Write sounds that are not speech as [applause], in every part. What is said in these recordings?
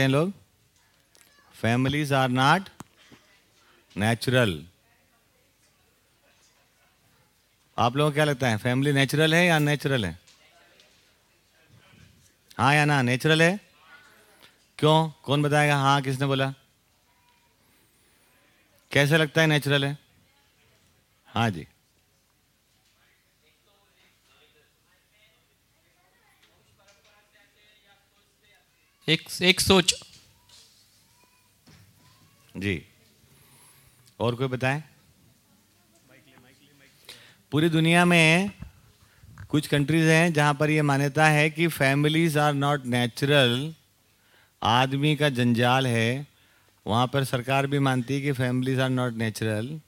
हैं लोग? Families are not natural आप लोगों को क्या लगता है फैमिली नेचुरल है या अननेचुरल है? हाँ या ना नेचुरल है? क्यों? कौन बताएगा? हाँ किसने बोला? कैसे लगता है नेचुरल है? हाँ जी। एक एक सोच। जी। और कोई बताए? पूरी दुनिया में कुछ कंट्रीज़ हैं जहाँ पर यह मान्यता है कि फैमिलीज़ आर नॉट नेचुरल आदमी का जंजाल है। वहाँ पर सरकार भी मानती है कि फैमिलीज़ आर नॉट नेचुरल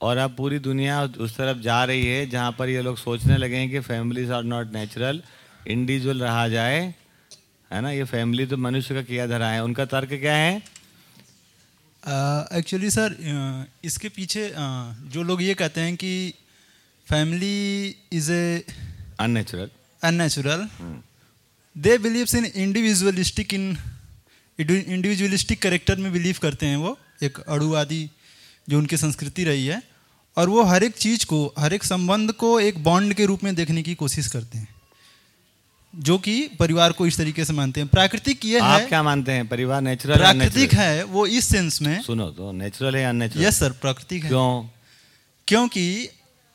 और अब पूरी दुनिया उस तरफ़ जा रही है जहाँ पर ये लोग सोचने लगे हैं कि families are not natural individual रहा जाए। है ना ये फैमिली तो मनुष्य का किया धरा है। उनका तर्क क्या है? एक्चुअली uh, सर इसके पीछे uh, जो लोग ये कहते हैं कि family is a unnatural unnatural they believes in individualistic in individualistic character में बिलीव करते हैं वो एक अड़ुवादी जो उनकी संस्कृति रही है और वो हर एक चीज़ को हर एक संबंध को एक बॉन्ड के रूप में देखने की कोशिश करते हैं। जो कि परिवार को इस तरीके से मानते हैं। प्राकृतिक ये आप है क्या मानते हैं? परिवार नेचुरल प्राकृतिक है वो इस सेंस में सुनो तो नेचुरल है अननेचुरल यस सर प्राकृतिक है। क्यों? क्योंकि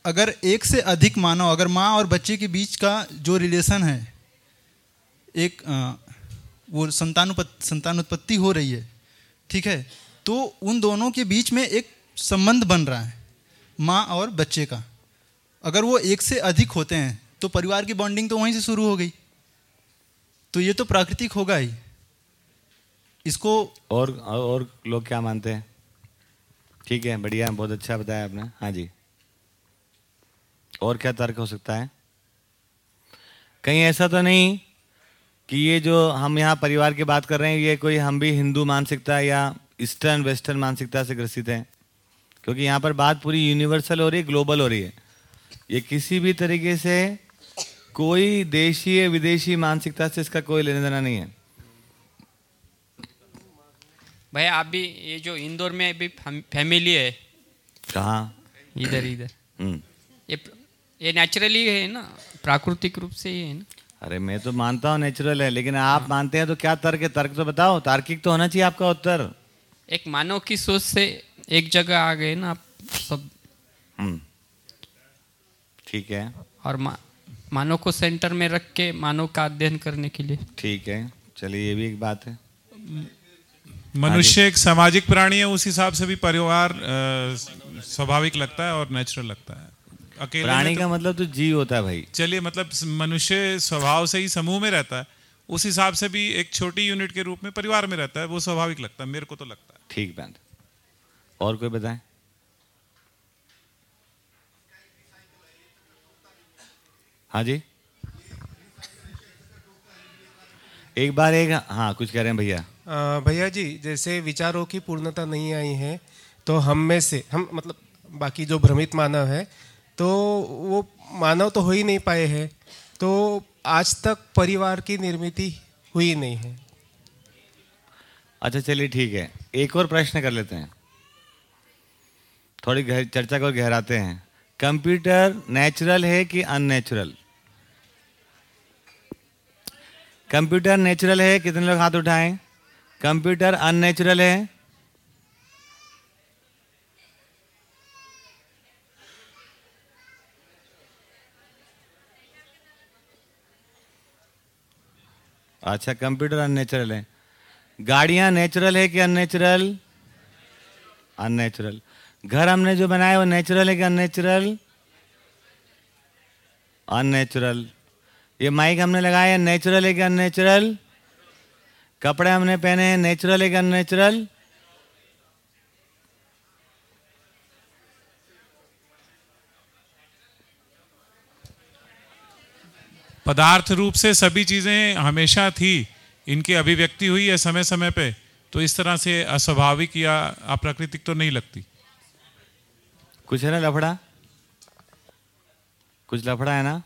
अगर एक से अधिक मानव अगर माँ और बच्चे के बीच का जो रिलेशन है एक अ, वो संतानुपत संतानुत्पत्ति हो रही है ठीक है तो उन दोनों के बीच में एक संबंध बन रहा है माँ और बच्चे का। अगर वो एक से अधिक होते हैं तो परिवार की बॉन्डिंग तो वहीं से शुरू हो गई। तो ये तो प्राकृतिक होगा ही। इसको और और लोग क्या मानते हैं? ठीक है, बढ़िया बहुत अच्छा बताया आपने। हाँ जी। और क्या तर्क हो सकता है? कहीं ऐसा तो नहीं कि ये जो हम यहाँ परिवार की बात कर रहे हैं, ये कोई हम भी हिंदू मानसिकता या ईस्टर्न, वेस्टर्न मानसिकता से ग्रसित हैं? क्योंकि यहाँ पर बात पूरी यूनिवर्सल हो रही है, ग्लोबल हो रही है। ये किसी भी तरीके से कोई देशीय विदेशी मानसिकता से इसका कोई लेना देना नहीं है। भैया आप भी ये जो इंदौर में अभी फैमिली है। कहाँ? इधर इधर। हम्म। ये ये नेचुरली है ना? प्राकृतिक रूप से ही है ना? अरे मैं तो मानता हूँ नेचुरल है लेकिन आप हाँ। मानते हैं तो क्या तर्क है? तर्क तो बताओ। तार्किक तो होना चाहिए आपका उत्तर। एक मानव की सोच से एक जगह आ गए ना आप सब। हम्म। ठीक है। और मा, मानव को सेंटर में रख के मानव का अध्ययन करने के लिए। ठीक है चलिए ये भी एक बात है। मनुष्य एक सामाजिक प्राणी है उस हिसाब से भी परिवार स्वाभाविक लगता है और नेचुरल लगता है। अकेले प्राणी तो- का मतलब तो जीव होता है भाई। चलिए मतलब मनुष्य स्वभाव से ही समूह में रहता है उस हिसाब से भी एक छोटी यूनिट के रूप में परिवार में रहता है वो स्वाभाविक लगता है मेरे को तो लगता है। ठीक बात। और कोई बताए? हाँ जी। एक बार एक हाँ कुछ कह रहे हैं भैया। भैया जी जैसे विचारों की पूर्णता नहीं आई है तो हम में से हम मतलब बाकी जो भ्रमित मानव है तो वो मानव तो हो ही नहीं पाए हैं तो आज तक परिवार की निर्मित हुई नहीं है। अच्छा चलिए ठीक है। एक और प्रश्न कर लेते हैं। थोड़ी गहर, चर्चा को गहराते हैं। कंप्यूटर नेचुरल है कि अननेचुरल? कंप्यूटर नेचुरल है? कितने लोग हाथ उठाएँ? कंप्यूटर अननेचुरल है? अच्छा कंप्यूटर अननेचुरल है। गाड़ियाँ नेचुरल है कि अननेचुरल? अननेचुरल। घर हमने जो बनाया वो नेचुरल है कि अननेचुरल? अननेचुरल। ये माइक हमने लगाया नेचुरल है कि अननेचुरल कपड़े हमने पहने हैं नेचुरल है कि अननेचुरल पदार्थ रूप से सभी चीज़ें हमेशा थी इनकी अभिव्यक्ति हुई है समय समय पे तो इस तरह से अस्वाभाविक या अप्राकृतिक तो नहीं लगती। कुछ है ना लफड़ा? कुछ लफड़ा है ना?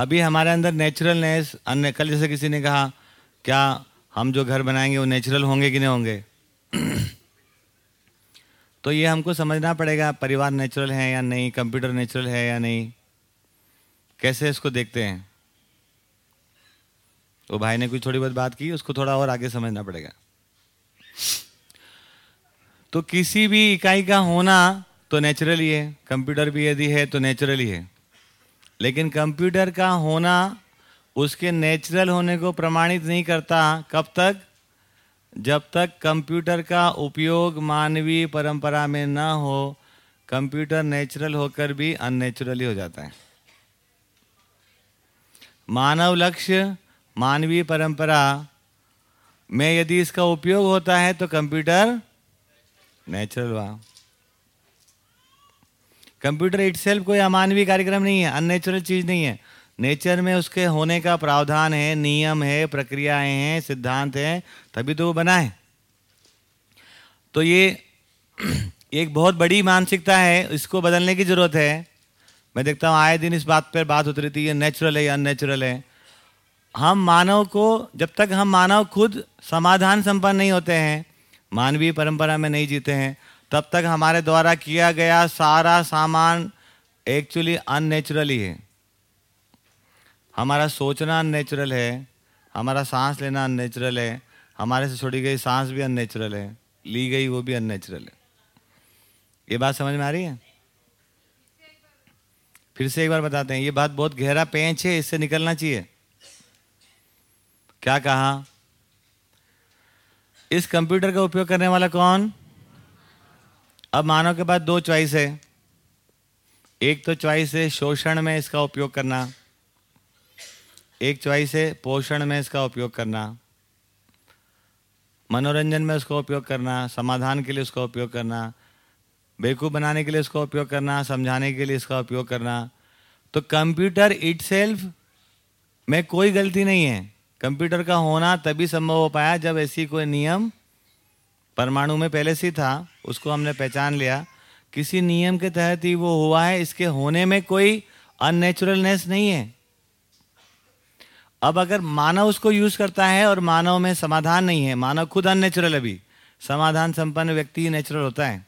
अभी हमारे अंदर नेचुरलनेस अन्य कल जैसे किसी ने कहा, क्या हम जो घर बनाएँगे वो नेचुरल होंगे कि नहीं होंगे? [clears throat] तो ये हमको समझना पड़ेगा, परिवार नेचुरल है या नहीं कंप्यूटर नेचुरल है या नहीं। कैसे इसको देखते हैं? वो भाई ने कुछ थोड़ी बहुत बात की, उसको थोड़ा और आगे समझना पड़ेगा। तो किसी भी इकाई का होना तो नेचुरल ही है कंप्यूटर भी यदि है तो नेचुरल ही है। लेकिन कंप्यूटर का होना उसके नेचुरल होने को प्रमाणित नहीं करता। कब तक? जब तक कंप्यूटर का उपयोग मानवीय परंपरा में न हो, कंप्यूटर नेचुरल होकर भी अननेचुरली हो जाता है। मानव लक्ष्य, मानवीय परंपरा में यदि इसका उपयोग होता है तो कंप्यूटर नेचुरल हुआ। कंप्यूटर इटसेल्फ कोई अमानवीय कार्यक्रम नहीं है, अननेचुरल चीज़ नहीं है। नेचर में उसके होने का प्रावधान है, नियम है, प्रक्रियाएँ हैं, सिद्धांत हैं, तभी तो वो बना है। तो ये [clears throat] एक बहुत बड़ी मानसिकता है, इसको बदलने की ज़रूरत है। मैं देखता हूँ, आए दिन इस बात पर बात होती रहती है, नेचुरल है या अननेचुरल है। हम मानव को, जब तक हम मानव खुद समाधान संपन्न नहीं होते हैं, मानवीय परंपरा में नहीं जीते हैं तब तक हमारे द्वारा किया गया सारा सामान एक्चुअली अननेचुरल ही। हमारा सोचना अननेचुरल है, हमारा सांस लेना अननेचुरल है, हमारे से छोड़ी गई सांस भी अननेचुरल है, ली गई वो भी अननेचुरल है। ये बात समझ में आ रही है? फिर से एक बार बताते हैं, ये बात बहुत गहरा पेंच है, इससे निकलना चाहिए। क्या कहा? इस कंप्यूटर का उपयोग करने वाला कौन? अब मानव के पास दो चॉइस है। एक तो चॉइस है शोषण में इसका उपयोग करना। एक चॉइस है पोषण में इसका उपयोग करना। मनोरंजन में उसका उपयोग करना, समाधान के लिए उसका उपयोग करना, बेवकूफ़ बनाने के लिए उसका उपयोग करना, समझाने के लिए इसका उपयोग करना। तो कंप्यूटर इटसेल्फ में कोई गलती नहीं है। कंप्यूटर का होना तभी संभव हो पाया जब ऐसी कोई नियम परमाणु में पहले से था, उसको हमने पहचान लिया। किसी नियम के तहत ही वो हुआ है, इसके होने में कोई अननेचुरलनेस नहीं है। अब अगर मानव उसको यूज़ करता है और मानव में समाधान नहीं है, मानव खुद अननेचुरल अभी। समाधान संपन्न व्यक्ति नेचुरल होता है।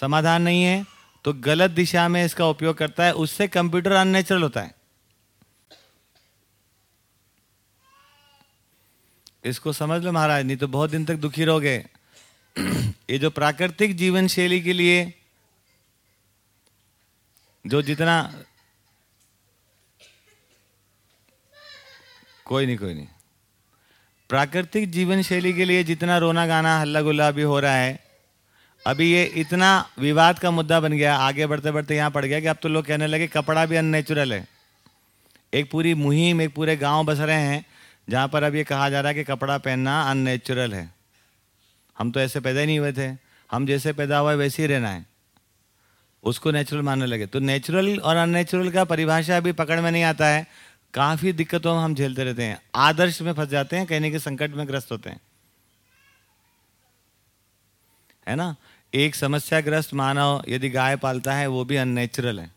समाधान नहीं है तो गलत दिशा में इसका उपयोग करता है, उससे कंप्यूटर अननेचुरल होता है। इसको समझ लो महाराज, नहीं तो बहुत दिन तक दुखी रहोगे। [clears throat] ये जो प्राकृतिक जीवन शैली के लिए, जो जितना, कोई नहीं कोई नहीं। प्राकृतिक जीवन शैली के लिए जितना रोना गाना, हल्ला गुल्ला अभी हो रहा है, अभी ये इतना विवाद का मुद्दा बन गया, आगे बढ़ते बढ़ते यहाँ पड़ गया कि अब तो लोग कहने लगे कपड़ा भी अननेचुरल है। एक पूरी मुहिम, एक पूरे गाँव बस रहे हैं, जहाँ पर अब ये कहा जा रहा है कि कपड़ा पहनना अननेचुरल है। हम तो ऐसे पैदा नहीं हुए थे। हम जैसे पैदा हुआ है वैसे ही रहना है। उसको नेचुरल मानने लगे। तो नेचुरल और अननेचुरल का परिभाषा अभी पकड़ में नहीं आता है। काफ़ी दिक्कतों में हम झेलते रहते हैं। आदर्श में फंस जाते हैं, कहने के संकट में ग्रस्त होते हैं। है ना? एक समस्याग्रस्त मानव यदि गाय पालता है, वो भी अननेचुरल है।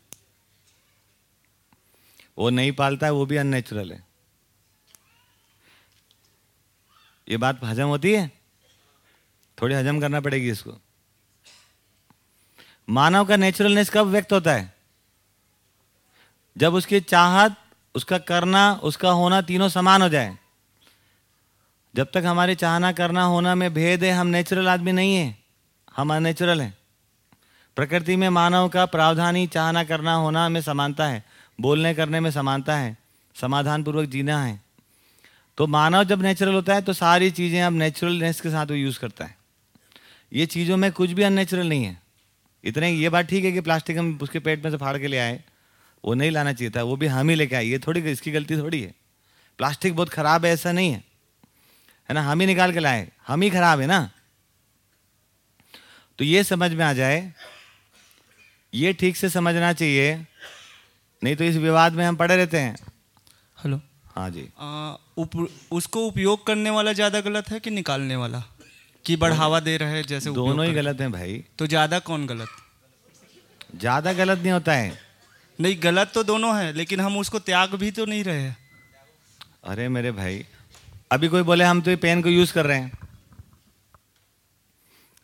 वो नहीं पालता है, वो भी अननेचुरल है। ये बात हजम होती है? थोड़ी हजम करना पड़ेगी इसको। मानव का नेचुरलनेस कब व्यक्त होता है? जब उसकी चाहत, उसका करना, उसका होना तीनों समान हो जाए। जब तक हमारे चाहना, करना, होना में भेद है, हम नेचुरल आदमी नहीं है। हम अनेचुरल हैं। प्रकृति में मानव का प्रावधानी चाहना, करना, होना में समानता है। बोलने, करने में समानता है। समाधान पूर्वक जीना है। तो मानव जब नेचुरल होता है तो सारी चीज़ें अब नेचुरलनेस के साथ वो यूज़ करता है। ये चीज़ों में कुछ भी अननेचुरल नहीं है। इतने ये बात ठीक है कि प्लास्टिक हम उसके पेट में से फाड़ के ले आए वो नहीं लाना चाहिए था वो भी हम ही लेके आए ये थोड़ी इसकी गलती थोड़ी है। प्लास्टिक बहुत ख़राब है ऐसा नहीं है। है ना हम ही निकाल के लाए हम ही खराब है ना। तो ये समझ में आ जाए ये ठीक से समझना चाहिए नहीं तो इस विवाद में हम पड़े रहते हैं। हेलो हाँ जी। आ, उप, उसको उपयोग करने वाला ज़्यादा गलत है कि निकालने वाला? कि बढ़ावा दे रहे हैं जैसे दोनों ही गलत हैं भाई। तो ज़्यादा कौन गलत? ज़्यादा गलत नहीं होता है। नहीं गलत तो दोनों है लेकिन हम उसको त्याग भी तो नहीं रहे अरे मेरे भाई अभी कोई बोले हम तो ये पेन को यूज़ कर रहे हैं।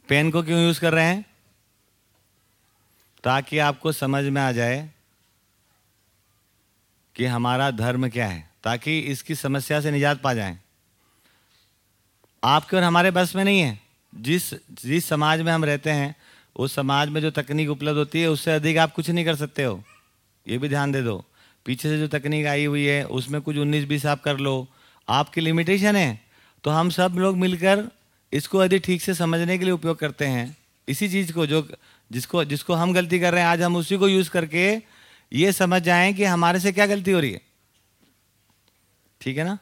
पेन को क्यों यूज़ कर रहे हैं? ताकि आपको समझ में आ जाए कि हमारा धर्म क्या है ताकि इसकी समस्या से निजात पा जाएँ। आपके और हमारे बस में नहीं है। जिस जिस समाज में हम रहते हैं, उस समाज में जो तकनीक उपलब्ध होती है, उससे अधिक आप कुछ नहीं कर सकते हो। ये भी ध्यान दे दो। पीछे से जो तकनीक आई हुई है, उसमें कुछ उन्नीस, बीस आप कर लो। आपकी लिमिटेशन है। तो हम सब लोग मिलकर इसको अधिक ठीक से समझने के लिए उपयोग करते हैं, इसी चीज़ को जो, जिसको जिसको हम गलती कर रहे हैं, आज हम उसी को यूज़ करके ये समझ जाएँ कि हमारे से क्या गलती हो रही है। ठीक है ना?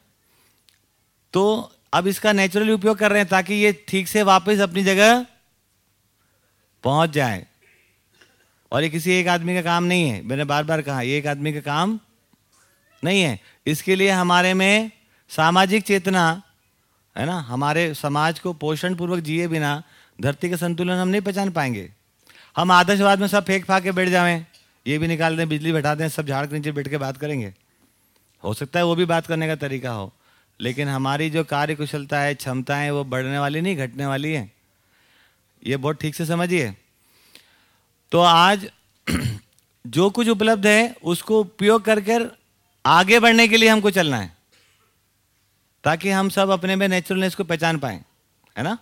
तो अब इसका नेचुरली उपयोग कर रहे हैं ताकि ये ठीक से वापस अपनी जगह पहुँच जाए। और ये किसी एक आदमी का काम नहीं है। मैंने बार बार कहा, ये एक आदमी का काम नहीं है। इसके लिए हमारे में सामाजिक चेतना, है ना, हमारे समाज को पोषण पूर्वक जिए बिना धरती का संतुलन हम नहीं पहचान पाएँगे। हम आदर्शवाद में सब फेंक फाक के बैठ जाएँ, ये भी निकाल दें, बिजली बैठा दें, सब झाड़ के नीचे बैठ के बात करेंगे। हो सकता है वो भी बात करने का तरीका हो। लेकिन हमारी जो कार्य कुशलता है, क्षमताएँ वो बढ़ने वाली नहीं, घटने वाली है। ये बहुत ठीक से समझिए। तो आज [clears throat] जो कुछ उपलब्ध है, उसको उपयोग कर कर आगे बढ़ने के लिए हमको चलना है। ताकि हम सब अपने में नेचुरलनेस को पहचान पाए, है ना?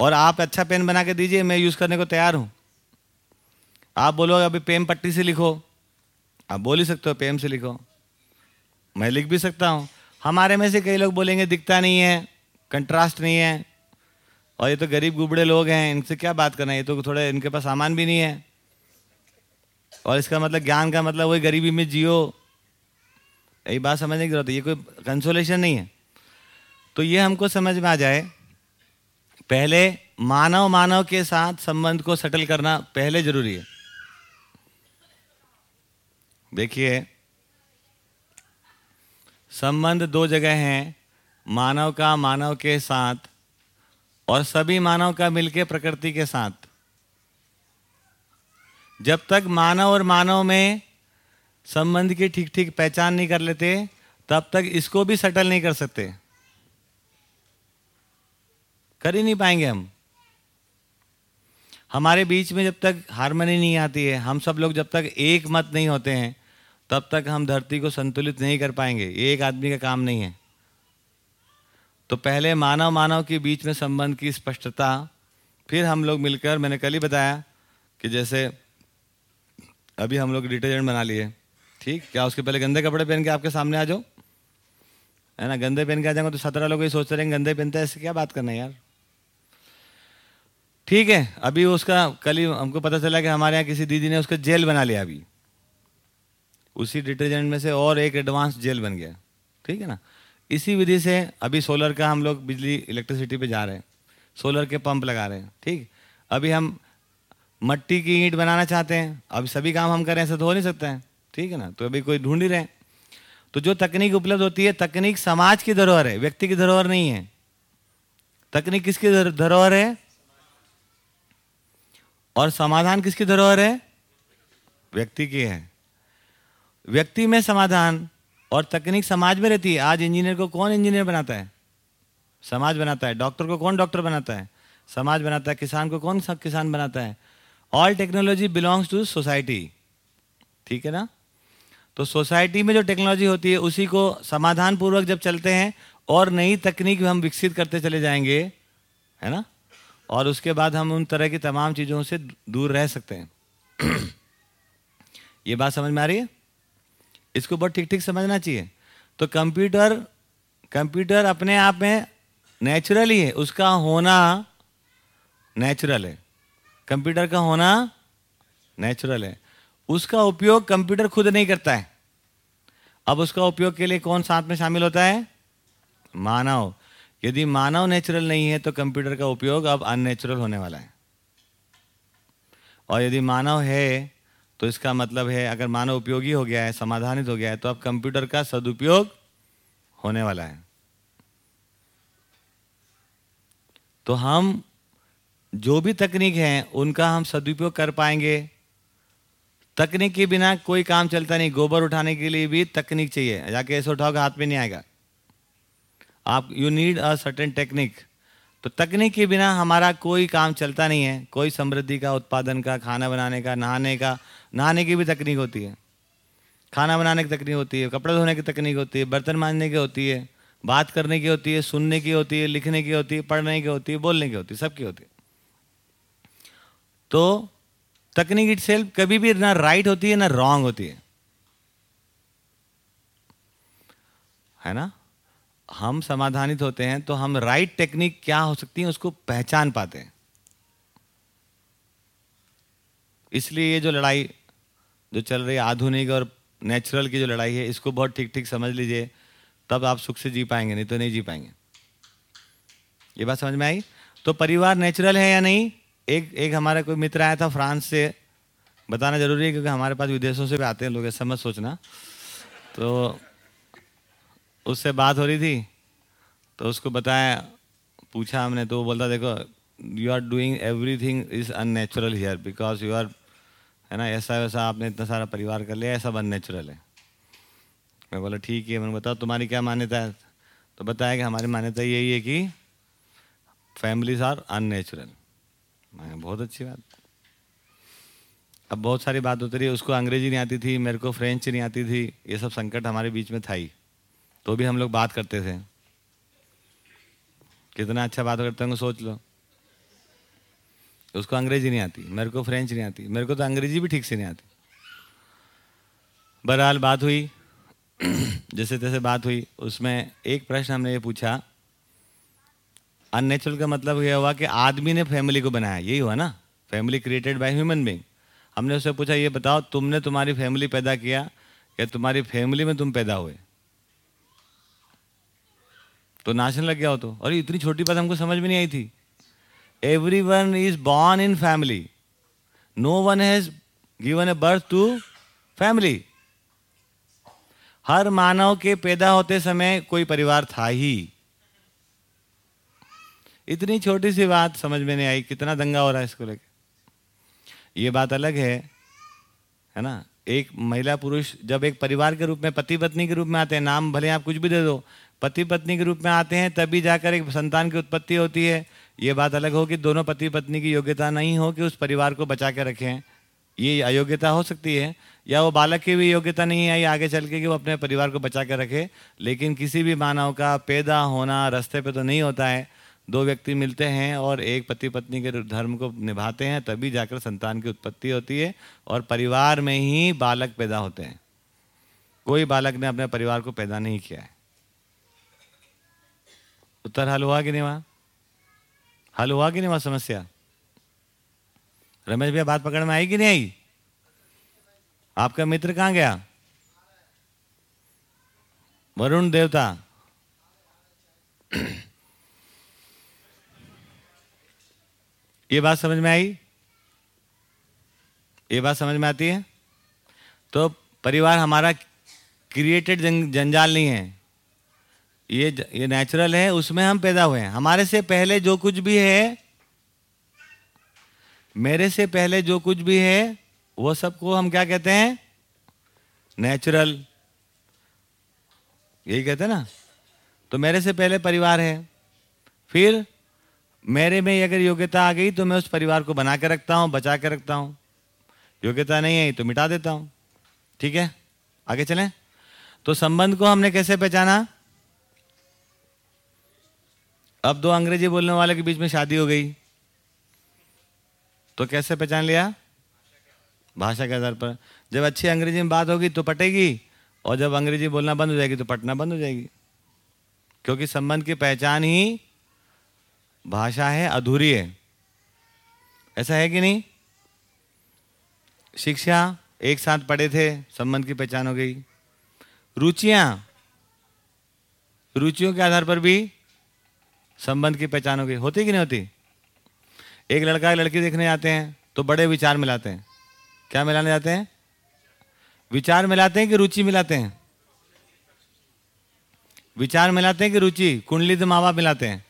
और आप अच्छा पेन बना के दीजिए, मैं यूज़ करने को तैयार हूँ। आप बोलो अभी पेम पट्टी से लिखो। आप बोल ही सकते हो पेम से लिखो। मैं लिख भी सकता हूँ। हमारे में से कई लोग बोलेंगे, दिखता नहीं है कंट्रास्ट नहीं है। और ये तो गरीब गुबड़े लोग हैं, इनसे क्या बात करना है? ये तो थोड़े, इनके पास सामान भी नहीं है। और इसका मतलब ज्ञान का मतलब वही गरीबी में जियो। यही बात समझने की ज़रूरत है, ये कोई कंसोलेशन नहीं है। तो ये हमको समझ में आ जाए, पहले मानव मानव के साथ संबंध को सेटल करना पहले ज़रूरी है। देखिए संबंध दो जगह हैं, मानव का, मानव के साथ, और सभी मानव का मिलके प्रकृति के साथ। जब तक मानव और मानव में संबंध की ठीक ठीक पहचान नहीं कर लेते, तब तक इसको भी सेटल नहीं कर सकते। कर ही नहीं पाएँगे हम। हमारे बीच में जब तक हारमोनी नहीं आती है, हम सब लोग जब तक एक मत नहीं होते हैं तब तक हम धरती को संतुलित नहीं कर पाएँगे। ये एक आदमी का काम नहीं है। तो पहले मानव मानव के बीच में संबंध की स्पष्टता, फिर हम लोग मिलकर, मैंने कल ही बताया कि जैसे अभी हम लोग डिटर्जेंट बना लिए। ठीक? क्या उसके पहले गंदे कपड़े पहन के आपके सामने आ जाओ? है ना? गंदे पहन के आ जाएँगे तो सत्रह लोग ये सोचते रहेंगे गंदे पहनते हैं, ऐसे क्या बात करना है यार? ठीक है, अभी उसका कल ही हमको पता चला कि हमारे यहाँ किसी दीदी ने उसका जेल बना लिया अभी। उसी डिटर्जेंट में से और एक एडवांस जेल बन गया। ठीक है ना? इसी विधि से अभी सोलर का हम लोग बिजली इलेक्ट्रिसिटी पे जा रहे हैं। सोलर के पंप लगा रहे हैं। ठीक? अभी हम मट्टी की ईंट बनाना चाहते हैं। अभी सभी काम हम करें ऐसा तो हो नहीं सकता है। ठीक है ना? तो अभी कोई ढूंढ ही रहे तो जो तकनीक उपलब्ध होती है, तकनीक समाज की धरोहर है, व्यक्ति की धरोहर नहीं है। तकनीक किसकी धरोहर है? और समाधान किसकी धरोहर है? व्यक्ति की है। व्यक्ति में समाधान और तकनीक समाज में रहती है। आज इंजीनियर को कौन इंजीनियर बनाता है? समाज बनाता है। डॉक्टर को कौन डॉक्टर बनाता है? समाज बनाता है। किसान को कौन सा किसान बनाता है? All technology belongs to society ठीक है ना? तो सोसाइटी में जो टेक्नोलॉजी होती है, उसी को समाधान पूर्वक जब चलते हैं और नई तकनीक हम विकसित करते चले जाएँगे, है ना? और उसके बाद हम उन तरह की तमाम चीज़ों से दूर रह सकते हैं। [clears throat] ये बात समझ में आ रही है? इसको बहुत ठीक ठीक समझना चाहिए। तो कंप्यूटर कंप्यूटर अपने आप में नेचुरल ही है, उसका होना नेचुरल है। कंप्यूटर का होना नेचुरल है। उसका उपयोग कंप्यूटर खुद नहीं करता है। अब उसका उपयोग के लिए कौन साथ में शामिल होता है? मानव। यदि मानव नेचुरल नहीं है तो कंप्यूटर का उपयोग अब अननेचुरल होने वाला है। और यदि मानव है तो इसका मतलब है, अगर मानव उपयोगी हो गया है, समाधानित हो गया है तो अब कंप्यूटर का सदुपयोग होने वाला है। तो हम जो भी तकनीक है, उनका हम सदुपयोग कर पाएँगे। तकनीक के बिना कोई काम चलता नहीं। गोबर उठाने के लिए भी तकनीक चाहिए। जाके ऐसे उठाओगे, हाथ में नहीं आएगा। आप you need a certain technique तो तकनीक के बिना हमारा कोई काम चलता नहीं है। कोई समृद्धि का, उत्पादन का, खाना बनाने का, नहाने का नहाने की भी तकनीक होती है। खाना बनाने की तकनीक होती है, कपड़े धोने की तकनीक होती है, बर्तन मांजने की होती है, बात करने की होती है, सुनने की होती है, लिखने की होती है, पढ़ने की होती है, बोलने की होती है, सबकी होती है। तो तकनीक इट सेल्फ कभी भी ना राइट होती है, ना रॉन्ग होती है। है ना? हम समाधानित होते हैं तो हम राइट टेक्निक क्या हो सकती है, उसको पहचान पाते हैं। इसलिए ये जो लड़ाई जो चल रही आधुनिक और नेचुरल की जो लड़ाई है, इसको बहुत ठीक ठीक समझ लीजिए। तब आप सुख से जी पाएँगे, नहीं तो नहीं जी पाएँगे। ये बात समझ में आई? तो परिवार नेचुरल है या नहीं? एक एक हमारा कोई मित्र आया था फ्रांस से। बताना ज़रूरी है क्योंकि हमारे पास विदेशों से भी आते हैं लोग, ऐसा मत सोचना। तो उससे बात हो रही थी तो उसको बताया, पूछा हमने तो वो बोलता, देखो you are doing everything is unnatural here because you are है ना? ऐसा वैसा आपने इतना सारा परिवार कर लिया, ऐसा बन नेचुरल है। मैं बोला, ठीक है, मैंने बताओ तुम्हारी क्या मान्यता है? तो बताया कि हमारी मान्यता यही है कि फैमिलीज़ आर अननेचुरल मैं बहुत अच्छी बात। अब बहुत सारी बात होती रही, उसको अंग्रेज़ी नहीं आती थी, मेरे को फ्रेंच नहीं आती थी, ये सब संकट हमारे बीच में था ही। तो भी हम लोग बात करते थे। कितना अच्छा बात करते होंगे, सोच लो। उसको अंग्रेज़ी नहीं आती, मेरे को फ्रेंच नहीं आती, मेरे को तो अंग्रेज़ी भी ठीक से नहीं आती। बहरहाल बात हुई, जैसे तैसे बात हुई, उसमें एक प्रश्न हमने ये पूछा अननेचुरल का मतलब यह हुआ कि आदमी ने फैमिली को बनाया, यही हुआ ना? Family created by human being हमने उससे पूछा, ये बताओ, तुमने तुम्हारी फैमिली पैदा किया या तुम्हारी फैमिली में तुम पैदा हुए? तो नाचने लग गया हो तो। अरे, इतनी छोटी बात हमको समझ में नहीं आई थी। Everyone is born in family no one has given a birth to family हर मानव के पैदा होते समय कोई परिवार था ही। इतनी छोटी सी बात समझ में नहीं आई, कितना दंगा हो रहा है इसको लेकर ये बात अलग है है ना? एक महिला पुरुष जब एक परिवार के रूप में पति पत्नी के रूप में आते हैं, नाम भले आप कुछ भी दे दो पति पत्नी के रूप में आते हैं, तभी जाकर एक संतान की उत्पत्ति होती है। ये बात अलग हो कि दोनों पति पत्नी की योग्यता नहीं हो कि उस परिवार को बचा के रखें। ये अयोग्यता हो सकती है, या वो बालक की भी योग्यता नहीं है आगे चल के कि वो अपने परिवार को बचा के रखे, लेकिन किसी भी मानव का पैदा होना रास्ते पे तो नहीं होता है। दो व्यक्ति मिलते हैं और एक पति पत्नी के धर्म को निभाते हैं, तभी जाकर संतान की उत्पत्ति होती है और परिवार में ही बालक पैदा होते हैं। कोई बालक ने अपने परिवार को पैदा नहीं किया है। उत्तर हल हुआ कि नहीं हुआ? हल हुआ कि नहीं हुआ समस्या? रमेश भैया, बात पकड़ में आई कि नहीं आई? आपका मित्र कहाँ गया? वरुण देवता। [clears throat] ये बात समझ में आई? ये बात समझ में आती है? तो परिवार हमारा क्रिएटेड जंजाल नहीं है। ये ये नेचुरल है, उसमें हम पैदा हुए हैं। हमारे से पहले जो कुछ भी है, मेरे से पहले जो कुछ भी है, वो सबको हम क्या कहते हैं? नेचुरल यही कहते हैं ना? तो मेरे से पहले परिवार है। फिर मेरे में अगर योग्यता आ गई तो मैं उस परिवार को बना के रखता हूँ, बचा के रखता हूँ। योग्यता नहीं है तो मिटा देता हूँ। ठीक है? आगे चलें। तो संबंध को हमने कैसे पहचाना? अब दो अंग्रेज़ी बोलने वाले के बीच में शादी हो गई। तो कैसे पहचान लिया? भाषा के आधार पर। जब अच्छी अंग्रेज़ी में बात होगी तो पटेगी, और जब अंग्रेज़ी बोलना बंद हो जाएगी तो पटना बंद हो जाएगी। क्योंकि संबंध की पहचान ही भाषा है, अधूरी है। ऐसा है कि नहीं? शिक्षा, एक साथ पढ़े थे, संबंध की पहचान हो गई। रुचियाँ, रुचियों के आधार पर भी संबंध की पहचान हो गई होती कि नहीं होती? एक लड़का एक लड़की देखने आते हैं तो बड़े विचार मिलाते हैं। क्या मिलाने जाते हैं? विचार मिलाते हैं कि रुचि मिलाते हैं? विचार मिलाते हैं कि रुचि? कुंडली तो माँ मिलाते हैं।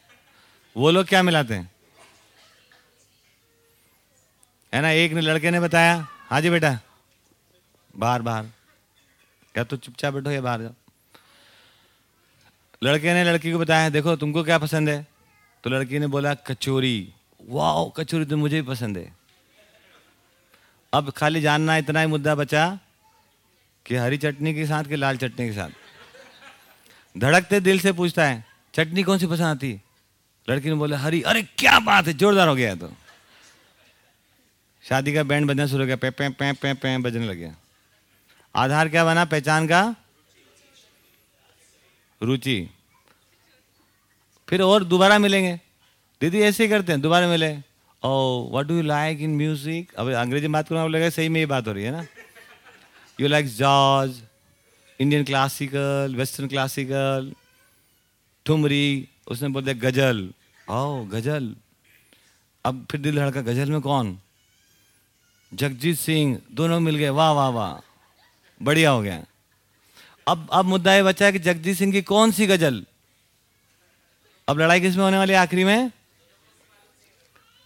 वो लोग क्या मिलाते हैं? है ना, एक ने लड़के ने बताया हाँ जी बेटा, बाहर बाहर। या तो चुपचाप बैठो या बाहर जाओ? लड़के ने लड़की को बताया, देखो, तुमको क्या पसंद है? तो लड़की ने बोला, कचोरी। वाह कचोरी तो मुझे भी पसंद है। अब खाली जानना इतना ही मुद्दा बचा कि हरी चटनी के साथ कि लाल चटनी के साथ। धड़कते दिल से पूछता है, चटनी कौन सी पसंद आती? लड़की ने बोला, हरी। अरे, क्या बात है, जोरदार हो गया तो। शादी का बैंड बजना शुरू हो गया, पे पे पे पे पे, बजने लग गया। आधार क्या बना? पहचान का? रुचि। फिर और दोबारा मिलेंगे। दीदी, ऐसे ही करते हैं, दोबारा मिले। ओ what do you like in music अब अंग्रेज़ी बात करूँ लगा सही में ये बात हो रही है ना? You like George Indian classical western classical thumri, उसने बोल दिया गज़ल। ओ गज़ल। अब फिर दिल लड़का गज़ल में कौन? जगजीत सिंह, दोनों मिल गए। वाह वाह वाह। बढ़िया हो गया। अब अब मुद्दा ये बचा है कि जगजीत सिंह की कौन सी गज़ल? अब लड़ाई किसमें होने वाली आखिरी में?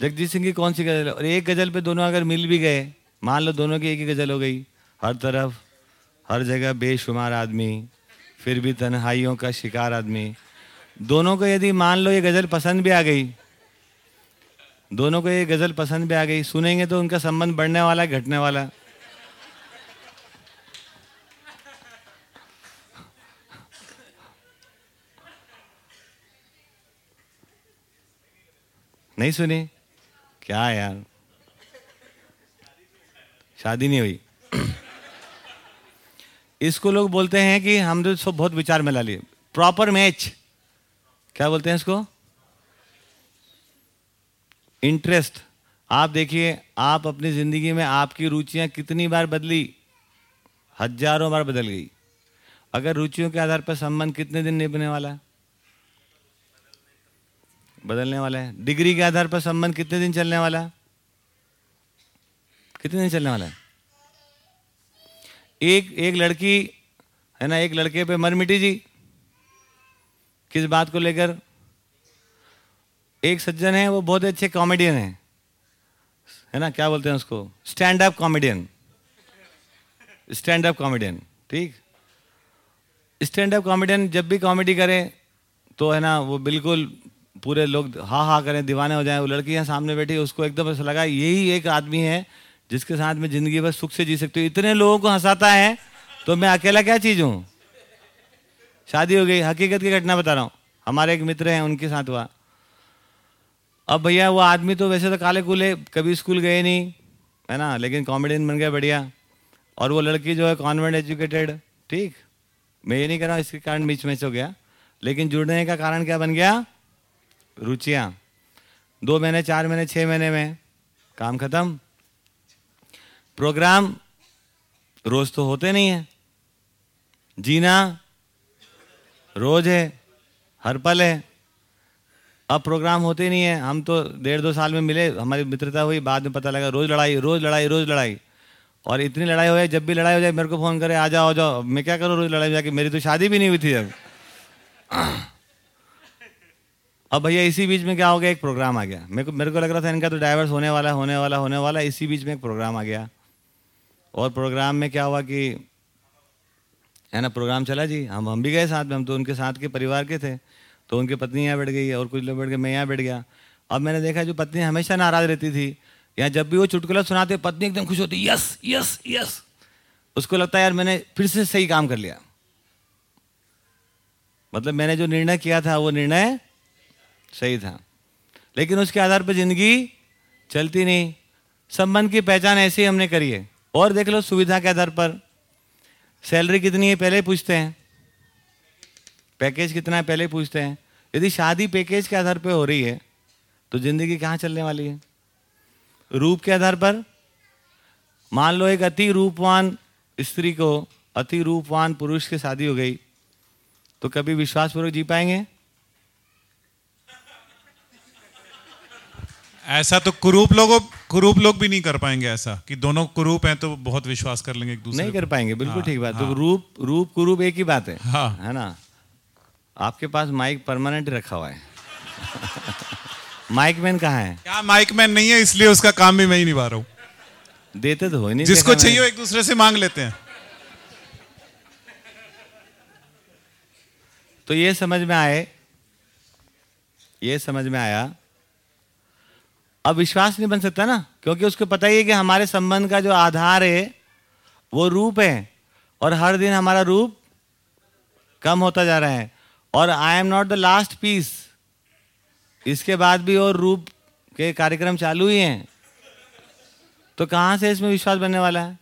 जगजीत सिंह की कौन सी गज़ल? और एक गज़ल पे दोनों अगर मिल भी गए, मान लो दोनों की एक ही गज़ल हो गई, हर तरफ़, हर जगह बेशुमार आदमी, फिर भी तन्हाइयों का शिकार आदमी। दोनों को यदि मान लो ये गज़ल पसंद भी आ गई, दोनों को ये गज़ल पसंद भी आ गई, सुनेंगे तो उनका संबंध बढ़ने वाला, घटने वाला। नहीं सुनी? क्या यार? शादी नहीं हुई। [clears throat] इसको लोग बोलते हैं कि हम तो सब बहुत विचार में ला लिए। प्रॉपर मैच क्या बोलते हैं इसको? इंटरेस्ट आप देखिए, आप अपनी ज़िंदगी में आपकी रुचियाँ कितनी बार बदली? हज़ारों बार बदल गई। अगर रुचियों के आधार पर संबंध कितने दिन निभने वाला है? बदलने वाला है। डिग्री के आधार पर संबंध कितने दिन चलने वाला है? कितने दिन चलने वाला है? एक एक लड़की, है ना, एक लड़के पे मर मिटी जी। किस बात को लेकर? एक सज्जन है, वो बहुत अच्छे कॉमेडियन है। है ना, क्या बोलते हैं उसको? Stand up comedian stand up comedian ठीक? स्टैंड अप कॉमेडियन जब भी कॉमेडी करे तो है ना, वो बिल्कुल पूरे लोग हा हा करें, दीवाने हो जाएँ, वो लड़की यहाँ सामने बैठी, उसको एकदम ऐसा लगा, यही एक आदमी है जिसके साथ में ज़िंदगी बस सुख से जी सकती हूँ। इतने लोगों को हंसाता है तो मैं अकेला क्या चीज़ हूँ? शादी हो गई, हकीकत की घटना बता रहा हूँ। हमारे एक मित्र हैं, उनके साथ हुआ। अब भैया, वो आदमी तो वैसे तो काले कूले, कभी स्कूल गए नहीं, है ना, लेकिन कॉमेडियन बन गया, बढ़िया। और वो लड़की जो है कॉन्वेंट एजुकेटेड, ठीक। मैं ये नहीं कर रहा इसके कारण बीच मैच हो गया, लेकिन जुड़ने का कारण क्या बन गया? रुचियाँ। दो महीने, चार महीने छः महीने में। काम खत्म। प्रोग्राम रोज तो होते नहीं है। जीना रोज है, हर पल है। अब प्रोग्राम होते नहीं है। हम तो डेढ़ दो साल में मिले, हमारी मित्रता हुई, बाद में पता लगा रोज लड़ाई रोज लड़ाई रोज लड़ाई। और इतनी लड़ाई हो जाए जब भी लड़ाई हो जाए, मेरे को फ़ोन करे, आ जाओ आ जाओ मैं क्या करूँ रोज लड़ाई में जाके? मेरी तो शादी भी नहीं हुई थी जब। अब भैया इसी बीच में क्या हो गया? एक प्रोग्राम आ गया। मेरे को मेरे को लग रहा था इनका तो डाइवर्स होने वाला होने वाला होने वाला। इसी बीच में एक प्रोग्राम आ गया। और प्रोग्राम में क्या हुआ कि, है ना प्रोग्राम चला जी। हम हम भी गए साथ में। हम तो उनके साथ के परिवार के थे। तो उनकी पत्नी यहाँ बैठ गई और कुछ लोग बैठ गए, मैं यहाँ बैठ गया। अब मैंने देखा जो पत्नी हमेशा नाराज़ रहती थी यहाँ जब भी वो चुटकुला सुनाते, पत्नी एकदम खुश होती, यस यस यस। उसको लगता है, यार, मैंने फिर से सही काम कर लिया। मतलब मैंने जो निर्णय किया था, वो निर्णय सही था। लेकिन उसके आधार पर ज़िंदगी चलती नहीं। संबंध की पहचान ऐसे ही हमने करी है। और देख लो, सुविधा के आधार पर। सैलरी कितनी है, पहले पूछते हैं। पैकेज कितना है, पहले पूछते हैं। यदि शादी पैकेज के आधार पर हो रही है तो ज़िंदगी कहाँ चलने वाली है? रूप के आधार पर। मान लो एक अति रूपवान स्त्री को, अति रूपवान पुरुष की शादी हो गई तो कभी विश्वासपूर्वक जी पाएँगे? ऐसा तो कुरूप लोग कुरूप लोग भी नहीं कर पाएँगे ऐसा कि दोनों कुरूप हैं तो बहुत विश्वास कर लेंगे एक दूसरे नहीं कर पाएँगे बिल्कुल हाँ, ठीक बात। तो हाँ, तो रूप रूप कुरूप एक ही बात है हाँ, है ना? आपके पास माइक परमानेंट रखा हुआ है। माइक मैन कहाँ है? क्या माइक मैन नहीं है इसलिए उसका काम भी मैं ही निभा रहा हूँ। देते तो हो नहीं जिसको चाहिए एक दूसरे से मांग लेते हैं। तो ये समझ में आए ये समझ में आया अब विश्वास नहीं बन सकता ना? क्योंकि उसको पता ही है कि हमारे संबंध का जो आधार है, वो रूप है। और हर दिन हमारा रूप कम होता जा रहा है। और I am not the last piece इसके बाद भी और रूप के कार्यक्रम चालू ही हैं। तो कहाँ से इसमें विश्वास बनने वाला है?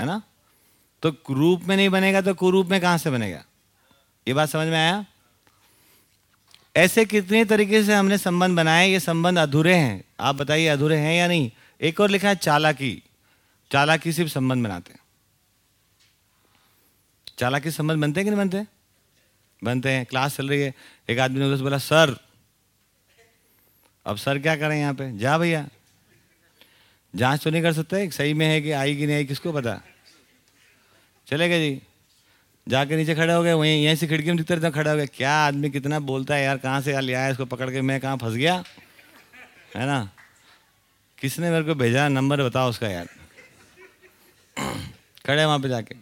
है ना? तो रूप में नहीं बनेगा तो कुरूप में कहाँ से बनेगा? ये बात समझ में आया? ऐसे कितने तरीके से हमने संबंध बनाए ये संबंध अधूरे हैं। आप बताइए, अधूरे हैं या नहीं? एक और लिखा है, चालाकी। चालाकी सिर्फ़ संबंध बनाते हैं। चालाकी संबंध बनते हैं कि नहीं बनते? बनते हैं। क्लास चल रही है। एक आदमी ने उसे बोला, सर, अब सर क्या करें यहाँ पे? जा भैया। जाँच तो नहीं कर सकते। सही में है कि आई कि नहीं आई, किसको पता? चलेगा जी। जाके नीचे खड़े हो गए, वहीं यहीं से खिड़की में रहते खड़े हो गए। क्या आदमी कितना बोलता है, यार, कहाँ से यार लिया है इसको पकड़ के? मैं कहाँ फंस गया? है ना? किसने मेरे को भेजा? नंबर बताओ उसका यार। [clears throat] खड़े वहाँ पे जाके।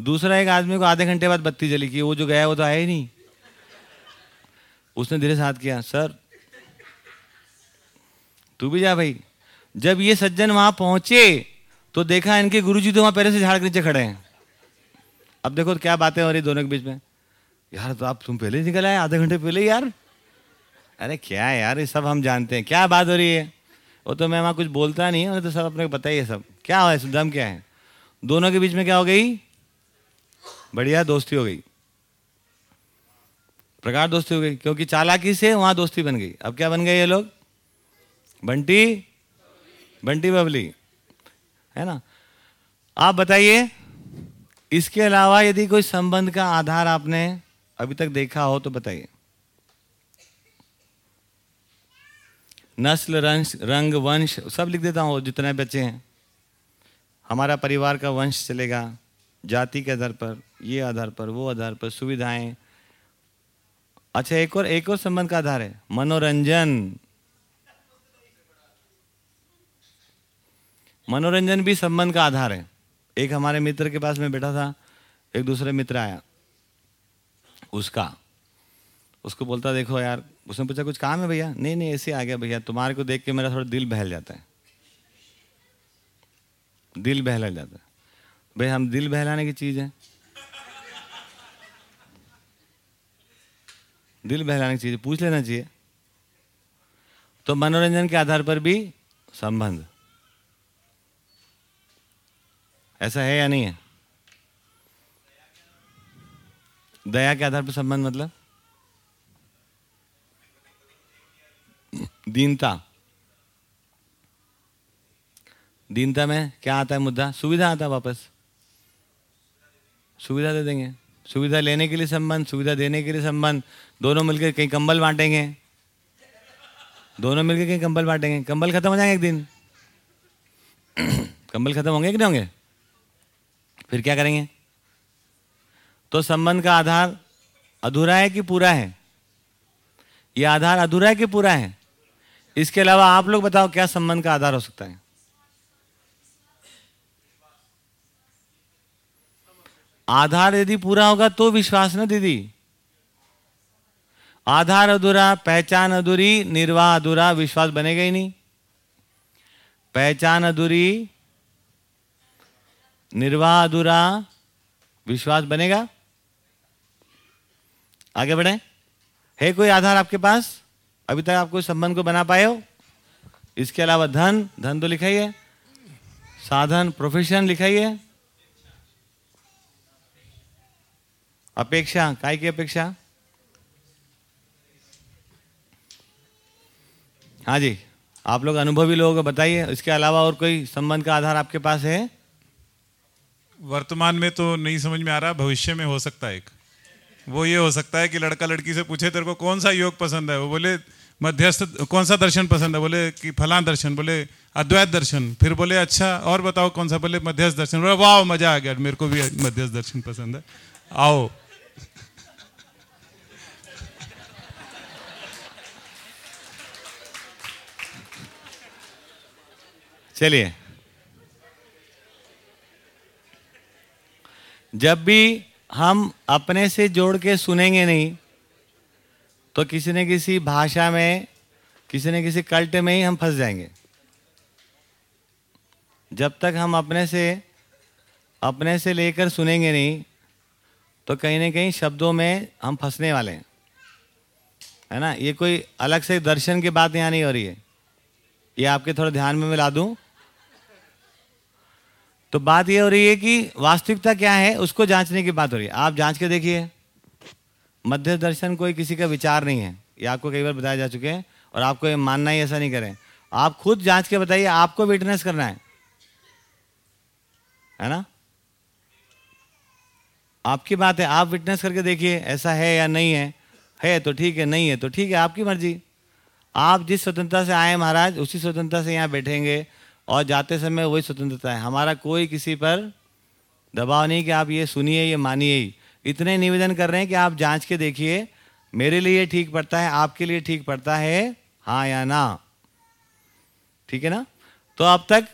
दूसरा एक आदमी को आधे घंटे बाद बत्ती जली की वो जो गया वो तो आया ही नहीं। उसने धीरे से हाथ किया, सर, तू भी जा भाई। जब ये सज्जन वहाँ पहुँचे तो देखा इनके गुरुजी तो वहाँ पहले से झाड़ के नीचे खड़े हैं। अब देखो क्या बातें हो रही दोनों के बीच में। यार तो आप तुम पहले निकल आए, आधे घंटे पहले यार। अरे क्या यार, ये सब हम जानते हैं। क्या बात हो रही है? वो तो मैं वहाँ कुछ बोलता नहीं उन्हें तो सब अपने को पता ही है सब। क्या हुआ है दम क्या है? दोनों के बीच में क्या हो गई? बढ़िया दोस्ती हो गई। प्रकार दोस्ती हो गई, क्योंकि चालाकी से वहाँ दोस्ती बन गई। अब क्या बन गए ये लोग? बंटी? बंटी बबली। है ना? आप बताइए इसके अलावा यदि कोई संबंध का आधार आपने अभी तक देखा हो तो बताइए। नस्ल, रंश, रंग, वंश, सब लिख देता हूँ, जितने बच्चे हैं। हमारा परिवार का वंश चलेगा, जाति के आधार पर, ये आधार पर, वो आधार पर, सुविधाएँ। अच्छा एक और एक और संबंध का आधार है, मनोरंजन। मनोरंजन भी संबंध का आधार है। एक हमारे मित्र के पास में बैठा था, एक दूसरे मित्र आया, उसका, उसको बोलता, देखो यार, उसने पूछा, कुछ काम है भैया? नहीं नहीं, ऐसे आ गया भैया, तुम्हारे को देख के मेरा थोड़ा दिल बहल जाता है। दिल बहला जाता है। भाई हम दिल बहलाने की चीज़ है। दिल बहलाने की चीज़, पूछ लेना चाहिए। तो मनोरंजन के आधार पर भी संबंध। ऐसा है या नहीं है? दया के आधार पर संबंध मतलब? दीनता। दीनता में क्या आता है मुद्दा? सुविधा आता है वापस। सुविधा दे देंगे। सुविधा लेने के लिए संबंध, सुविधा देने के लिए संबंध। दोनों मिलकर कहीं कंबल बांटेंगे। दोनों मिलकर कहीं कंबल बांटेंगे। कंबल खत्म हो जाएँगे एक दिन। [clears throat] कंबल खत्म होंगे कि नहीं होंगे? फिर क्या करेंगे? तो संबंध का आधार अधूरा है कि पूरा है? यह आधार अधूरा है कि पूरा है? इसके अलावा आप लोग बताओ, क्या संबंध का आधार हो सकता है? आधार यदि पूरा होगा तो विश्वास ना दीदी। आधार अधूरा, पहचान अधूरी, निर्वाह अधूरा, विश्वास बनेगा ही नहीं। पहचान अधूरी निर्वाह अधूरा विश्वास बनेगा? आगे बढ़े। है कोई आधार आपके पास? अभी तक आप कोई संबंध को बना पाए हो? इसके अलावा धन धन तो लिखा है साधन प्रोफेशन लिखा है अपेक्षा, काय की अपेक्षा? हाँ जी, आप लोग अनुभवी लोग बताइए। इसके अलावा और कोई संबंध का आधार आपके पास है? वर्तमान में तो नहीं समझ में आ रहा, भविष्य में हो सकता है एक। वो ये हो सकता है कि लड़का लड़की से पूछे, तेरे को कौन सा योग पसंद है? वो बोले, मध्यस्थ, कौन सा दर्शन पसंद है? बोले कि फलां दर्शन, बोले अद्वैत दर्शन। फिर बोले अच्छा और बताओ कौन सा? बोले, मध्यस्थ दर्शन। बोले वाह मज़ा आ गया, मेरे को भी मध्यस्थ दर्शन पसंद है। आओ। चलिए। जब भी हम अपने से जोड़ के सुनेंगे नहीं तो किसी न किसी भाषा में, किसी न किसी कल्ट में ही हम फंस जाएँगे। जब तक हम अपने से अपने से लेकर सुनेंगे नहीं तो कहीं ना कहीं शब्दों में हम फंसने वाले हैं। है ना? ये कोई अलग से दर्शन की बात यहाँ नहीं हो रही है। ये आपके थोड़ा ध्यान में मिला दूँ तो बात ये हो रही है कि वास्तविकता क्या है, उसको जांचने की बात हो रही है। आप जाँच के देखिए। मध्य दर्शन कोई किसी का विचार नहीं है। ये आपको कई बार बताया जा चुके हैं और आपको ये मानना ही ऐसा नहीं करें। आप खुद जाँच के बताइए, आपको विटनेस करना है। है ना? आपकी बात है, आप विटनेस करके देखिए, ऐसा है या नहीं है। है तो ठीक है, नहीं है तो ठीक है, आपकी मर्ज़ी। आप जिस स्वतंत्रता से आए महाराज, उसी स्वतंत्रता से यहाँ बैठेंगे। और जाते समय वही स्वतंत्रता है। हमारा कोई किसी पर दबाव नहीं कि आप ये सुनिए, ये मानिए इतने निवेदन कर रहे हैं कि आप जाँच के देखिए, मेरे लिए ठीक पड़ता है, आपके लिए ठीक पड़ता है हाँ या ना। ठीक है ना? तो अब तक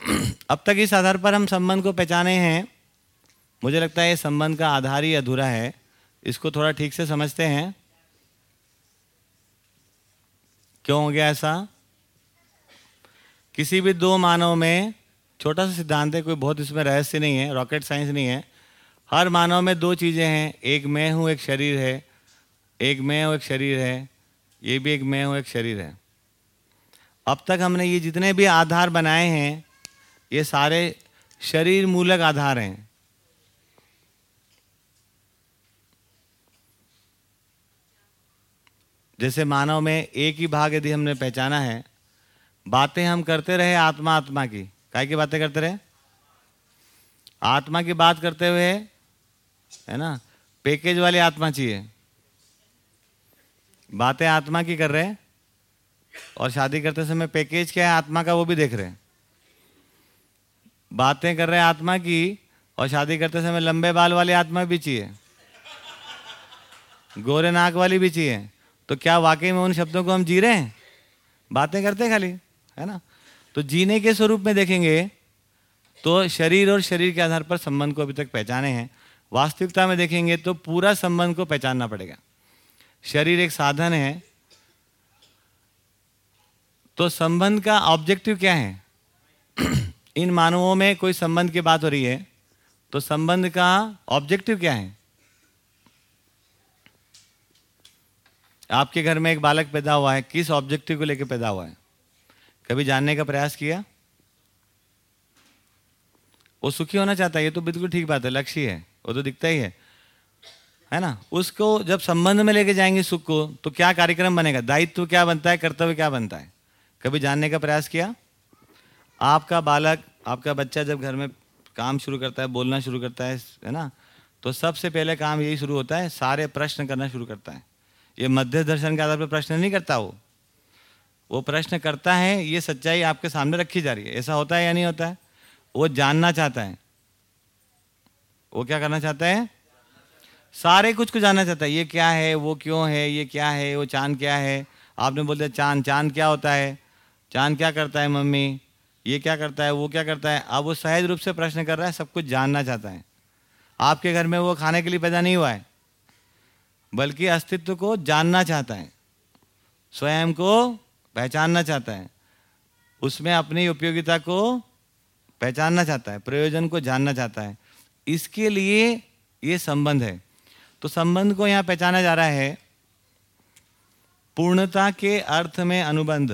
[clears throat] अब तक इस आधार पर हम संबंध को पहचाने हैं। मुझे लगता है ये संबंध का आधार ही अधूरा है। इसको थोड़ा ठीक से समझते हैं। क्यों हो गया ऐसा? किसी भी दो मानव में, छोटा सा सिद्धांत है, कोई बहुत इसमें रहस्य नहीं है रॉकेट साइंस नहीं है। हर मानव में दो चीज़ें हैं, एक मैं हूँ, एक शरीर है। एक मैं हूँ, एक शरीर है। ये भी एक मैं हूँ, एक शरीर है। अब तक हमने ये जितने भी आधार बनाए हैं, ये सारे शरीर मूलक आधार हैं। जैसे मानव में एक ही भाग यदि हमने पहचाना है बातें हम करते रहे आत्मा आत्मा की। काय की बातें करते रहे? आत्मा की बात करते हुए, है ना? पैकेज वाली आत्मा चाहिए। बातें आत्मा की कर रहे हैं और शादी करते समय पैकेज क्या है? आत्मा का वो भी देख रहे हैं। बातें कर रहे हैं आत्मा की और शादी करते समय लंबे बाल वाली आत्मा भी चाहिए। गोरे नाक वाली भी चाहिए। तो क्या वाकई में उन शब्दों को हम जी रहे हैं? बातें करते खाली। है ना? तो जीने के स्वरूप में देखेंगे तो शरीर और शरीर के आधार पर संबंध को अभी तक पहचाने हैं। वास्तविकता में देखेंगे तो पूरा संबंध को पहचानना पड़ेगा। शरीर एक साधन है। तो संबंध का ऑब्जेक्टिव क्या है? [clears throat] इन मानवों में कोई संबंध की बात हो रही है तो संबंध का ऑब्जेक्टिव क्या है? आपके घर में एक बालक पैदा हुआ है, किस ऑब्जेक्टिव को लेकर पैदा हुआ है? कभी जानने का प्रयास किया? वो सुखी होना चाहता है, ये तो बिल्कुल ठीक बात है, लक्ष्य है, वो तो दिखता ही है। है ना? उसको जब संबंध में लेके जाएँगे सुख को तो क्या कार्यक्रम बनेगा? दायित्व क्या बनता है, कर्तव्य क्या बनता है? कभी जानने का प्रयास किया? आपका बालक, आपका बच्चा जब घर में काम शुरू करता है, बोलना शुरू करता है है ना? तो सबसे पहले काम यही शुरू होता है, सारे प्रश्न करना शुरू करता है। ये मध्य दर्शन के आधार पर प्रश्न नहीं करता वो। वो प्रश्न करता है, ये सच्चाई आपके सामने रखी जा रही है। ऐसा होता है या नहीं होता है? वो जानना चाहता है। वो क्या करना चाहता है? सारे कुछ को जानना चाहता है। ये क्या है? वो क्यों है? ये क्या है? वो चाँद क्या है? आपने बोल दिया, चाँद चाँद क्या होता है? चाँद क्या करता है मम्मी? ये क्या करता है? वो क्या करता है? अब वो सहज रूप से प्रश्न कर रहा है, सब कुछ जानना चाहता है। आपके घर में वो खाने के लिए पैदा नहीं हुआ है, बल्कि अस्तित्व को जानना चाहता है। स्वयं को पहचानना चाहता है। उसमें अपनी उपयोगिता को पहचानना चाहता है, प्रयोजन को जानना चाहता है। इसके लिए ये संबंध है। तो संबंध को यहाँ पहचाना जा रहा है पूर्णता के अर्थ में अनुबंध।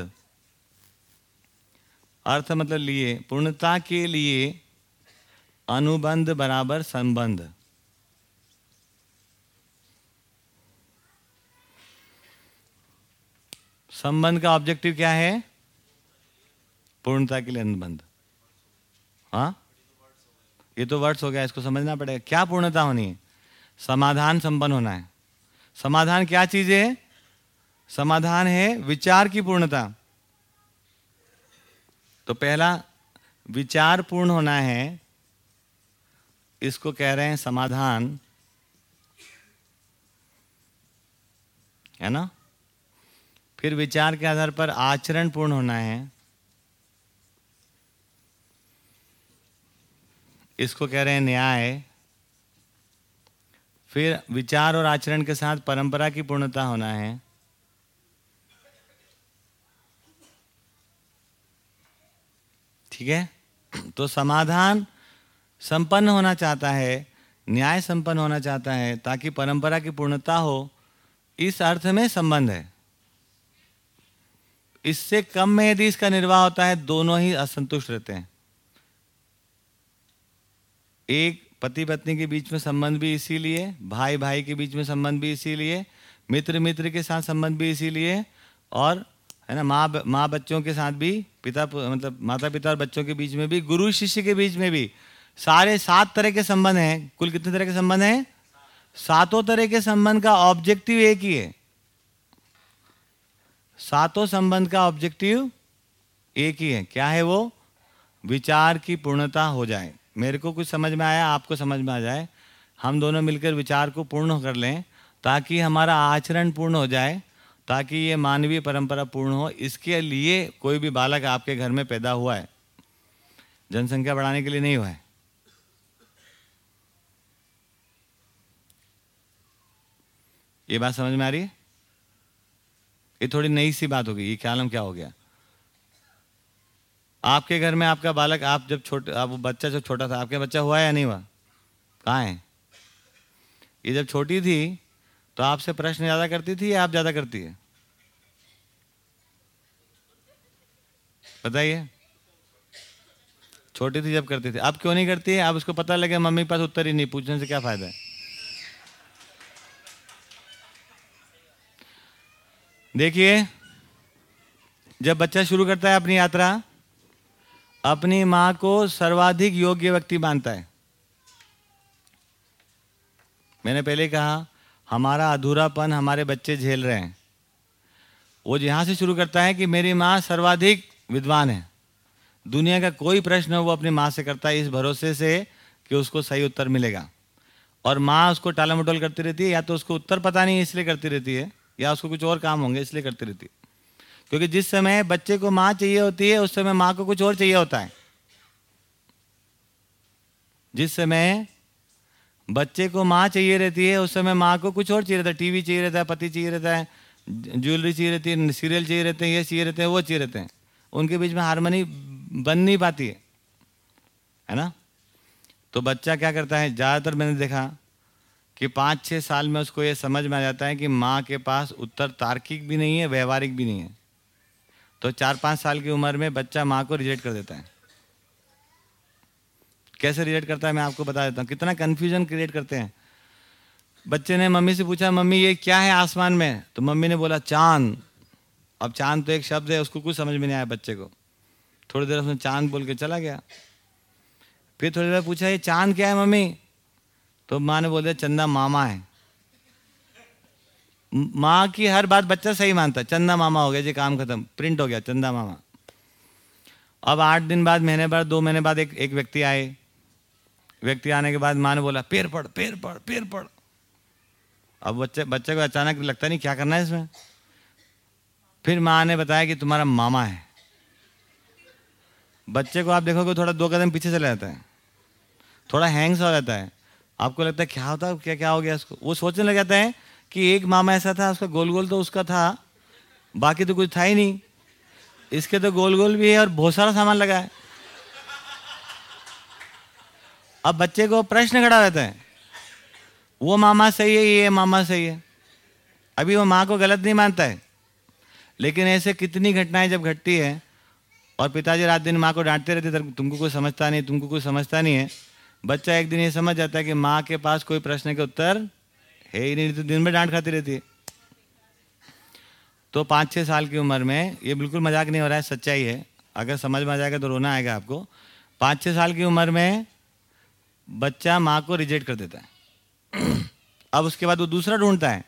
अर्थ मतलब लिए, पूर्णता के लिए अनुबंध बराबर संबंध। संबंध का ऑब्जेक्टिव क्या है? पूर्णता के लिए अनुबंध हाँ? ये तो वर्ड्स हो गया, इसको समझना पड़ेगा। क्या पूर्णता होनी है? समाधान संपन्न होना है। समाधान क्या चीज़ है? समाधान है विचार की पूर्णता। तो पहला, विचार पूर्ण होना है, इसको कह रहे हैं समाधान। है ना? फिर विचार के आधार पर आचरण पूर्ण होना है। इसको कह रहे हैं न्याय। फिर विचार और आचरण के साथ परंपरा की पूर्णता होना है। ठीक है? तो समाधान संपन्न होना चाहता है, न्याय संपन्न होना चाहता है, ताकि परंपरा की पूर्णता हो, इस अर्थ में संबंध है। इससे कम में यदि इसका निर्वाह होता है, दोनों ही असंतुष्ट रहते हैं। एक पति पत्नी के बीच में संबंध भी इसीलिए भाई भाई के बीच में संबंध भी इसीलिए मित्र मित्र के साथ संबंध भी इसीलिए, और, है ना, माँ माँ बच्चों के साथ भी, पिता मतलब माता पिता और बच्चों के बीच में भी, गुरु शिष्य के बीच में भी सारे सात तरह के संबंध हैं। कुल कितने तरह के संबंध हैं? सातों तरह के संबंध का ऑब्जेक्टिव एक ही है। सातों संबंध का ऑब्जेक्टिव एक ही है। क्या है वो? विचार की पूर्णता हो जाए। मेरे को कुछ समझ में आया, आपको समझ में आ जाए। हम दोनों मिलकर विचार को पूर्ण कर लें, ताकि हमारा आचरण पूर्ण हो जाए, ताकि ये मानवीय परंपरा पूर्ण हो। इसके लिए कोई भी बालक आपके घर में पैदा हुआ है, जनसंख्या बढ़ाने के लिए नहीं हुआ है। ये बात समझ में आ रही है? ये थोड़ी नई सी बात होगी ये ख्याल हम क्या हो गया? आपके घर में आपका बालक, आप जब छोटे, आप वो बच्चा जब छोटा था, आपके बच्चा हुआ या नहीं हुआ? कहाँ है? ये जब छोटी थी तो आपसे प्रश्न ज़्यादा करती थी या आप ज़्यादा करती है? बताइए। छोटी थी जब करती थी। अब क्यों नहीं करती है? अब उसको पता लगे मम्मी के पास उत्तर ही नहीं, पूछने से क्या फ़ायदा है? देखिए, जब बच्चा शुरू करता है अपनी यात्रा, अपनी माँ को सर्वाधिक योग्य व्यक्ति मानता है। मैंने पहले कहा, हमारा अधूरापन हमारे बच्चे झेल रहे हैं। वो यहाँ से शुरू करता है कि मेरी माँ सर्वाधिक विद्वान है। दुनिया का कोई प्रश्न वो अपनी माँ से करता है, इस भरोसे से कि उसको सही उत्तर मिलेगा। और माँ उसको टाला मटोल करती रहती है, या तो उसको उत्तर पता नहीं, इसलिए करती रहती है। या उसको कुछ और काम होंगे, इसलिए करती रहती है। क्योंकि जिस समय बच्चे को माँ चाहिए होती है, उस समय माँ को कुछ और चाहिए होता है। जिस समय बच्चे को माँ चाहिए रहती है, उस समय माँ को कुछ और चाहिए रहता है। टीवी चाहिए रहता है, पति चाहिए रहता है, ज्वेलरी चाहिए रहती है, सीरियल चाहिए रहते हैं, ये चाहिए रहते हैं, वो चाहिए रहते हैं। उनके बीच में हारमोनी बन नहीं पाती है। है ना? तो बच्चा क्या करता है? ज़्यादातर मैंने देखा कि पाँच छः साल में उसको ये समझ में आ जाता है कि माँ के पास उत्तर तार्किक भी नहीं है, व्यवहारिक भी नहीं है। तो चार, पाँच साल की उम्र में बच्चा माँ को रिजेक्ट कर देता है। कैसे रिजेक्ट करता है मैं आपको बता देता हूँ। कितना कन्फ्यूज़न क्रिएट करते हैं। बच्चे ने मम्मी से पूछा, मम्मी, ये क्या है आसमान में? तो मम्मी ने बोला, चाँद। अब चाँद तो एक शब्द है, उसको कुछ समझ में नहीं आया बच्चे को। थोड़ी देर उसने चाँद बोल के चला गया। फिर थोड़ी देर पूछा, ये चाँद क्या है मम्मी? तो माँ ने बोल दिया, चंदा मामा है। माँ की हर बात बच्चा सही मानता चंदा मामा हो गया, जी, काम खत्म। प्रिंट हो गया, चंदा मामा। अब आठ दिन बाद, महीने बाद, दो महीने बाद एक एक व्यक्ति आए। व्यक्ति आने के बाद माँ ने बोला, पेड़ पड़ पेड़ पड़ पेड़ पड़। अब बच्चे बच्चे को अचानक लगता नहीं, क्या करना है इसमें? फिर माँ ने बताया कि, तुम्हारा मामा है। बच्चे को आप देखोगे, थोड़ा दो कदम पीछे चला जाता है। थोड़ा हैंग्स हो जाता है। आपको लगता है, क्या होता क्या क्या हो गया उसको वो सोचने लग जाता है कि एक मामा ऐसा था, उसका गोल गोल तो उसका था, बाकी तो कुछ था ही नहीं। इसके तो गोल गोल भी है और बहुत सारा सामान लगा है। अब बच्चे को प्रश्न खड़ा रहता है, वो मामा सही है, ये मामा सही है? अभी वो माँ को गलत नहीं मानता है, लेकिन ऐसे कितनी घटनाएँ जब घटती है और पिताजी रात दिन माँ को डांटते रहते तुमको कोई समझता नहीं, तुमको कोई समझता नहीं है। बच्चा एक दिन ये समझ जाता है कि माँ के पास कोई प्रश्न के उत्तर है ही नहीं तो दिन में डांट खाती रहती है। तो पाँच छः साल की उम्र में ये बिल्कुल मज़ाक नहीं हो रहा है, सच्चाई है। अगर समझ में आ जाएगा तो रोना आएगा आपको। पाँच छः साल की उम्र में बच्चा माँ को रिजेक्ट कर देता है। [clears throat] अब उसके बाद वो दूसरा ढूंढता है।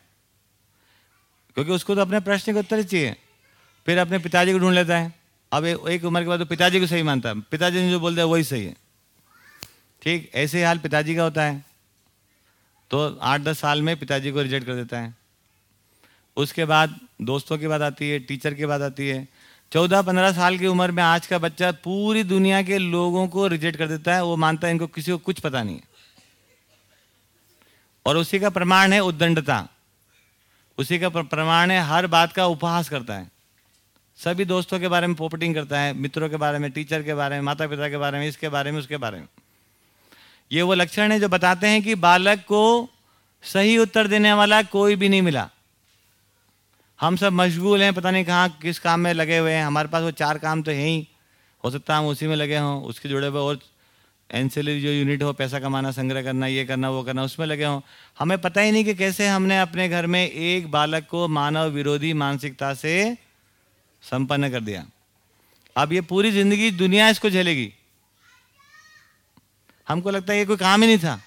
क्योंकि उसको तो अपने प्रश्न के उत्तर चाहिए। फिर अपने पिताजी को ढूंढ लेता है। अब एक उम्र के बाद तो पिताजी को सही मानता है। पिताजी ने जो बोलते हैं वही सही है। ठीक ऐसे हाल पिताजी का होता है। तो आठ दस साल में पिताजी को रिजेक्ट कर देता है। उसके बाद दोस्तों की बात आती है, टीचर की बात आती है। चौदह पंद्रह साल की उम्र में आज का बच्चा पूरी दुनिया के लोगों को रिजेक्ट कर देता है, वो मानता है, इनको किसी को कुछ पता नहीं है। और उसी का प्रमाण है उद्दंडता। उसी का प्रमाण है हर बात का उपहास करता है। सभी दोस्तों के बारे में पोपटिंग करता है, मित्रों के बारे में, टीचर के बारे में माता पिता के बारे में, इसके बारे में, उसके बारे में। ये वो लक्षण है जो बताते हैं कि बालक को सही उत्तर देने वाला कोई भी नहीं मिला। हम सब मशगूल हैं, पता नहीं कहाँ, किस काम में लगे हुए हैं। हमारे पास वो चार काम तो है ही। हो सकता है हम उसी में लगे हों, उसके जुड़े हुए और एनसिलरी जो यूनिट हो, पैसा कमाना, संग्रह करना, ये करना, वो करना, उसमें लगे हों। हमें पता ही नहीं कि कैसे हमने अपने घर में एक बालक को मानव विरोधी मानसिकता से संपन्न कर दिया। अब ये पूरी ज़िंदगी दुनिया इसको झेलेगी। हमको लगता है ये कोई काम ही नहीं था।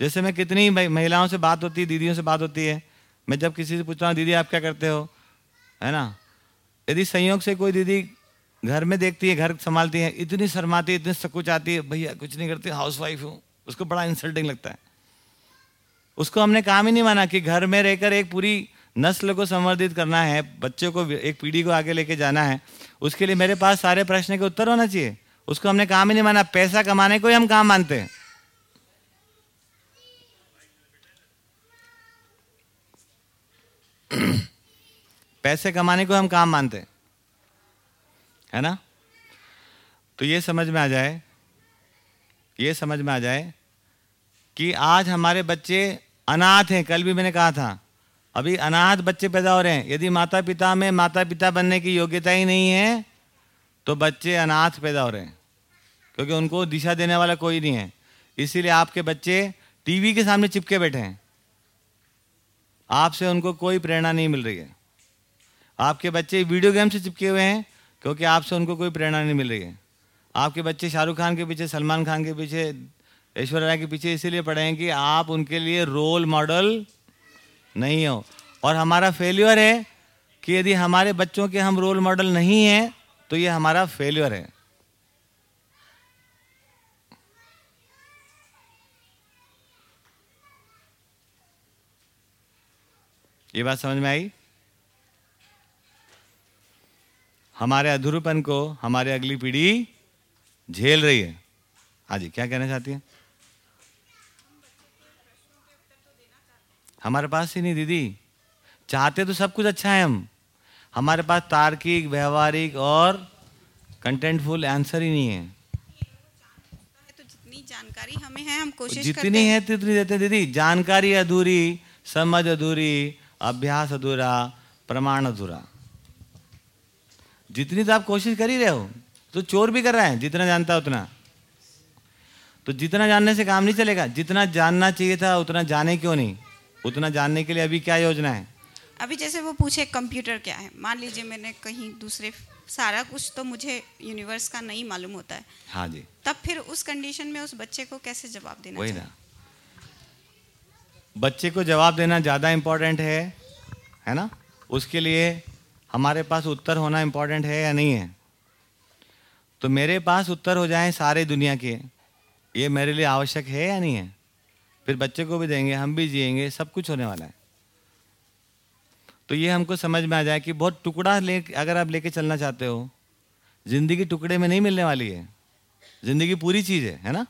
जैसे मैं कितनी महिलाओं से बात होती है दीदियों से बात होती है, मैं जब किसी से पूछता हूँ, दीदी, आप क्या करते हो? है ना? यदि संयोग से कोई दीदी घर में देखती है, घर संभालती है, इतनी शर्माती है, इतनी सकुच आती है, भैया, कुछ नहीं करती हाउस वाइफ हूँ। उसको बड़ा इंसल्टिंग लगता है। उसको हमने काम ही नहीं माना कि घर में रहकर एक पूरी नस्ल को संवर्धित करना है, बच्चों को एक पीढ़ी को आगे लेके जाना है। उसके लिए मेरे पास सारे प्रश्न के उत्तर होना चाहिए। उसको हमने काम ही नहीं माना, पैसा कमाने को ही हम काम मानते हैं? [clears throat] पैसे कमाने को हम काम मानते हैं? है ना? तो ये समझ में आ जाए, ये समझ में आ जाए कि आज हमारे बच्चे अनाथ हैं, कल भी मैंने कहा था। अभी अनाथ बच्चे पैदा हो रहे हैं। यदि माता पिता में माता पिता बनने की योग्यता ही नहीं है तो बच्चे अनाथ पैदा हो रहे हैं। क्योंकि उनको दिशा देने वाला कोई नहीं है। इसीलिए आपके बच्चे टीवी के सामने चिपके बैठे हैं। आपसे उनको कोई प्रेरणा नहीं मिल रही है। आपके बच्चे वीडियो गेम से चिपके हुए हैं, क्योंकि आपसे उनको कोई प्रेरणा नहीं मिल रही है। आपके बच्चे शाहरुख खान के पीछे, सलमान खान के पीछे, ऐश्वर्या राय के पीछे इसीलिए पड़े हैं कि आप उनके लिए रोल मॉडल नहीं हो। और हमारा फेल्यूर है कि यदि हमारे बच्चों के हम रोल मॉडल नहीं हैं तो ये हमारा फेल्यूर है। ये बात समझ में आई? हमारे अधूरपन को हमारे अगली पीढ़ी झेल रही है। हाँ जी क्या कहना चाहती है? हमारे पास ही नहीं दीदी। चाहते तो सब कुछ अच्छा है हम। हमारे पास तार्किक व्यवहारिक और कंटेंटफुल आंसर ही नहीं है। तो जितनी जानकारी हमें है हम कोशिश करते जितनी है तितनी देते दीदी जानकारी अधूरी समझ अधूरी अभ्यास अधूरा प्रमाण अधूरा। जितनी तो आप कोशिश कर ही रहे हो तो चोर भी कर रहा है जितना जानता है उतना। तो जितना जानने से काम नहीं चलेगा जितना जानना चाहिए था उतना जाने क्यों नहीं? उतना जानने के लिए अभी क्या योजना है? अभी जैसे वो पूछे कंप्यूटर क्या है? मान लीजिए मैंने कहीं दूसरे सारा कुछ तो मुझे यूनिवर्स का नहीं मालूम होता है। हाँ जी। तब फिर उस कंडीशन में उस बच्चे को कैसे जवाब देना वही ना। बच्चे को जवाब देना ज़्यादा इंपॉर्टेंट है है ना? उसके लिए हमारे पास उत्तर होना इंपॉर्टेंट है या नहीं है? तो मेरे पास उत्तर हो जाएँ सारे दुनिया के। ये मेरे लिए आवश्यक है या नहीं है? फिर बच्चे को भी देंगे, हम भी जिएँगे, सब कुछ होने वाला है। तो ये हमको समझ में आ जाए कि बहुत टुकड़ा ले, अगर आप लेके चलना चाहते हो, ज़िंदगी टुकड़े में नहीं मिलने वाली है। ज़िंदगी पूरी चीज़ है है ना?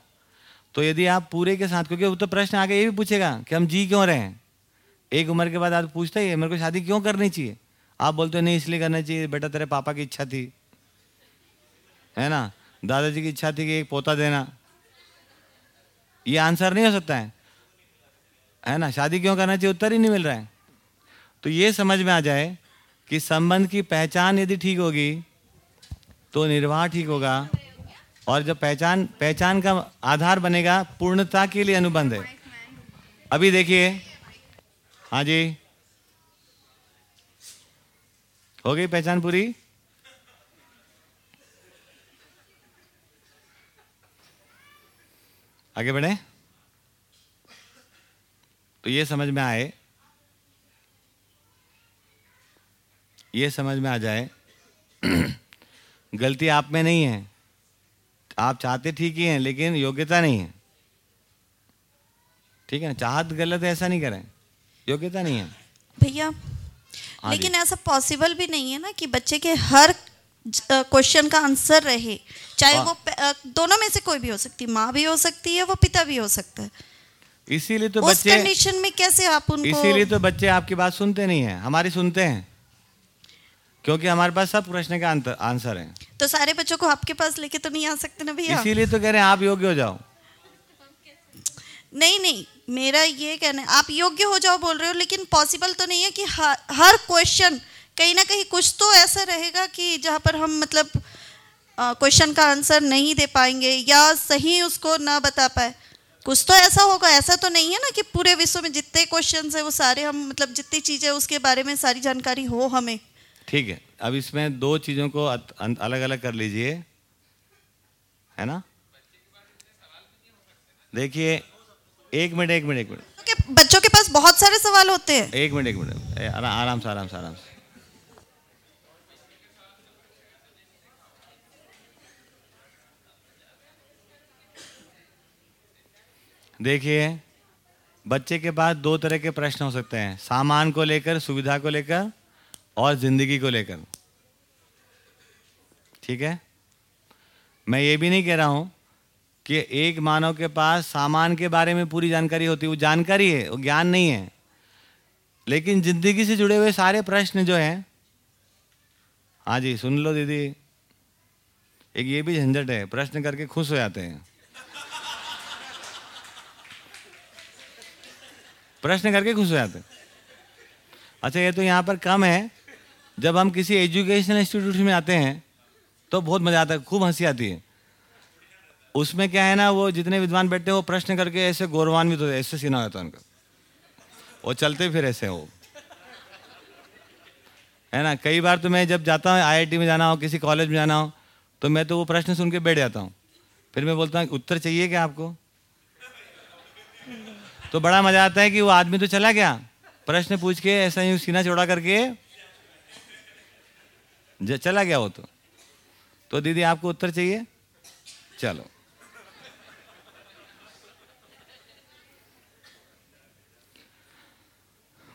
तो यदि आप पूरे के साथ, क्योंकि वो तो प्रश्न आगे ये भी पूछेगा कि हम जी क्यों रहे हैं? एक उम्र के बाद आप पूछते ही, मेरे को शादी क्यों करनी चाहिए? आप बोलते हो, नहीं, इसलिए करना चाहिए, बेटा, तेरे पापा की इच्छा थी। है ना? दादाजी की इच्छा थी कि एक पोता देना। ये आंसर नहीं हो सकता है। है ना? शादी क्यों करना चाहिए, उत्तर ही नहीं मिल रहा है। तो ये समझ में आ जाए कि संबंध की पहचान यदि ठीक होगी तो निर्वाह ठीक होगा। और जब पहचान पहचान का आधार बनेगा, पूर्णता के लिए अनुबंध है। अभी देखिए। हाँ जी। हो गई पहचान पूरी? आगे बढ़े। तो ये समझ में आए। ये समझ में आ जाए। [clears throat] गलती आप में नहीं है। आप चाहते ठीक ही हैं लेकिन योग्यता नहीं है। ठीक है ना? चाहत गलत है ऐसा नहीं करें। योग्यता नहीं है। भैया हाँ लेकिन ऐसा पॉसिबल भी नहीं है ना कि बच्चे के हर क्वेश्चन का आंसर रहे। चाहे हाँ। वो दोनों में से कोई भी हो सकती है। माँ भी हो सकती है वो पिता भी हो सकता है। इसीलिए तो बच्चे कंडीशन में कैसे आप उनको इसीलिए तो बच्चे आपकी बात सुनते नहीं है। हमारी सुनते हैं। क्योंकि हमारे पास सब प्रश्न का आंसर है। तो सारे बच्चों को आपके पास लेके तो नहीं आ सकते ना भैया? इसीलिए तो कह रहे हैं आप योग्य हो जाओ। नहीं नहीं मेरा ये कहना है आप योग्य हो जाओ बोल रहे हो लेकिन पॉसिबल तो नहीं है कि हर, हर क्वेश्चन कहीं ना कहीं कुछ तो ऐसा रहेगा कि जहाँ पर हम मतलब क्वेश्चन का आंसर नहीं दे पाएँगे या सही उसको ना बता पाए। कुछ तो ऐसा होगा ऐसा तो नहीं है ना कि पूरे विश्व में जितने क्वेश्चन है वो सारे हम मतलब जितनी चीज़ें उसके बारे में सारी जानकारी हो हमें। ठीक है अब इसमें दो चीज़ों को अलग अलग कर लीजिए है ना? देखिए एक मिनट एक मिनट एक मिनट। क्योंकि बच्चों के पास बहुत सारे सवाल होते हैं। एक मिनट एक मिनट आराम से आराम से आराम से। देखिए बच्चे के पास दो तरह के प्रश्न हो सकते हैं सामान को लेकर सुविधा को लेकर और ज़िंदगी को लेकर। ठीक है? मैं ये भी नहीं कह रहा हूँ कि एक मानव के पास सामान के बारे में पूरी जानकारी होती है। वो जानकारी है, वो ज्ञान नहीं है। लेकिन ज़िंदगी से जुड़े हुए सारे प्रश्न जो हैं हाँ जी, सुन लो दीदी। एक ये भी झंझट है, प्रश्न करके खुश हो जाते हैं। प्रश्न करके खुश हो जाते हैं। अच्छा ये तो यहाँ पर कम है। जब हम किसी एजुकेशनल इंस्टीट्यूट में आते हैं तो बहुत मज़ा आता है, खूब हँसी आती है। उसमें क्या है ना, वो जितने विद्वान बैठते हैं, वो प्रश्न करके ऐसे गौरवान्वित होते ऐसे सीना होता है उनका। वो चलते फिर ऐसे हो। है ना, कई बार तो मैं जब जाता हूँ आईआईटी में जाना हो, किसी कॉलेज में जाना हो तो मैं तो वो प्रश्न सुन के बैठ जाता हूँ। फिर मैं बोलता हूँ, उत्तर चाहिए क्या आपको? तो बड़ा मज़ा आता है कि वो आदमी तो चला गया। प्रश्न पूछ के ऐसा ही सीना चौड़ा करके ज- चला गया वो तो। तो दीदी आपको उत्तर चाहिए? चलो।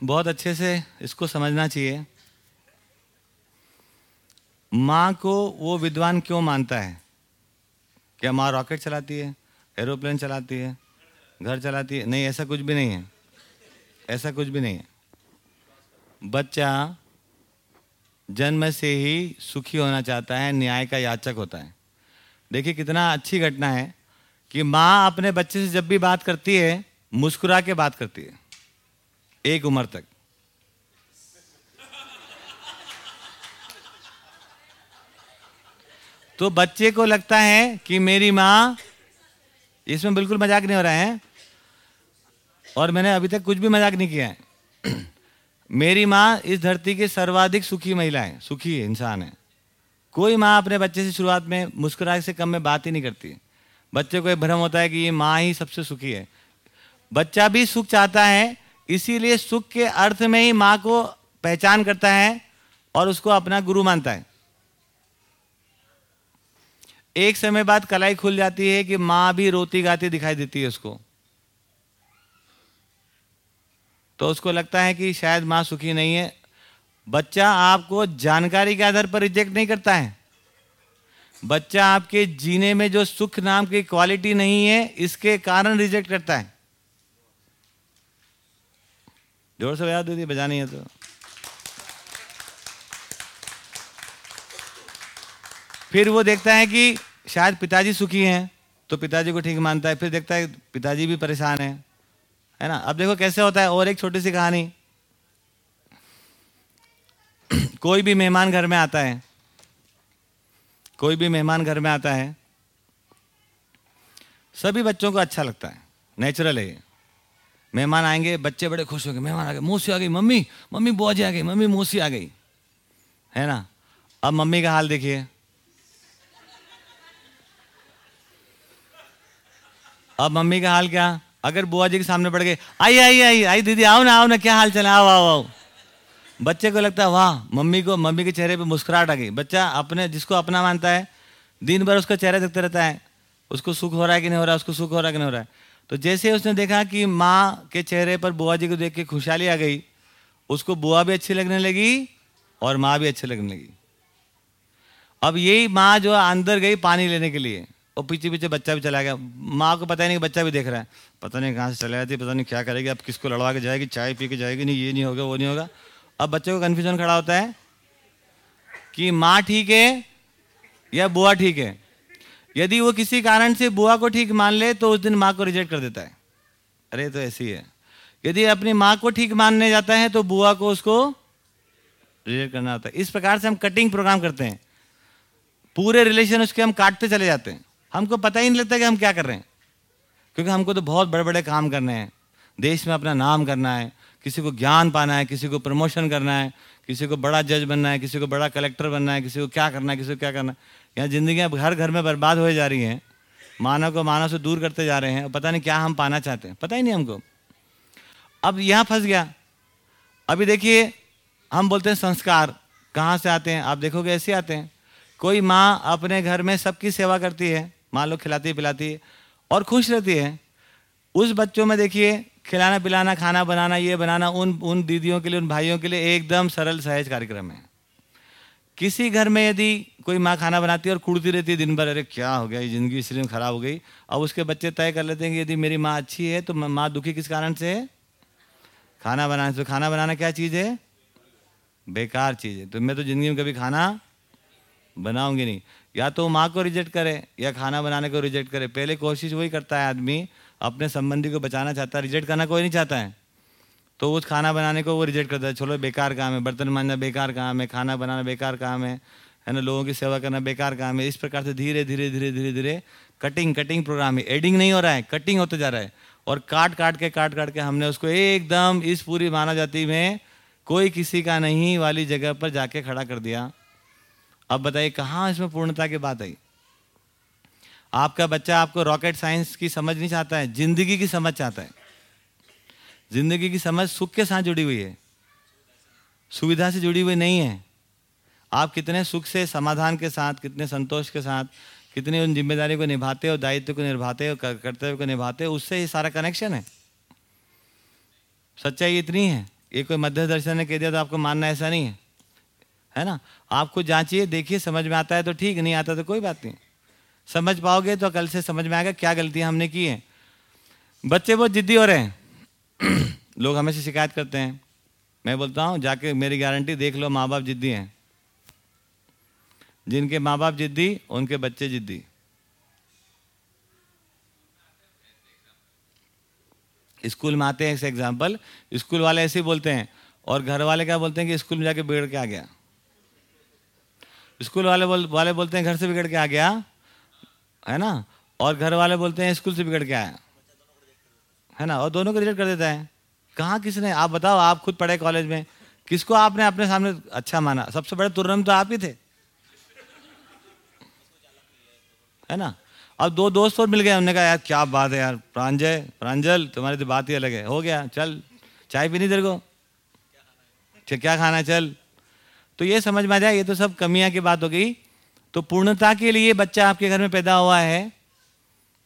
बहुत अच्छे से इसको समझना चाहिए। माँ को वो विद्वान क्यों मानता है? क्या माँ रॉकेट चलाती है, एरोप्लेन चलाती है, घर चलाती है? नहीं, ऐसा कुछ भी नहीं है। ऐसा कुछ भी नहीं है। बच्चा जन्म से ही सुखी होना चाहता है, न्याय का याचक होता है। देखिए कितना अच्छी घटना है कि माँ अपने बच्चे से जब भी बात करती है, मुस्कुरा के बात करती है, एक उम्र तक। तो बच्चे को लगता है कि मेरी माँ, इसमें बिल्कुल मज़ाक नहीं हो रहा है, और मैंने अभी तक कुछ भी मज़ाक नहीं किया है। मेरी माँ इस धरती की सर्वाधिक सुखी महिला है, सुखी इंसान है। कोई माँ अपने बच्चे से शुरुआत में मुस्कुरा से कम में बात ही नहीं करती। बच्चे को एक भ्रम होता है कि ये माँ ही सबसे सुखी है। बच्चा भी सुख चाहता है, इसीलिए सुख के अर्थ में ही माँ को पहचान करता है और उसको अपना गुरु मानता है। एक समय बाद कलाई खुल जाती है कि माँ भी रोती गाती दिखाई देती है उसको। तो उसको लगता है कि शायद माँ सुखी नहीं है। बच्चा आपको जानकारी के आधार पर रिजेक्ट नहीं करता है। बच्चा आपके जीने में जो सुख नाम की क्वालिटी नहीं है, इसके कारण रिजेक्ट करता है। ज़ोर से बजा दीदी बजा नहीं है तो। फिर वो देखता है कि शायद पिताजी सुखी हैं तो पिताजी को ठीक मानता है। फिर देखता है पिताजी भी परेशान है। है ना? अब देखो कैसे होता है, और एक छोटी सी कहानी। कोई भी मेहमान घर में आता है, कोई भी मेहमान घर में आता है, सभी बच्चों को अच्छा लगता है नेचुरल है मेहमान आएँगे, बच्चे बड़े खुश होंगे, मेहमान आ गए, मौसी आ गई, मम्मी मम्मी बुआ जी आ गई, मम्मी मौसी आ गई, है ना? अब मम्मी का हाल देखिए। अब मम्मी का हाल क्या? अगर बुआ जी के सामने पड़ गए, आई आई आई आई, दीदी, आओ ना आओ ना, क्या हाल चला आओ आओ आओ। बच्चे को लगता है, वाह, मम्मी को, मम्मी के चेहरे पे मुस्कुराहट आ गई। बच्चा अपने, जिसको अपना मानता है, दिन भर उसका चेहरा देखते रहता है, उसको सुख हो रहा है कि नहीं हो रहा है, उसको सुख हो रहा है कि नहीं हो रहा है। तो जैसे उसने देखा कि माँ के चेहरे पर बुआ जी को देख के खुशहाली आ गई, उसको बुआ भी अच्छी लगने लगी और माँ भी अच्छी लगने लगी। अब यही माँ जो अंदर गई पानी लेने के लिए। और पीछे पीछे बच्चा भी चला गया। माँ को पता ही नहीं बच्चा भी देख रहा है। पता नहीं कहाँ से चला जाती पता नहीं क्या करेगी, अब किसको लड़वा के जाएगी, चाय पी के जाएगी, नहीं, ये नहीं होगा, वो नहीं होगा। अब बच्चे को कन्फ्यूज़न खड़ा होता है कि माँ ठीक है या बुआ ठीक है। यदि वो किसी कारण से बुआ को ठीक मान ले तो उस दिन माँ को रिजेक्ट कर देता है। अरे तो ऐसी है यदि अपनी माँ को ठीक मानने जाता है तो बुआ को उसको रिजेक्ट करना होता है। इस प्रकार से हम कटिंग प्रोग्राम करते हैं। पूरे रिलेशन उसके हम काटते चले जाते हैं। हमको पता ही नहीं लगता कि हम क्या कर रहे हैं। क्योंकि हमको तो बहुत बड़े बड़े काम करने हैं। देश में अपना नाम करना है, किसी को ज्ञान पाना है, किसी को प्रमोशन करना है, किसी को बड़ा जज बनना है, किसी को बड़ा कलेक्टर बनना है, किसी को क्या करना है, किसी को क्या करना है। यहाँ ज़िंदगी अब हर घर में बर्बाद हो जा रही हैं। मानव को मानव से दूर करते जा रहे हैं और पता नहीं क्या हम पाना चाहते हैं। पता ही नहीं हमको। अब यहाँ फंस गया। अभी देखिए, हम बोलते हैं संस्कार। कहाँ से आते हैं? आप देखोगे ऐसे आते हैं। कोई माँ अपने घर में सबकी सेवा करती है। माँ लोग खिलाती पिलाती है और खुश रहती है। उस बच्चों में देखिए, खिलाना, पिलाना, खाना, बनाना, ये बनाना, उन उन दीदियों के लिए, उन भाइयों के लिए एकदम सरल, सहज कार्यक्रम है। किसी घर में यदि कोई माँ खाना बनाती है और कुड़ती रहती है दिन भर, अरे क्या हो गया, ये ज़िंदगी इसलिए खराब हो गई। अब उसके बच्चे तय कर लेते हैं कि यदि मेरी माँ अच्छी है तो माँ दुखी किस कारण से है? खाना बनाने से। खाना बनाना क्या चीज़ है? बेकार चीज़ है। तो मैं तो ज़िंदगी में कभी खाना बनाऊँगी नहीं। या तो माँ को रिजेक्ट करे, या खाना बनाने को रिजेक्ट करे। पहले कोशिश वही करता है आदमी, अपने संबंधी को बचाना चाहता है, रिजेक्ट करना कोई नहीं चाहता है। तो उस खाना बनाने को वो रिजेक्ट करता है। चलो, बेकार काम है, बर्तन मांजना बेकार काम है, खाना बनाना बेकार काम है है ना, लोगों की सेवा करना बेकार काम है। इस प्रकार से धीरे धीरे धीरे धीरे धीरे कटिंग कटिंग प्रोग्राम है। एडिंग नहीं हो रहा है कटिंग होते जा रहा है। और काट काट के, काट काट के हमने उसको एकदम इस पूरी मानव जाति में कोई किसी का नहीं वाली जगह पर जाके खड़ा कर दिया। अब बताइए, कहाँ इसमें पूर्णता की बात आई? आपका बच्चा आपको रॉकेट साइंस की समझ नहीं चाहता है, ज़िंदगी की समझ चाहता है। ज़िंदगी की समझ सुख के साथ जुड़ी हुई है। सुविधा से जुड़ी हुई नहीं है। आप कितने सुख से, समाधान के साथ, कितने संतोष के साथ, कितने उन ज़िम्मेदारी को निभाते हो, दायित्व को निभाते हो कर्तव्य को निभाते हो, उससे ये सारा कनेक्शन है। सच्चाई इतनी है, ये कोई मध्य दर्शन ने कह दिया तो आपको मानना ऐसा नहीं है। है ना? आपको जांचिए देखिए, समझ में आता है तो ठीक, नहीं आता तो कोई बात नहीं। समझ पाओगे तो कल से समझ में आएगा क्या गलतियाँ हमने की हैं। बच्चे बहुत जिद्दी हो रहे हैं। [clears throat] लोग हमेशा शिकायत करते हैं। मैं बोलता हूँ, जाके मेरी गारंटी देख लो माँ बाप जिद्दी हैं। जिनके माँ बाप जिद्दी, उनके बच्चे जिद्दी। स्कूल में आते हैं ऐसे एग्ज़ाम्पल स्कूल वाले ऐसे ही बोलते हैं, और घर वाले क्या बोलते हैं कि स्कूल में जाके बिगड़ के आ गया। स्कूल वाले बोल, वाले बोलते हैं, घर से बिगड़ के आ गया। है ना? और घर वाले बोलते हैं, स्कूल से बिगड़ के आया है ना? और दोनों को रिजेक्ट कर देता है। कहाँ किसने? आप बताओ, आप खुद पढ़े कॉलेज में। किसको आपने अपने सामने अच्छा माना? सबसे बड़े तुर्रम तो आप ही थे। है ना? अब दो दोस्त और मिल गए उन्होंने कहा, यार, क्या बात है यार प्रांजय प्रांजल, तुम्हारी तो बात ही अलग है। हो गया, चल, चाय पीनी तेरे को। क्या खाना है? चल। तो ये समझ में आ जाए, ये तो सब कमियाँ की बात हो गई। तो पूर्णता के लिए बच्चा आपके घर में पैदा हुआ है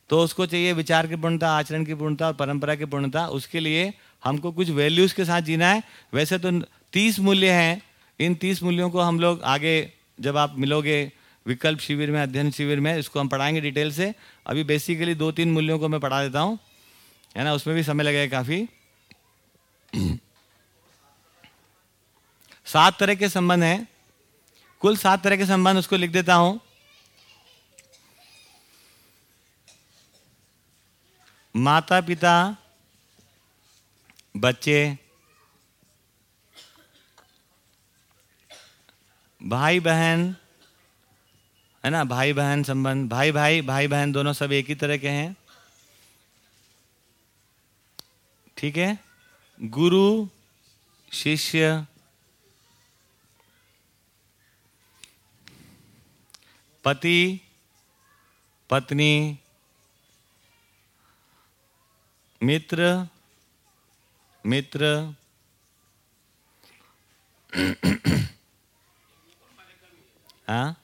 तो उसको चाहिए विचार की पूर्णता, आचरण की पूर्णता और परंपरा की पूर्णता। उसके लिए हमको कुछ वैल्यूज़ के साथ जीना है। वैसे तो तीस मूल्य हैं। इन तीस मूल्यों को हम लोग आगे जब आप मिलोगे विकल्प शिविर में, अध्ययन शिविर में, इसको हम पढ़ाएँगे डिटेल से। अभी बेसिकली दो तीन मूल्यों को मैं पढ़ा देता हूँ। है ना? उसमें भी समय लगेगा काफ़ी। सात तरह के संबंध हैं। कुल सात तरह के संबंध उसको लिख देता हूँ। माता पिता बच्चे भाई बहन है ना? भाई बहन संबंध भाई भाई भाई बहन दोनों सब एक ही तरह के हैं। ठीक है? गुरु, शिष्य पति, पत्नी, मित्र मित्र हाँ?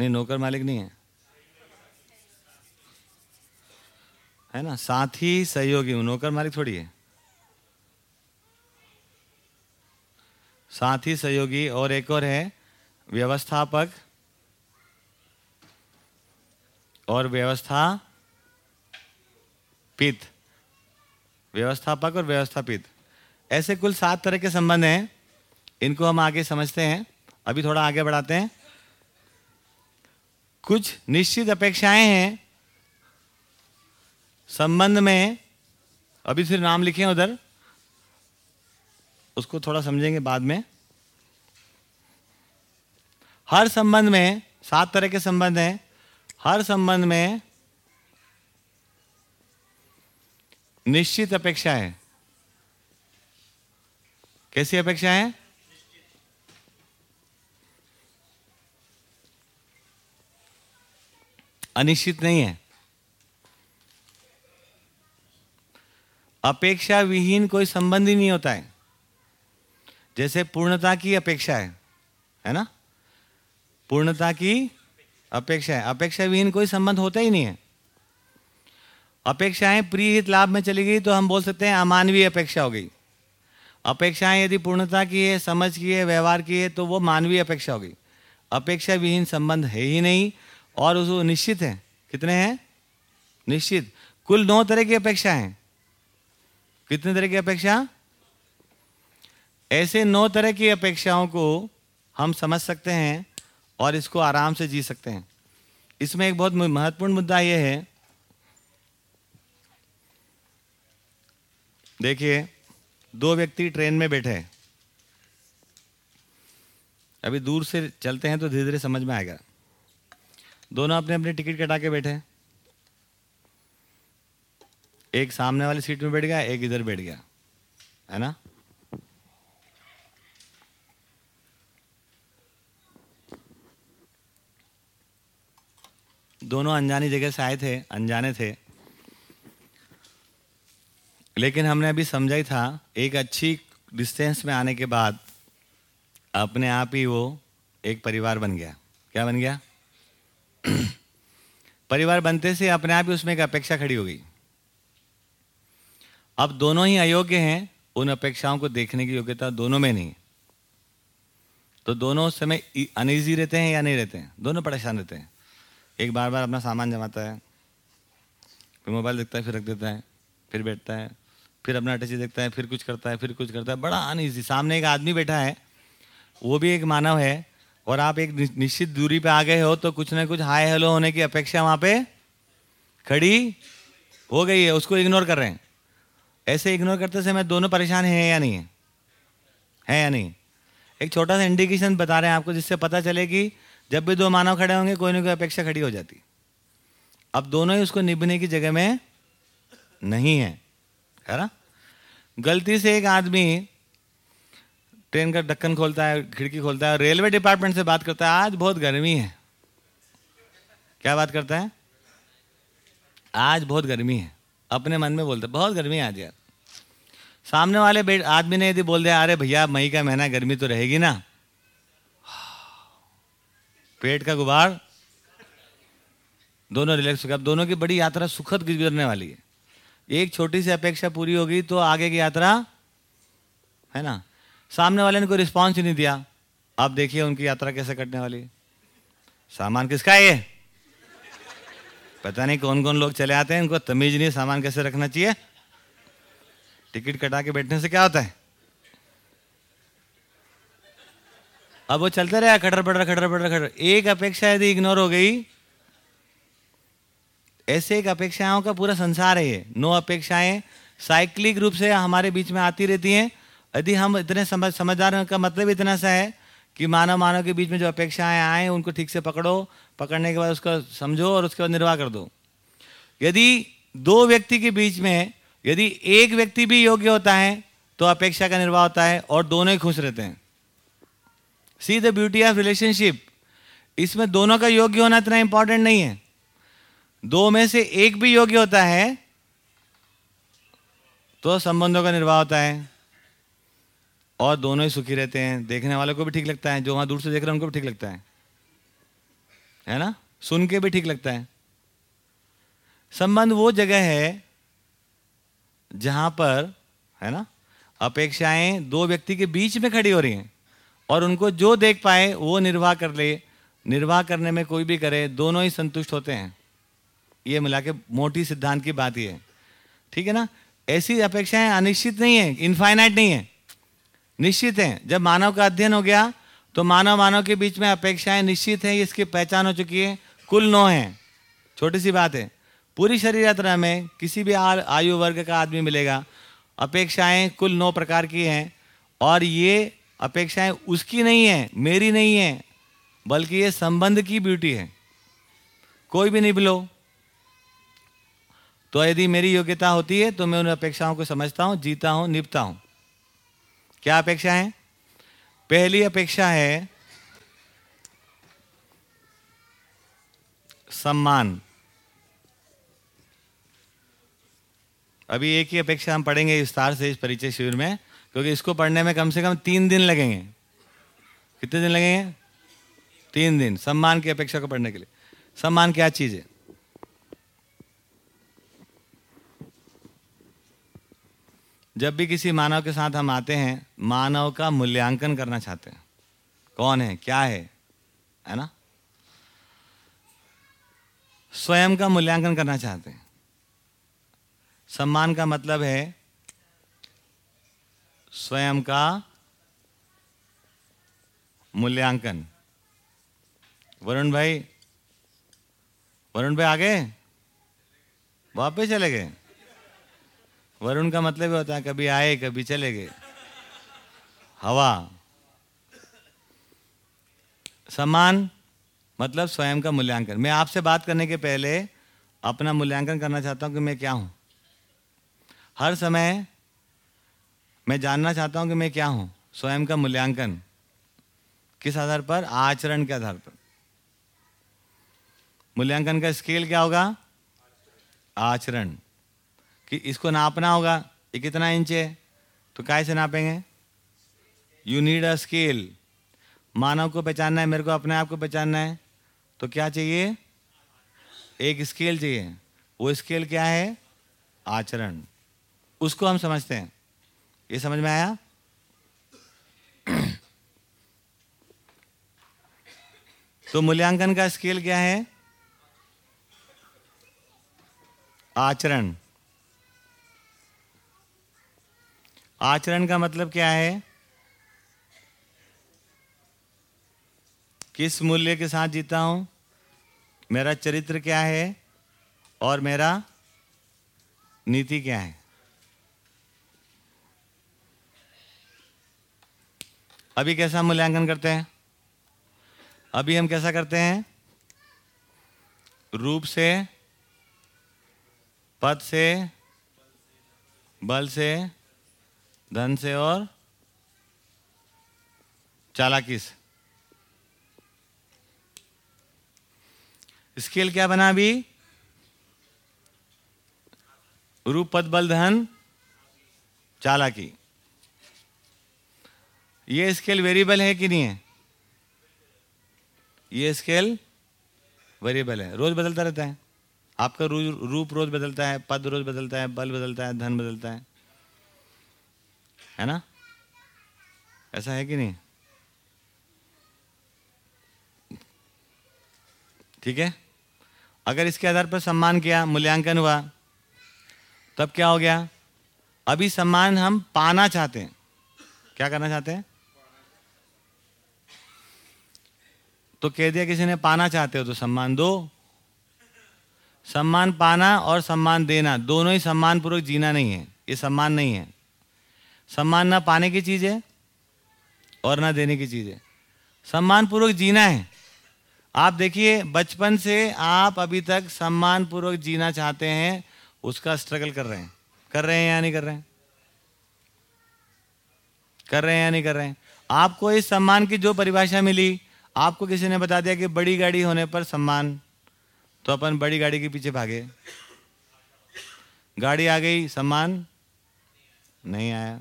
नहीं, नौकर मालिक नहीं है। है ना? साथी सहयोगी नौकर मालिक थोड़ी है। साथी सहयोगी और एक और है व्यवस्थापक। और व्यवस्था पित व्यवस्थापक और व्यवस्थापित। ऐसे कुल सात तरह के संबंध हैं। इनको हम आगे समझते हैं। अभी थोड़ा आगे बढ़ाते हैं। कुछ निश्चित अपेक्षाएँ हैं। संबंध में, अभी सिर्फ़ नाम लिखे हैं उधर। उसको थोड़ा समझेंगे बाद में। हर संबंध में सात तरह के संबंध हैं। हर संबंध में निश्चित अपेक्षा है। कैसी अपेक्षा है? अनिश्चित नहीं है। अपेक्षा विहीन कोई संबंध ही नहीं होता है। जैसे पूर्णता की अपेक्षा है है ना? पूर्णता की अपेक्षा है। अपेक्षा विहीन कोई संबंध होता ही नहीं है। अपेक्षाएँ प्रिय हित लाभ में चली गई तो हम बोल सकते हैं अमानवीय अपेक्षा हो गई। अपेक्षाएँ यदि पूर्णता की है, समझ की है, व्यवहार की है तो वो मानवीय अपेक्षा हो गई। अपेक्षा विहीन संबंध है ही नहीं और उस निश्चित है। कितने हैं? निश्चित। कुल नौ तरह की अपेक्षा कितने तरह की अपेक्षा? ऐसे नौ तरह की अपेक्षाओं को हम समझ सकते हैं और इसको आराम से जी सकते हैं। इसमें एक बहुत महत्वपूर्ण मुद्दा यह है। देखिए, दो व्यक्ति ट्रेन में बैठे हैं। अभी दूर से चलते हैं तो धीरे धीरे समझ में आएगा। दोनों अपने अपने टिकट कटा के बैठे एक सामने वाली सीट में बैठ गया, एक इधर बैठ गया। है ना? दोनों अनजानी जगह से आए थे, अनजाने थे। लेकिन हमने अभी समझा ही था, एक अच्छी डिस्टेंस में आने के बाद अपने आप ही वो एक परिवार बन गया। क्या बन गया? [clears throat] परिवार बनते से अपने आप ही उसमें एक अपेक्षा खड़ी हो गई। अब दोनों ही अयोग्य हैं, उन अपेक्षाओं को देखने की योग्यता दोनों में नहीं। तो दोनों उस समय अनईजी रहते हैं या नहीं रहते हैं? दोनों परेशान रहते हैं। एक बार बार अपना सामान जमाता है। फिर मोबाइल देखता है, फिर रख देता है, फिर बैठता है, फिर अपना अटैची देखता है, फिर कुछ करता है, फिर कुछ करता है। बड़ा अनईजी सामने एक आदमी बैठा है, वो भी एक मानव है और आप एक निश्चित दूरी पे आ गए हो तो कुछ ना कुछ हाय हेलो होने की अपेक्षा वहाँ पे खड़ी हो गई है। उसको इग्नोर कर रहे हैं। ऐसे इग्नोर करते समय दोनों परेशान हैं या नहीं है? या नहीं? एक छोटा सा इंडिकेशन बता रहे हैं आपको जिससे पता चले कि जब भी दो मानव खड़े होंगे, कोई ना कोई अपेक्षा खड़ी हो जाती। अब दोनों ही उसको निभने की जगह में नहीं है है ना? गलती से एक आदमी ट्रेन का ढक्कन खोलता है, खिड़की खोलता है, रेलवे डिपार्टमेंट से बात करता है, आज बहुत गर्मी है। क्या बात करता है? आज बहुत गर्मी है। अपने मन में बोलता है, बहुत गर्मी है आज यार। सामने वाले आदमी ने यदि बोल दिया, अरे भैया, मई का महीना, गर्मी तो रहेगी ना। पेट का गुबार। दोनों रिलैक्स हो अब दोनों की बड़ी यात्रा सुखद गुजरने वाली है। एक छोटी सी अपेक्षा पूरी होगी तो आगे की यात्रा, है ना? सामने वाले ने कोई रिस्पॉन्स ही नहीं दिया। आप देखिए उनकी यात्रा कैसे कटने वाली है। सामान किसका है ये? पता नहीं कौन कौन लोग चले आते हैं। उनको तमीज नहीं सामान कैसे रखना चाहिए? टिकट कटा के बैठने से क्या होता है? अब वो चलता रहा, खटर पटर खटर पटर, खटर। एक अपेक्षा यदि इग्नोर हो गई, ऐसे एक अपेक्षाओं का पूरा संसार है नो अपेक्षाएँ साइक्लिक रूप से हमारे बीच में आती रहती हैं। यदि हम इतने समझ, समझदार का मतलब इतना सा है कि मानव मानव के बीच में जो अपेक्षाएँ आए, उनको ठीक से पकड़ो, पकड़ने के बाद उसका समझो और उसके बाद निर्वाह कर दो। यदि दो व्यक्ति के बीच में, यदि एक व्यक्ति भी योग्य होता है तो अपेक्षा का निर्वाह होता है और दोनों ही खुश रहते हैं। See the beauty of relationship इसमें दोनों का योग्य होना इतना इंपॉर्टेंट नहीं है। दो में से एक भी योग्य होता है तो संबंधों का निर्वाह होता है। और दोनों ही सुखी रहते हैं। देखने वालों को भी ठीक लगता है। जो वहाँ दूर से देख रहे हैं, उनको भी ठीक लगता है। है ना? सुन के भी ठीक लगता है। संबंध वो जगह है, जहाँ पर, है ना? अपेक्षाएँ दो व्यक्ति के बीच में खड़ी हो रही हैं। और उनको जो देख पाए, वो निर्वाह कर ले। निर्वाह करने में कोई भी करे, दोनों ही संतुष्ट होते हैं। ये मिला के मोटी सिद्धांत की बात ही है। ठीक है ना? ऐसी अपेक्षाएँ अनिश्चित नहीं है इनफाइनाइट नहीं है। निश्चित है। जब मानव का अध्ययन हो गया तो मानव मानव के बीच में अपेक्षाएँ निश्चित हैं, इसकी पहचान हो चुकी है। कुल नौ हैं। छोटी सी बात है। पूरी शरीर यात्रा में किसी भी आयु वर्ग का आदमी मिलेगा। अपेक्षाएँ कुल नौ प्रकार की हैं। और ये अपेक्षाएँ उसकी नहीं है, मेरी नहीं है, बल्कि ये संबंध की ब्यूटी है। कोई भी निभलो तो यदि मेरी योग्यता होती है तो मैं उन अपेक्षाओं को समझता हूँ, जीता हूँ निभता हूँ। क्या अपेक्षा है? पहली अपेक्षा है सम्मान। अभी एक ही अपेक्षा हम पढ़ेंगे विस्तार से, इस परिचय शिविर में। क्योंकि इसको पढ़ने में कम से कम तीन दिन लगेंगे। कितने दिन लगेंगे? तीन दिन। सम्मान की अपेक्षा को पढ़ने के लिए। सम्मान क्या चीज़ है? जब भी किसी मानव के साथ हम आते हैं, मानव का मूल्यांकन करना चाहते हैं। कौन है? क्या है? है ना? स्वयं का मूल्यांकन करना चाहते हैं। सम्मान का मतलब है स्वयं का मूल्यांकन। वरुण भाई वरुण भाई आगे? वापस चले गए? वरुण का मतलब ये होता है, कभी आए, कभी चले गए। हवा। सम्मान मतलब स्वयं का मूल्यांकन। मैं आपसे बात करने के पहले अपना मूल्यांकन करना चाहता हूँ कि मैं क्या हूँ। हर समय मैं जानना चाहता हूँ कि मैं क्या हूँ। स्वयं का मूल्यांकन। किस आधार पर? आचरण के आधार पर। मूल्यांकन का स्केल क्या होगा? आचरण। कि इसको नापना होगा, ये कितना इंच है? तो काय से नापेंगे? यू नीड अ स्केल मानव को पहचानना है, मेरे को अपने आप को पहचानना है। तो क्या चाहिए? एक स्केल चाहिए। वो स्केल क्या है? आचरण। उसको हम समझते हैं। ये समझ में आया? [clears throat] तो मूल्यांकन का स्केल क्या है? आचरण। आचरण का मतलब क्या है? किस मूल्य के साथ जीता हूँ? मेरा चरित्र क्या है? और मेरा नीति क्या है? अभी कैसा मूल्यांकन करते हैं? अभी हम कैसा करते हैं? रूप से, पद से, बल से, धन से और चालाकी से। स्केल क्या बना अभी? रूप, पद, बल, धन, चालाकी। ये स्केल वेरिएबल है कि नहीं है? ये स्केल वेरिएबल है। रोज बदलता रहता है। आपका रूप रोज बदलता है, पद रोज बदलता है, बल बदलता है, धन बदलता है। है ना? ऐसा है कि नहीं? ठीक है? अगर इसके आधार पर सम्मान किया, मूल्यांकन हुआ, तब क्या हो गया? अभी सम्मान हम पाना चाहते हैं। क्या करना चाहते हैं? तो कह दिया किसी ने, पाना चाहते हो तो सम्मान दो। सम्मान पाना और सम्मान देना, दोनों ही सम्मान पूर्वक जीना नहीं है, ये सम्मान नहीं है। सम्मान ना पाने की चीज़ है और ना देने की चीज़ है। सम्मान पूर्वक जीना है। आप देखिए, बचपन से आप अभी तक सम्मान पूर्वक जीना चाहते हैं, उसका स्ट्रगल कर रहे हैं। कर रहे हैं या नहीं कर रहे हैं? कर रहे हैं या नहीं कर रहे हैं? आपको इस सम्मान की जो परिभाषा मिली आपको किसी ने बता दिया कि बड़ी गाड़ी होने पर सम्मान? तो अपन बड़ी गाड़ी के पीछे भागे। गाड़ी आ गई, सम्मान? नहीं आया।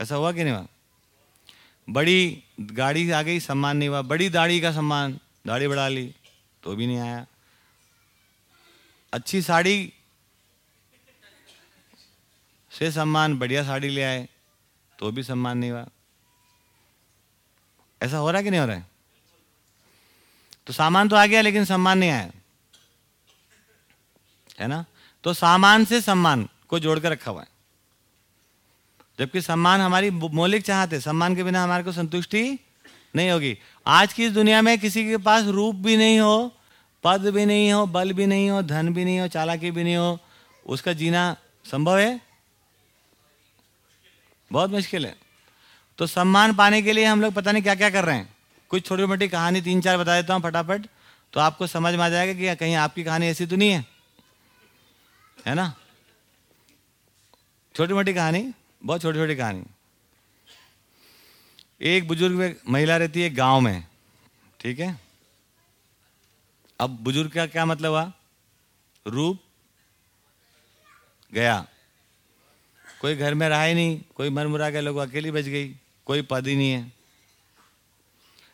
ऐसा हुआ कि नहीं हुआ? बड़ी गाड़ी आ गई, सम्मान नहीं हुआ। बड़ी दाढ़ी का सम्मान, दाढ़ी बढ़ा ली तो भी नहीं आया। अच्छी साड़ी से सम्मान, बढ़िया साड़ी ले आए तो भी सम्मान नहीं हुआ। ऐसा हो रहा है कि नहीं हो रहा है? तो सामान तो आ गया, लेकिन सम्मान नहीं आया। है ना? तो सामान से सम्मान को जोड़कर रखा हुआ है। जबकि सम्मान हमारी मौलिक चाहते सम्मान के बिना हमारे को संतुष्टि नहीं होगी। आज की इस दुनिया में किसी के पास रूप भी नहीं हो, पद भी नहीं हो, बल भी नहीं हो, धन भी नहीं हो, चालाकी भी नहीं हो, उसका जीना संभव है? बहुत मुश्किल है। तो सम्मान पाने के लिए हम लोग पता नहीं क्या क्या कर रहे हैं। कुछ छोटी मोटी कहानी तीन चार बता देता हूँ फटाफट तो आपको समझ में आ जाएगा कि कहीं आपकी कहानी ऐसी तो नहीं है। है ना? छोटी मोटी कहानी, बहुत छोटी छोटी कहानी। एक बुज़ुर्ग महिला रहती है गाँव में, ठीक है? अब बुज़ुर्ग का क्या मतलब हुआ? रूप गया। कोई घर में रहा ही नहीं, कोई मर मुरा के लोग अकेली बच गई, कोई पद ही नहीं है।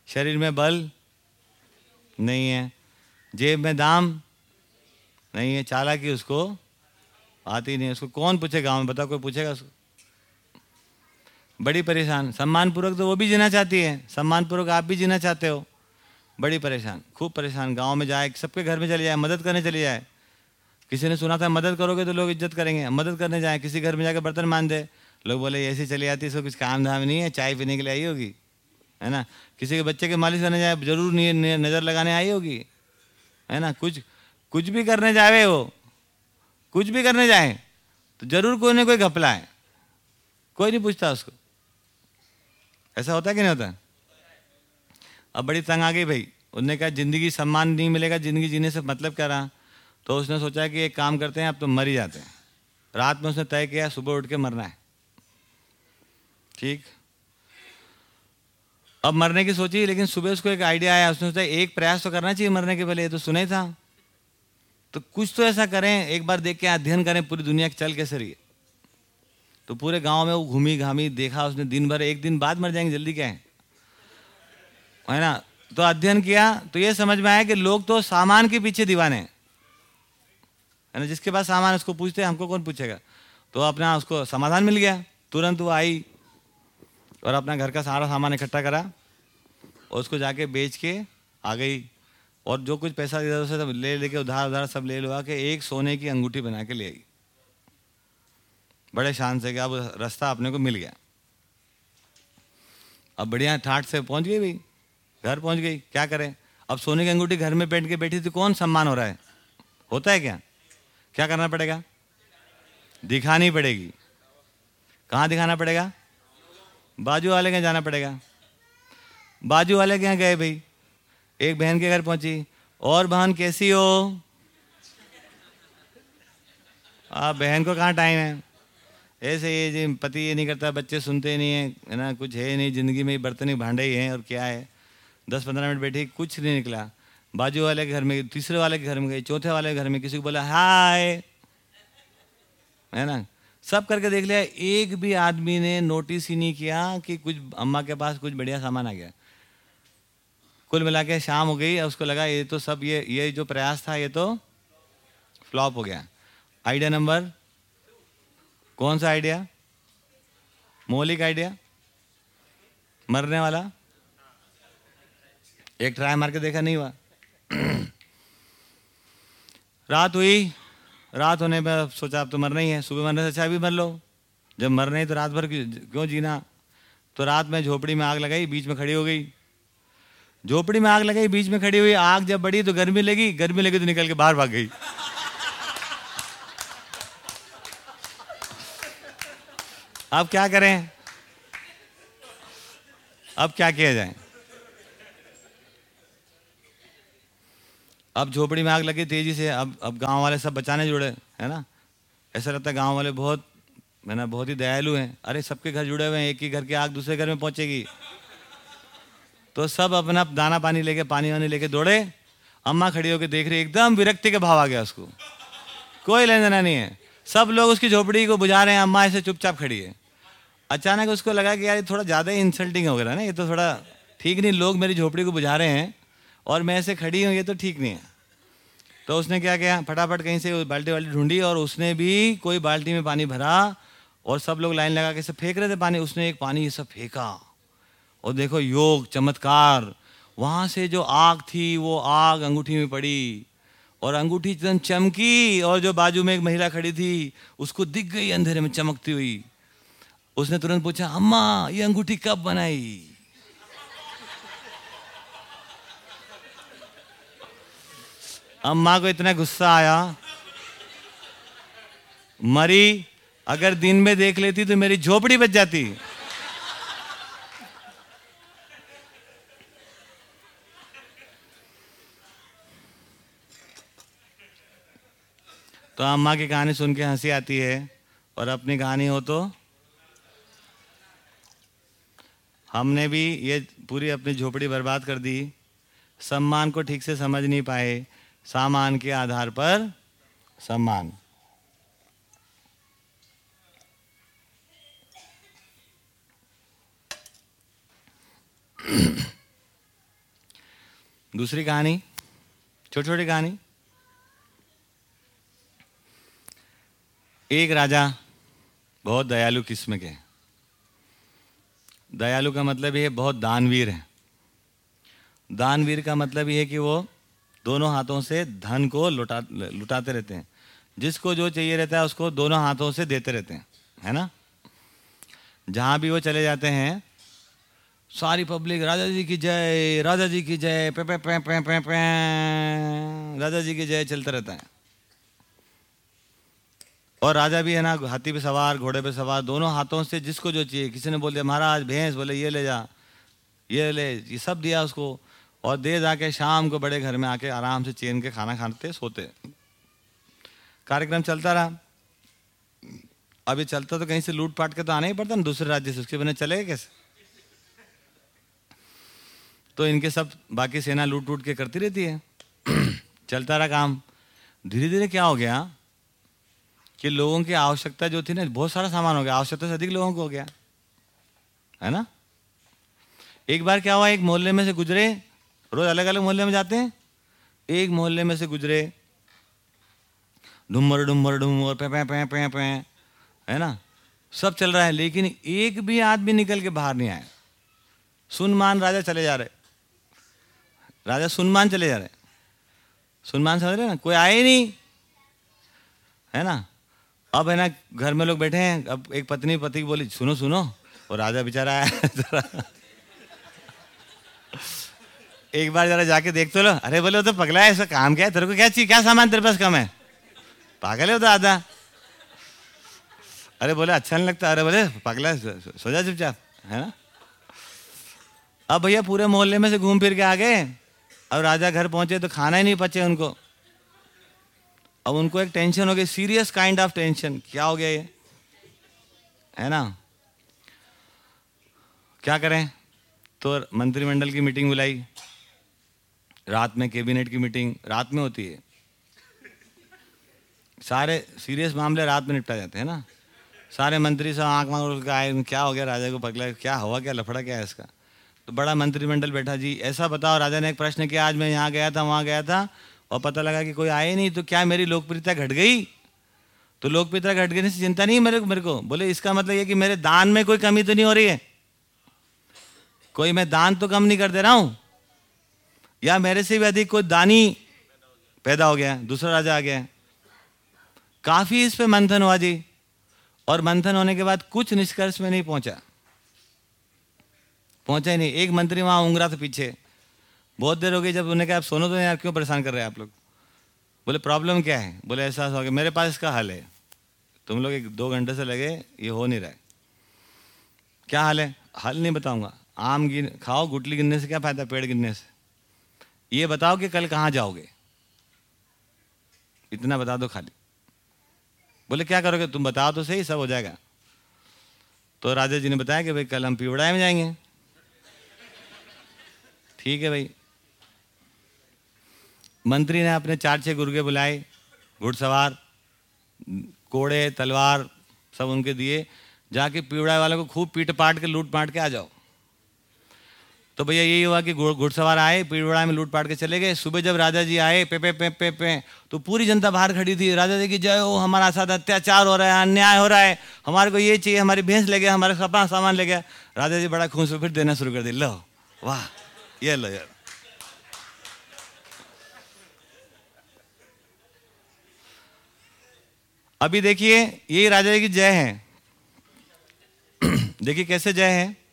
शरीर में बल नहीं है, जेब में दाम नहीं है, चालाकी उसको आती नहीं है। उसको कौन पूछे गाँव में बताओ कोई पूछेगा उसको? बड़ी परेशान। सम्मान पूर्वक तो वो भी जीना चाहती है। सम्मान पूर्वक आप भी जीना चाहते हो। बड़ी परेशान, खूब परेशान। गाँव में जाए, सबके घर में चले जाए, मदद करने चले जाए। किसी ने सुना था, मदद करोगे तो लोग इज़्ज़त करेंगे। मदद करने जाए, किसी घर में जाकर बर्तन मान दे। लोग बोले, ऐसी चली आती इसको कुछ काम धाम नहीं है, चाय पीने के लिए आई होगी। है ना? किसी के बच्चे के मालिश करने जाए, ज़रूर नज़र लगाने आई होगी। है ना? कुछ कुछ भी करने जाए वो, कुछ भी करने जाए तो ज़रूर कोई ना कोई घपला है कोई नहीं पूछता उसको। ऐसा होता है कि नहीं होता? अब बड़ी तंग आ गई भाई। उसने कहा, ज़िंदगी सम्मान नहीं मिलेगा, ज़िंदगी जीने से मतलब क्या रहा? तो उसने सोचा कि एक काम करते हैं, अब तो मर ही जाते हैं। रात में उसने तय किया, सुबह उठ के मरना है। ठीक? अब मरने की सोची, लेकिन सुबह उसको एक आइडिया आया, उसने सोचा, एक प्रयास तो करना चाहिए मरने के पहले, ये तो सुना था। तो कुछ तो ऐसा करें, एक बार देख के अध्ययन करें, पूरी दुनिया के चल कैसे रही तो पूरे गाँव में वो घूमी घामी देखा, उसने दिन भर, एक दिन बाद मर जाएँगे, जल्दी क्या है? है ना? तो अध्ययन किया तो ये समझ में आया कि लोग तो सामान के पीछे दीवाने हैं। है ना? जिसके पास सामान उसको पूछते हैं, हमको कौन पूछेगा? तो अपना उसको समाधान मिल गया। तुरंत वो आई और अपना घर का सारा सामान इकट्ठा करा और उसको जाके बेच के आ गई। और जो कुछ पैसा इधर उसे सब ले लेके उधार उधार सब ले लुआ के एक सोने की अंगूठी बना के ले आई। बड़े शान से कि अब रास्ता अपने को मिल गया। अब बढ़िया ठाठ से पहुँच गई भाई, घर पहुँच गई, क्या करें? अब सोने की अंगूठी घर में पहन के बैठी थी कौन सम्मान हो रहा है? होता है क्या? क्या करना पड़ेगा? दिखानी पड़ेगी। कहाँ दिखाना पड़ेगा? बाजू वाले के जाना पड़ेगा। बाजू वाले के यहाँ गए भाई। एक बहन के घर पहुँची। और बहन, कैसी हो? आप बहन को कहाँ टाइम है? ऐसे ये जी, पति ये नहीं करता, बच्चे सुनते नहीं है है ना? कुछ है नहीं, ज़िंदगी में बर्तन ही भांडे ही हैं, और क्या है? दस पंद्रह मिनट बैठी, कुछ नहीं निकला। बाजू वाले के घर में, तीसरे वाले के घर में गई चौथे वाले के घर में, किसी को बोला, हाय! है ना? सब करके देख लिया, एक भी आदमी ने नोटिस ही नहीं किया कि कुछ अम्मा के पास कुछ बढ़िया सामान आ गया। कुल मिला के शाम हो गई उसको लगा ये तो सब ये ये जो प्रयास था, ये तो फ्लॉप हो गया। आइडिया नंबर कौन सा आइडिया मौलिक आइडिया मरने वाला? एक ट्राई मार के देखा नहीं हुआ। [clears throat] रात हुई रात होने पर सोचा, अब तो मरना ही है। सुबह मरने से अच्छा भी मर लो। जब मरना ही तो रात भर क्यों जीना? तो रात में झोपड़ी में आग लगाई, बीच में खड़ी हो गई। झोपड़ी में आग लगाई, बीच में खड़ी हुई, आग जब बढ़ी तो गर्मी लगी गर्मी लगी तो निकल के बाहर भाग गई। अब क्या करें? अब क्या किया जाए? अब झोपड़ी में आग लगी तेज़ी से, अब अब गाँव वाले सब बचाने जुड़े, है ना? ऐसा लगता है गाँव वाले बहुत, है ना, बहुत ही दयालु हैं। अरे, सबके घर जुड़े हुए हैं, एक ही घर की आग दूसरे घर में पहुंचेगी। तो सब अपना दाना पानी लेके, पानी वानी लेके दौड़े। अम्मा खड़ी होकर देख रही, एकदम विरक्ति के भाव आ गया उसको। कोई लेन देना नहीं है। सब लोग उसकी झोपड़ी को बुझा रहे हैं, अम्मा ऐसे चुपचाप खड़ी है। अचानक उसको लगा कि यार ये थोड़ा ज़्यादा ही इंसल्टिंग हो गया ना, ये तो थोड़ा ठीक नहीं, लोग मेरी झोपड़ी को बुझा रहे हैं। और मैं ऐसे खड़ी हूँ, ये तो ठीक नहीं है। तो उसने क्या किया? फटाफट कहीं से बाल्टी वाल्टी ढूंढी और उसने भी कोई बाल्टी में पानी भरा और सब लोग लाइन लगा के सब फेंक रहे थे पानी। उसने एक पानी ये सब फेंका और देखो योग चमत्कार, वहाँ से जो आग थी, वो आग अंगूठी में पड़ी और अंगूठी एकदम चमकी और जो बाजू में एक महिला खड़ी थी, उसको दिख गई, अंधेरे में चमकती हुई। उसने तुरंत पूछा, अम्मा, ये अंगूठी कब बनाई? अम्मा को इतना गुस्सा आया। मरी, अगर दिन में देख लेती तो मेरी झोपड़ी बच जाती। तो अम्मा की कहानी सुन के हँसी आती है, और अपनी कहानी हो तो? हमने भी ये पूरी अपनी झोपड़ी बर्बाद कर दी। सम्मान को ठीक से समझ नहीं पाए सामान के आधार पर सम्मान। दूसरी कहानी छोटी छोटी कहानी। एक राजा बहुत दयालु किस्म के दयालु का मतलब ये है, बहुत दानवीर है। दानवीर का मतलब ये है कि वो दोनों हाथों से धन को लुटा, लुटाते रहते हैं। जिसको जो चाहिए रहता है, उसको दोनों हाथों से देते रहते हैं। है ना? जहाँ भी वो चले जाते हैं, सारी पब्लिक, राजा जी की जय, राजा जी की जय, पे पे पे पे पे पे, राजा जी की जय चलता रहता है। और राजा भी है ना, हाथी पे सवार, घोड़े पे सवार, दोनों हाथों से जिसको जो चाहिए, किसी ने बोल दिया, महाराज, भैंस बोले, ये ले जा, ये ले, ये सब दिया उसको। और दे जाके शाम को बड़े घर में आके आराम से चेन के खाना खाते, सोते। कार्यक्रम चलता रहा। अभी चलता तो कहीं से लूट पाट के तो आना ही पड़ता ना, दूसरे राज्य से, उसके बिना चलेगा कैसे? तो इनके सब बाकी सेना लूट लूट के करती रहती है। [clears throat] चलता रहा काम। धीरे धीरे क्या हो गया कि लोगों की आवश्यकता जो थी ना, बहुत सारा सामान हो गया। आवश्यकता से अधिक लोगों को हो गया। है ना? एक बार क्या हुआ, एक मोहल्ले में से गुजरे रोज अलग अलग मोहल्ले में जाते हैं। एक मोहल्ले में से गुजरे। डुमर डुमर डुमर पे पे पे पे पे, है ना? सब चल रहा है, लेकिन एक भी आदमी निकल के बाहर नहीं आया। सुनमान राजा चले जा रहे। राजा सुनमान चले जा रहे। सुनमान समझ रहे ना? कोई आए नहीं। है ना? अब है ना, घर में लोग बैठे हैं। अब एक पत्नी पति बोली, सुनो सुनो। और राजा बेचारा आया। [laughs] एक बार जरा जाके देख तो लो। अरे बोले तो पगला है इसका काम क्या है? तेरे को क्या चाहिए? क्या सामान तेरे पास कम है? पागल है तो आधा। अरे बोले अच्छा नहीं लगता। अरे बोले पगला है सो, सो जा चुपचाप है ना? अब भैया पूरे मोहल्ले में से घूम फिर के आ गए। अब राजा घर पहुँचे तो खाना ही नहीं पचे उनको। अब उनको एक टेंशन हो गई सीरियस काइंड ऑफ़ टेंशन क्या हो गया ये? है ना? क्या करें? तो मंत्रिमंडल की मीटिंग बुलाई। रात में कैबिनेट की मीटिंग रात में होती है। सारे सीरियस मामले रात में निपटा जाते हैं ना। सारे मंत्री सब आँख मांग आए, क्या हो गया, राजा को पगला क्या हुआ, क्या लफड़ा, क्या है इसका? तो बड़ा मंत्रिमंडल बैठा जी, ऐसा बताओ, राजा ने एक प्रश्न किया, आज मैं यहाँ गया था, वहाँ गया था, और पता लगा कि कोई आए नहीं तो क्या मेरी लोकप्रियता घट गई? तो लोकप्रियता घट गई से चिंता नहीं मेरे को मेरे को। बोले, इसका मतलब ये कि मेरे दान में कोई कमी तो नहीं हो रही है? कोई मैं दान तो कम नहीं कर दे रहा हूँ? या मेरे से भी अधिक कोई दानी पैदा हो गया, दूसरा राजा आ गया। काफ़ी इस पे मंथन हुआ जी, और मंथन होने के बाद कुछ निष्कर्ष में नहीं पहुँचा। पहुँचा ही नहीं। एक मंत्री वहाँ उंगरा था पीछे। बहुत देर हो गई जब उन्हें कहा, आप सोनो तो यार, क्यों परेशान कर रहे हैं आप लोग? बोले, प्रॉब्लम क्या है? बोले, ऐसा हो गया। मेरे पास इसका हल है। तुम लोग एक दो घंटे से लगे, ये हो नहीं रहा है। क्या हाल है? हल नहीं बताऊँगा। आम गिन, खाओ, गुटली गिनने से क्या फ़ायदा, पेड़ गिनने से? ये बताओ कि कल कहाँ जाओगे? इतना बता दो खाली। बोले, क्या करोगे? तुम बताओ तो सही, सब हो जाएगा। तो राजा जी ने बताया कि भाई, कल हम पिवड़ाए में जाएँगे। ठीक है भाई। मंत्री ने अपने चार छह गुर्गे बुलाए, घुड़सवार, कोड़े, तलवार, सब उनके दिए। जाके पिवड़ा वालों को खूब पीट पाट के लूट पाट के आ जाओ। तो भैया यही हुआ कि घुड़सवार आए, पीड़वाड़ा में लूट पाट के चले गए। सुबह जब राजा जी आए, पे पे पे पे पे तो पूरी जनता बाहर खड़ी थी। राजा जी की जय हो, हमारा साथ अत्याचार हो रहा है, अन्याय हो रहा है। हमारे को ये चाहिए, हमारी भैंस ले गया, हमारा सपना सामान ले गया। राजा जी बड़ा खुश फिर देना शुरू कर दिया लो, वाह, ये लो यार अभी देखिए यही राजा जी की जय है। [clears throat] देखिए कैसे जय है।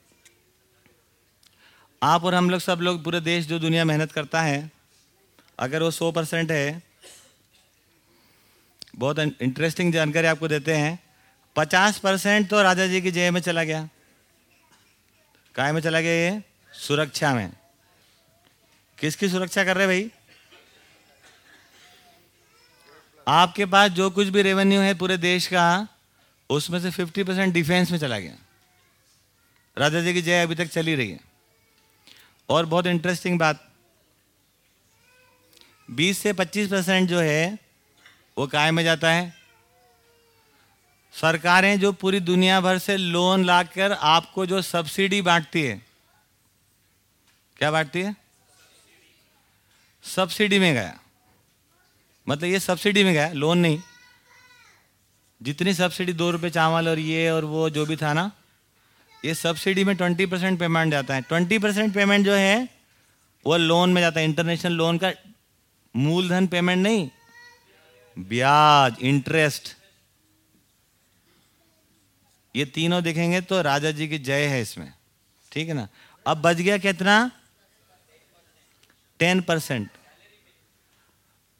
आप और हम लोग सब लोग पूरे देश, जो दुनिया मेहनत करता है, अगर वो सौ परसेंट है, बहुत इंटरेस्टिंग जानकारी आपको देते हैं। पचास परसेंट तो राजा जी की जय में चला गया। काय में चला गया ये? सुरक्षा में। किसकी सुरक्षा कर रहे भाई? आपके पास जो कुछ भी रेवेन्यू है पूरे देश का, उसमें से 50 परसेंट डिफेंस में चला गया। राजा जी की जय अभी तक चली रही है। और बहुत इंटरेस्टिंग बात। 20 से 25 परसेंट जो है, वो काय में जाता है। सरकारें जो पूरी दुनिया भर से लोन लाकर आपको जो सब्सिडी बांटती है, क्या बांटती है? सब्सिडी में गया। मतलब ये सब्सिडी में गया लोन नहीं। जितनी सब्सिडी दो रुपये चावल और ये और वो जो भी था ना ये सब्सिडी में ट्वेंटी परसेंट पेमेंट जाता है। ट्वेंटी परसेंट पेमेंट जो है, वो लोन में जाता है। इंटरनेशनल लोन का मूलधन पेमेंट नहीं, ब्याज इंटरेस्ट ये तीनों देखेंगे तो राजा जी की जय है इसमें। ठीक है ना? अब बच गया कितना? टेन परसेंट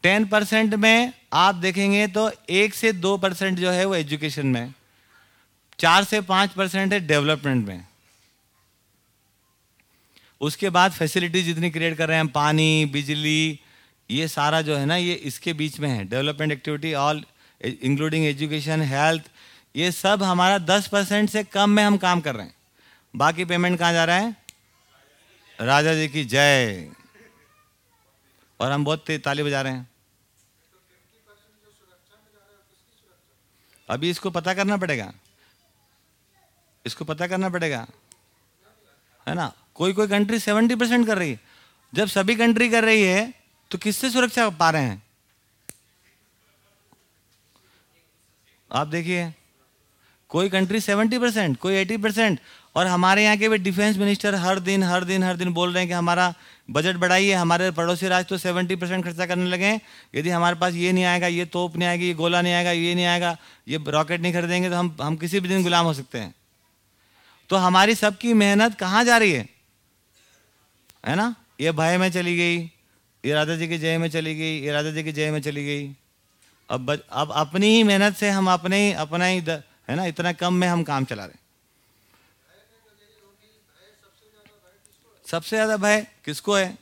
टेन परसेंट में आप देखेंगे तो एक से दो परसेंट जो है वो एजुकेशन में। चार से पाँच परसेंट है डेवलपमेंट में। उसके बाद फैसिलिटी जितनी क्रिएट कर रहे हैं, पानी, बिजली, ये सारा जो है ना, ये इसके बीच में है। Development activity all including education health ये सब हमारा दस परसेंट से कम में हम काम कर रहे हैं। बाकी पेमेंट कहाँ जा रहा है? राजा जी की जय। और हम बहुत ताली बजा रहे हैं। अभी इसको पता करना पड़ेगा। इसको पता करना पड़ेगा। है ना? कोई कोई कंट्री सेवेंटी परसेंट कर रही है। जब सभी कंट्री कर रही है तो किससे सुरक्षा पा रहे हैं? आप देखिए। कोई कंट्री सेवेंटी परसेंट कोई एटी परसेंट और हमारे यहाँ के भी डिफेंस मिनिस्टर हर दिन हर दिन हर दिन बोल रहे हैं कि हमारा बजट बढ़ाइए, हमारे पड़ोसी राज्य तो सेवेंटी परसेंट खर्चा करने लगे हैं। यदि हमारे पास ये नहीं आएगा, ये तोप नहीं आएगी, ये गोला नहीं आएगा, ये नहीं आएगा, ये रॉकेट नहीं खरीदेंगे तो हम हम किसी भी दिन गुलाम हो सकते हैं। तो हमारी सबकी मेहनत कहाँ जा रही है? है ना? ये भय में चली गई ये राजा जी की जय में चली गई ये राजा जी की जय में चली गई। अब बज, अब अपनी ही मेहनत से हम अपने ही अपना ही द, है ना? इतना कम में हम काम चला रहे सबसे ज़्यादा भय किसको है?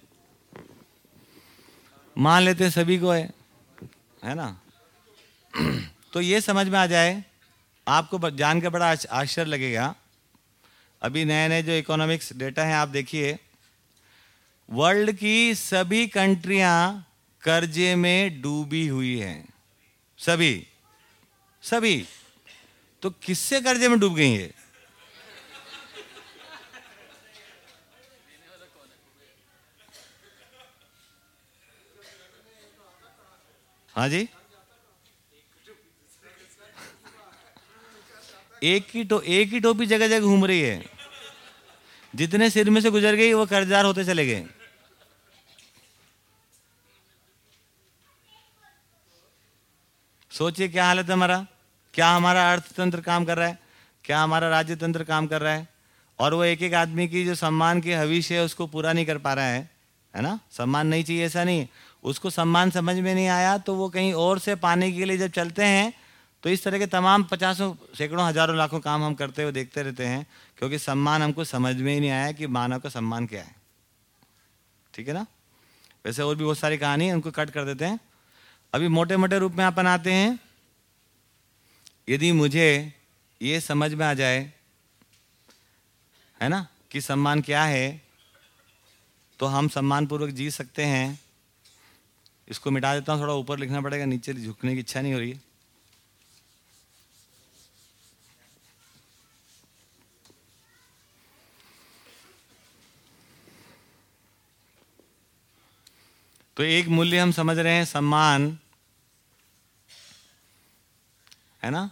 मान लेते सभी को है है ना? [clears throat] तो ये समझ में आ जाए आपको जान के बड़ा आश्चर्य लगेगा अभी नए नए जो इकोनॉमिक्स डेटा है, आप देखिए। वर्ल्ड की सभी कंट्रियाँ कर्जे में डूबी हुई हैं। सभी। सभी। तो किससे कर्जे में डूब गई है? हाँ जी? एक ही टो, एक ही टोपी जगह जगह घूम रही है। जितने सिर में से गुजर गई, वो कर्जदार होते चले गए। सोचिए, क्या हालत है हमारा? क्या हमारा अर्थतंत्र काम कर रहा है? क्या हमारा राज्य तंत्र काम कर रहा है? और वो एक एक आदमी की जो सम्मान की हविष्य है, उसको पूरा नहीं कर पा रहा है है ना? सम्मान नहीं चाहिए, ऐसा नहीं। उसको सम्मान समझ में नहीं आया तो वो कहीं और से पाने के लिए जब चलते हैं तो इस तरह के तमाम पचासों सैकड़ों हज़ारों लाखों काम हम करते हुए देखते रहते हैं, क्योंकि सम्मान हमको समझ में ही नहीं आया कि मानव का सम्मान क्या है। ठीक है ना? वैसे और भी बहुत सारी कहानी है, उनको कट कर देते हैं। अभी मोटे मोटे रूप में अपन आते हैं। यदि मुझे ये समझ में आ जाए, है ना, कि सम्मान क्या है तो हम सम्मानपूर्वक जी सकते हैं। इसको मिटा देता हूँ, थोड़ा ऊपर लिखना पड़ेगा, नीचे झुकने की इच्छा नहीं हो रही। है तो एक मूल्य हम समझ रहे हैं, सम्मान, है ना?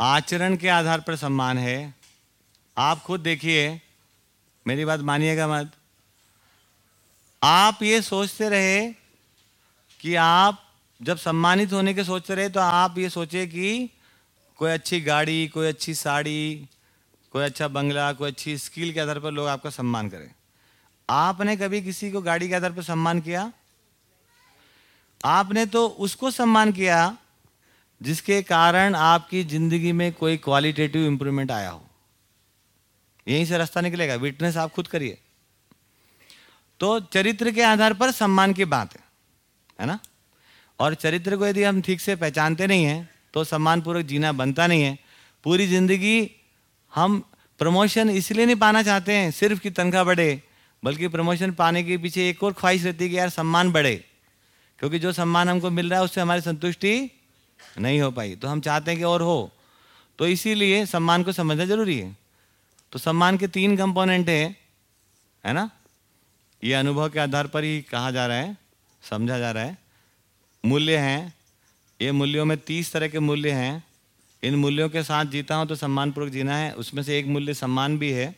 आचरण के आधार पर सम्मान है। आप खुद देखिए, मेरी बात मानिएगा मत। आप ये सोचते रहे कि आप जब सम्मानित होने के सोचते रहे तो आप ये सोचे कि कोई अच्छी गाड़ी, कोई अच्छी साड़ी, कोई अच्छा बंगला, कोई अच्छी स्किल के आधार पर लोग आपका सम्मान करें। आपने कभी किसी को गाड़ी के आधार पर सम्मान किया? आपने तो उसको सम्मान किया जिसके कारण आपकी ज़िंदगी में कोई क्वालिटेटिव इंप्रूवमेंट आया हो। यहीं से रास्ता निकलेगा विटनेस आप खुद करिए। तो चरित्र के आधार पर सम्मान की बात है है ना? और चरित्र को यदि हम ठीक से पहचानते नहीं हैं तो सम्मानपूर्वक जीना बनता नहीं है। पूरी ज़िंदगी हम प्रमोशन इसलिए नहीं पाना चाहते हैं, सिर्फ़ कि तनख्वाह बढ़े, बल्कि प्रमोशन पाने के पीछे एक और ख्वाहिश रहती है कि यार सम्मान बढ़े। क्योंकि जो सम्मान हमको मिल रहा है, उससे हमारी संतुष्टि नहीं हो पाई। तो हम चाहते हैं कि और हो। तो इसीलिए सम्मान को समझना ज़रूरी है। तो सम्मान के तीन कंपोनेंट है है ना? ये अनुभव के आधार पर ही कहा जा रहा है, समझा जा रहा है। मूल्य हैं। ये मूल्यों में तीस तरह के मूल्य हैं। इन मूल्यों के साथ जीता हूँ तो सम्मानपूर्वक जीना है। उसमें से एक मूल्य सम्मान भी है।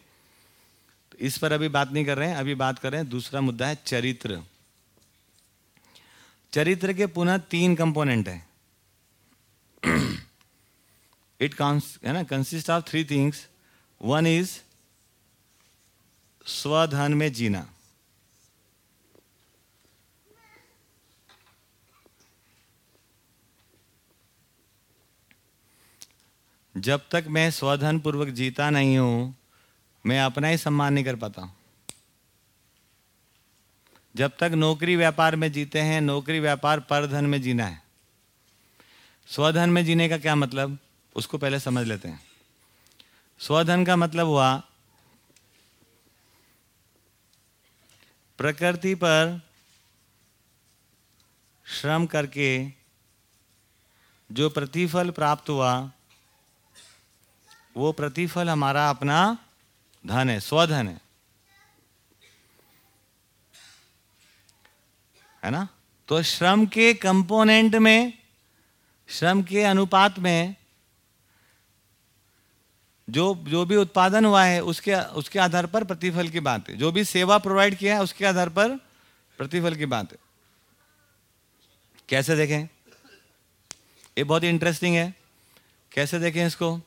तो इस पर अभी बात नहीं कर रहे हैं, अभी बात कर रहे हैं। दूसरा मुद्दा है चरित्र। चरित्र के पुनः तीन कंपोनेंट हैं। [clears throat] इट कॉन्स है ना? Consist of three things one is स्वधन में जीना। जब तक मैं स्वधन पूर्वक जीता नहीं हूँ, मैं अपना ही सम्मान नहीं कर पाता जब तक नौकरी व्यापार में जीते हैं, नौकरी व्यापार पर धन में जीना है। स्वधन में जीने का क्या मतलब? उसको पहले समझ लेते हैं। स्वधन का मतलब हुआ, प्रकृति पर श्रम करके जो प्रतिफल प्राप्त हुआ, वो प्रतिफल हमारा अपना धन है, स्वधन है। है ना? तो श्रम के कंपोनेंट में, श्रम के अनुपात में, जो जो भी उत्पादन हुआ है, उसके उसके आधार पर प्रतिफल की बात है। जो भी सेवा प्रोवाइड किया है, उसके आधार पर प्रतिफल की बात है। कैसे देखें? ये बहुत इंटरेस्टिंग है। कैसे देखें इसको?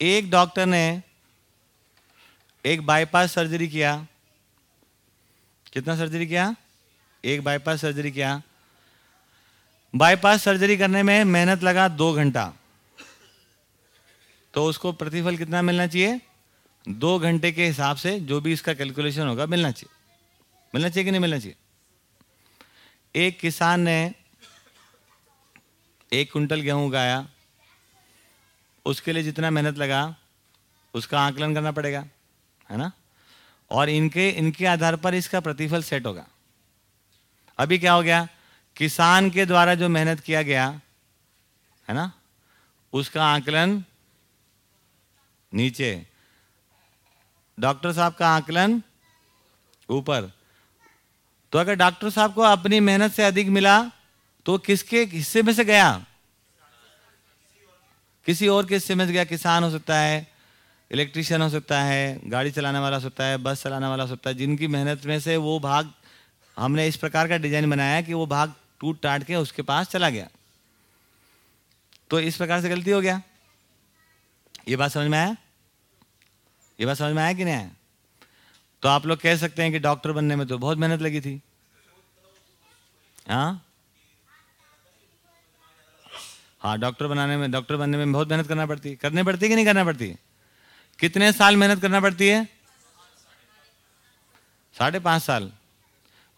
एक डॉक्टर ने एक बाईपास सर्जरी किया। कितना सर्जरी किया? एक बाईपास सर्जरी किया। बाईपास सर्जरी करने में मेहनत लगा दो घंटा। तो उसको प्रतिफल कितना मिलना चाहिए? दो घंटे के हिसाब से जो भी इसका कैलकुलेशन होगा, मिलना चाहिए। मिलना चाहिए कि नहीं मिलना चाहिए? एक किसान ने एक कुंटल गेहूँ उगाया। उसके लिए जितना मेहनत लगा, उसका आकलन करना पड़ेगा, है ना? और इनके इनके आधार पर इसका प्रतिफल सेट होगा। अभी क्या हो गया? किसान के द्वारा जो मेहनत किया गया, है ना? उसका आकलन नीचे। डॉक्टर साहब का आकलन ऊपर। तो अगर डॉक्टर साहब को अपनी मेहनत से अधिक मिला तो किसके हिस्से में से गया? किसी और के हिस्से में से गया। किसान हो सकता है, इलेक्ट्रिशियन हो सकता है, गाड़ी चलाने वाला हो सकता है, बस चलाने वाला हो सकता है। जिनकी मेहनत में से वो भाग हमने इस प्रकार का डिज़ाइन बनाया कि वो भाग टूट टाट के उसके पास चला गया। तो इस प्रकार से गलती हो गया। ये बात समझ में आया? ये बात समझ में आया कि नहीं आया? तो आप लोग कह सकते हैं कि डॉक्टर बनने में तो बहुत मेहनत लगी थी। हाँ? हाँ डॉक्टर बनाने में, डॉक्टर बनने में बहुत मेहनत करना पड़ती है। करनी पड़ती है कि नहीं करना पड़ती कितने साल मेहनत करना पड़ती है? साढ़े पाँच साल।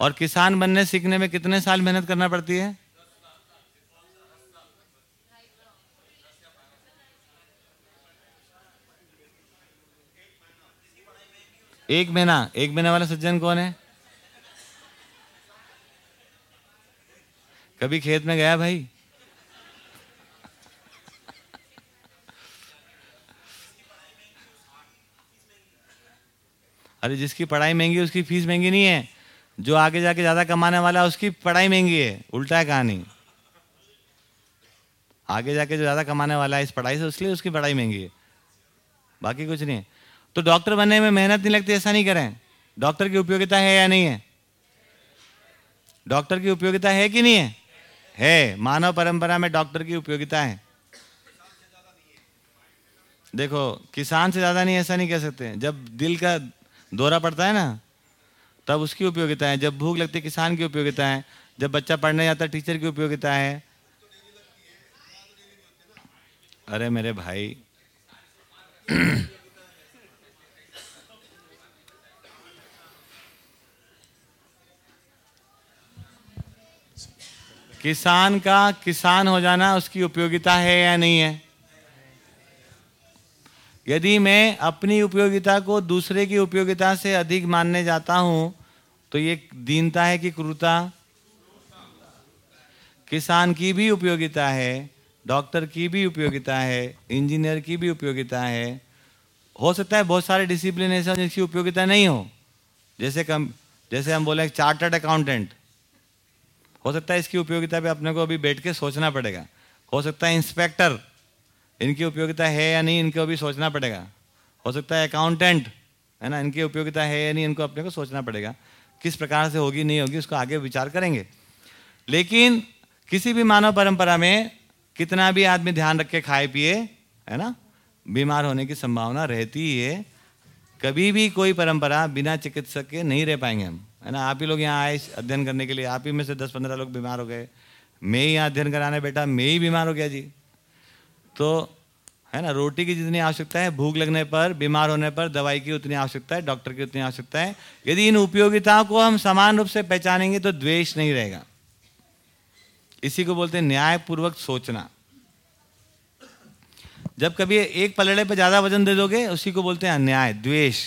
और किसान बनने सीखने में कितने साल मेहनत करना पड़ती है? एक महीना, एक महीने वाला सज्जन कौन है? कभी खेत में गया भाई? अरे जिसकी पढ़ाई महँगी उसकी फ़ीस महँगी नहीं है। जो आगे जाके ज़्यादा कमाने वाला है, उसकी पढ़ाई महँगी है। उल्टा है कहानी। आगे जाके जो ज़्यादा कमाने वाला है, इस पढ़ाई से इसलिए उसकी पढ़ाई महँगी है। बाकी कुछ नहीं। तो डॉक्टर बनने में मेहनत नहीं लगती, ऐसा नहीं करें। डॉक्टर की उपयोगिता है या नहीं है? डॉक्टर की उपयोगिता है कि नहीं है? है। मानव परंपरा में डॉक्टर की उपयोगिता है। देखो, किसान से ज़्यादा नहीं, ऐसा नहीं कह सकते। जब दिल का दौरा पड़ता है ना तब उसकी उपयोगिता है जब भूख लगती है, किसान की उपयोगिता है जब बच्चा पढ़ने जाता है, टीचर की उपयोगिता है। अरे मेरे भाई। किसान का किसान हो जाना उसकी उपयोगिता है या नहीं है? यदि मैं अपनी उपयोगिता को दूसरे की उपयोगिता से अधिक मानने जाता हूँ तो ये दीनता है कि क्रूरता? किसान की भी उपयोगिता है, डॉक्टर की भी उपयोगिता है, इंजीनियर की भी उपयोगिता है। हो सकता है बहुत सारे डिसिप्लिन ऐसे जिसकी उपयोगिता नहीं हो। जैसे कम, जैसे हम बोले चार्टर्ड अकाउंटेंट हो सकता है इसकी उपयोगिता पे अपने को अभी बैठ के सोचना पड़ेगा। हो सकता है इंस्पेक्टर इनकी उपयोगिता है या नहीं, इनको भी सोचना पड़ेगा। हो सकता है अकाउंटेंट है ना, इनकी उपयोगिता है या नहीं, इनको अपने को सोचना पड़ेगा। किस प्रकार से होगी, नहीं होगी, उसको आगे विचार करेंगे। लेकिन किसी भी मानव परंपरा में कितना भी आदमी ध्यान रख के खाए, पिए, है ना, बीमार होने की संभावना रहती ही है। कभी भी कोई परंपरा बिना चिकित्सक के नहीं रह पाएँगे हम, है ना। आप ही लोग यहाँ आए अध्ययन करने के लिए, आप ही में से दस पंद्रह लोग बीमार हो गए। मैं ही यहाँ अध्ययन कराने बैठा, मैं ही बीमार हो गया जी। तो है ना, रोटी की जितनी आवश्यकता है, भूख लगने पर, बीमार होने पर, दवाई की उतनी आवश्यकता है, डॉक्टर की उतनी आवश्यकता है। यदि इन उपयोगिताओं को हम समान रूप से पहचानेंगे तो द्वेष नहीं रहेगा। इसी को बोलते हैं न्यायपूर्वक सोचना। जब कभी एक पलड़े पर ज़्यादा वज़न दे दोगे, उसी को बोलते हैं अन्याय, द्वेष।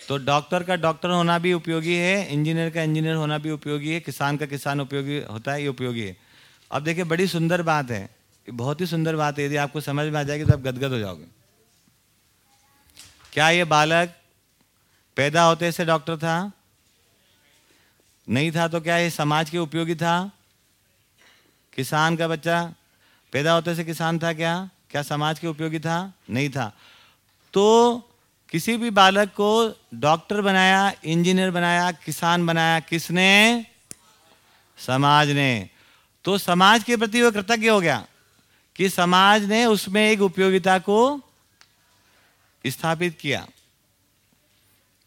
तो डॉक्टर का डॉक्टर होना भी उपयोगी है, इंजीनियर का इंजीनियर होना भी उपयोगी है, किसान का किसान उपयोगी होता है, ये उपयोगी है। अब देखिए, बड़ी सुंदर बात है। बहुत ही सुंदर बात है यदि आपको समझ में आ जाएगी तो आप गदगद हो जाओगे। क्या ये बालक पैदा होते से डॉक्टर था? नहीं था तो क्या ये समाज के उपयोगी था? किसान का बच्चा पैदा होते से किसान था क्या? क्या समाज के उपयोगी था? नहीं था। तो किसी भी बालक को डॉक्टर बनाया, इंजीनियर बनाया, किसान बनाया किसने? समाज ने। तो समाज के प्रति वो कृतज्ञ हो गया। कि समाज ने उसमें एक उपयोगिता को स्थापित किया।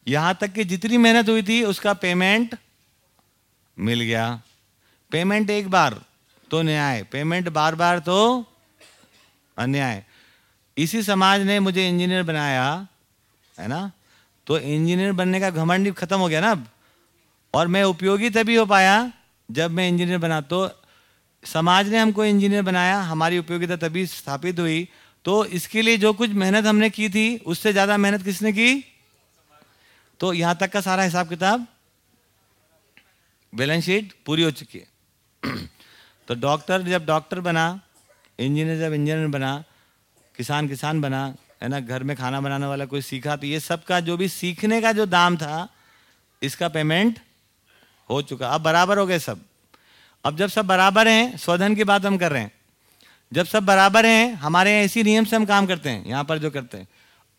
यहाँ तक कि जितनी मेहनत हुई थी, उसका पेमेंट मिल गया। पेमेंट एक बार तो न्याय, पेमेंट बार बार तो अन्याय। इसी समाज ने मुझे इंजीनियर बनाया, है ना? तो इंजीनियर बनने का घमंड खत्म हो गया ना अब। और मैं उपयोगी तभी हो पाया जब मैं इंजीनियर बना तो समाज ने हमको इंजीनियर बनाया, हमारी उपयोगिता तभी स्थापित हुई। तो इसके लिए जो कुछ मेहनत हमने की थी, उससे ज़्यादा मेहनत किसने की? तो यहाँ तक का सारा हिसाब किताब बैलेंस शीट पूरी हो चुकी है। तो डॉक्टर जब डॉक्टर बना, इंजीनियर जब इंजीनियर बना, किसान किसान बना, है ना, घर में खाना बनाने वाला कोई सीखा तो ये सब का जो भी सीखने का जो दाम था, इसका पेमेंट हो चुका। अब बराबर हो गए सब। अब जब सब बराबर हैं, स्वधन की बात हम कर रहे हैं। जब सब बराबर हैं, हमारे यहाँ इसी नियम से हम काम करते हैं, यहाँ पर जो करते हैं।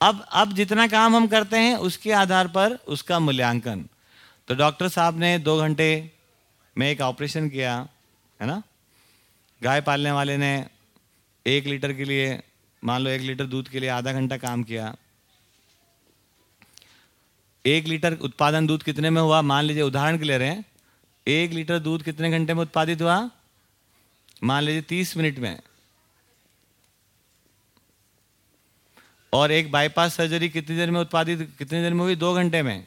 अब अब जितना काम हम करते हैं, उसके आधार पर उसका मूल्यांकन। तो डॉक्टर साहब ने दो घंटे में एक ऑपरेशन किया, है ना? गाय पालने वाले ने एक लीटर के लिए, मान लो एक लीटर दूध के लिए आधा घंटा काम किया। एक लीटर उत्पादन दूध कितने में हुआ? मान लीजिए उदाहरण के ले रहे हैं। एक लीटर दूध कितने घंटे में उत्पादित हुआ? मान लीजिए तीस मिनट में। और एक बाईपास सर्जरी कितनी देर में उत्पादित, कितनी देर में हुई? दो घंटे में।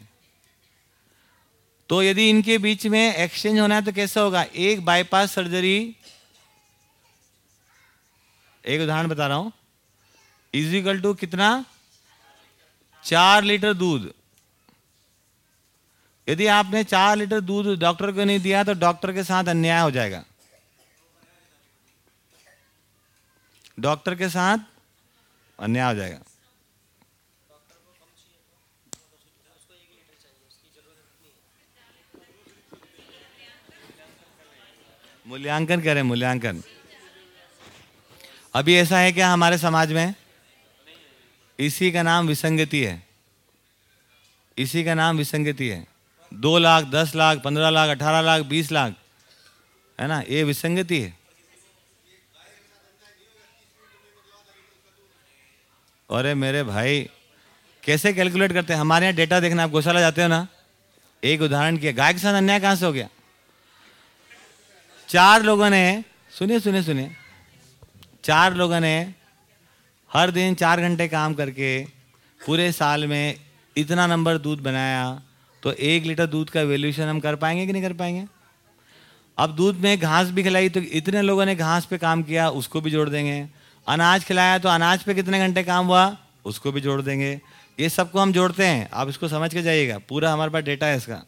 तो यदि इनके बीच में एक्सचेंज होना है तो कैसा होगा? एक बाईपास सर्जरी एक उदाहरण बता रहा हूँ इजिकल टू कितना? चार लीटर दूध। यदि आपने चार लीटर दूध डॉक्टर को नहीं दिया तो डॉक्टर के साथ अन्याय हो जाएगा। डॉक्टर के साथ अन्याय हो जाएगा। मूल्यांकन करें, मूल्यांकन। अभी ऐसा है क्या हमारे समाज में? इसी का नाम विसंगति है। इसी का नाम विसंगति है। दो लाख, दस लाख, पंद्रह लाख, अठारह लाख, बीस लाख। है ना? ये विसंगति है। अरे मेरे भाई, कैसे कैलकुलेट करते हैं? हमारे यहाँ डेटा देखना, आप गौशाला जाते हो ना? एक उदाहरण किया। गाय के साथ अन्याय कहाँ से हो गया? चार लोगों ने, सुनिए सुनिए सुनिए। चार लोगों ने हर दिन चार घंटे काम करके पूरे साल में इतना नंबर दूध बनाया तो एक लीटर दूध का वैल्यूशन हम कर पाएँगे कि नहीं कर पाएँगे? अब दूध में घास भी खिलाई तो इतने लोगों ने घास पे काम किया, उसको भी जोड़ देंगे। अनाज खिलाया तो अनाज पे कितने घंटे काम हुआ? उसको भी जोड़ देंगे। ये सबको हम जोड़ते हैं। आप इसको समझ के जाइएगा। पूरा हमारे पास डेटा है इसका।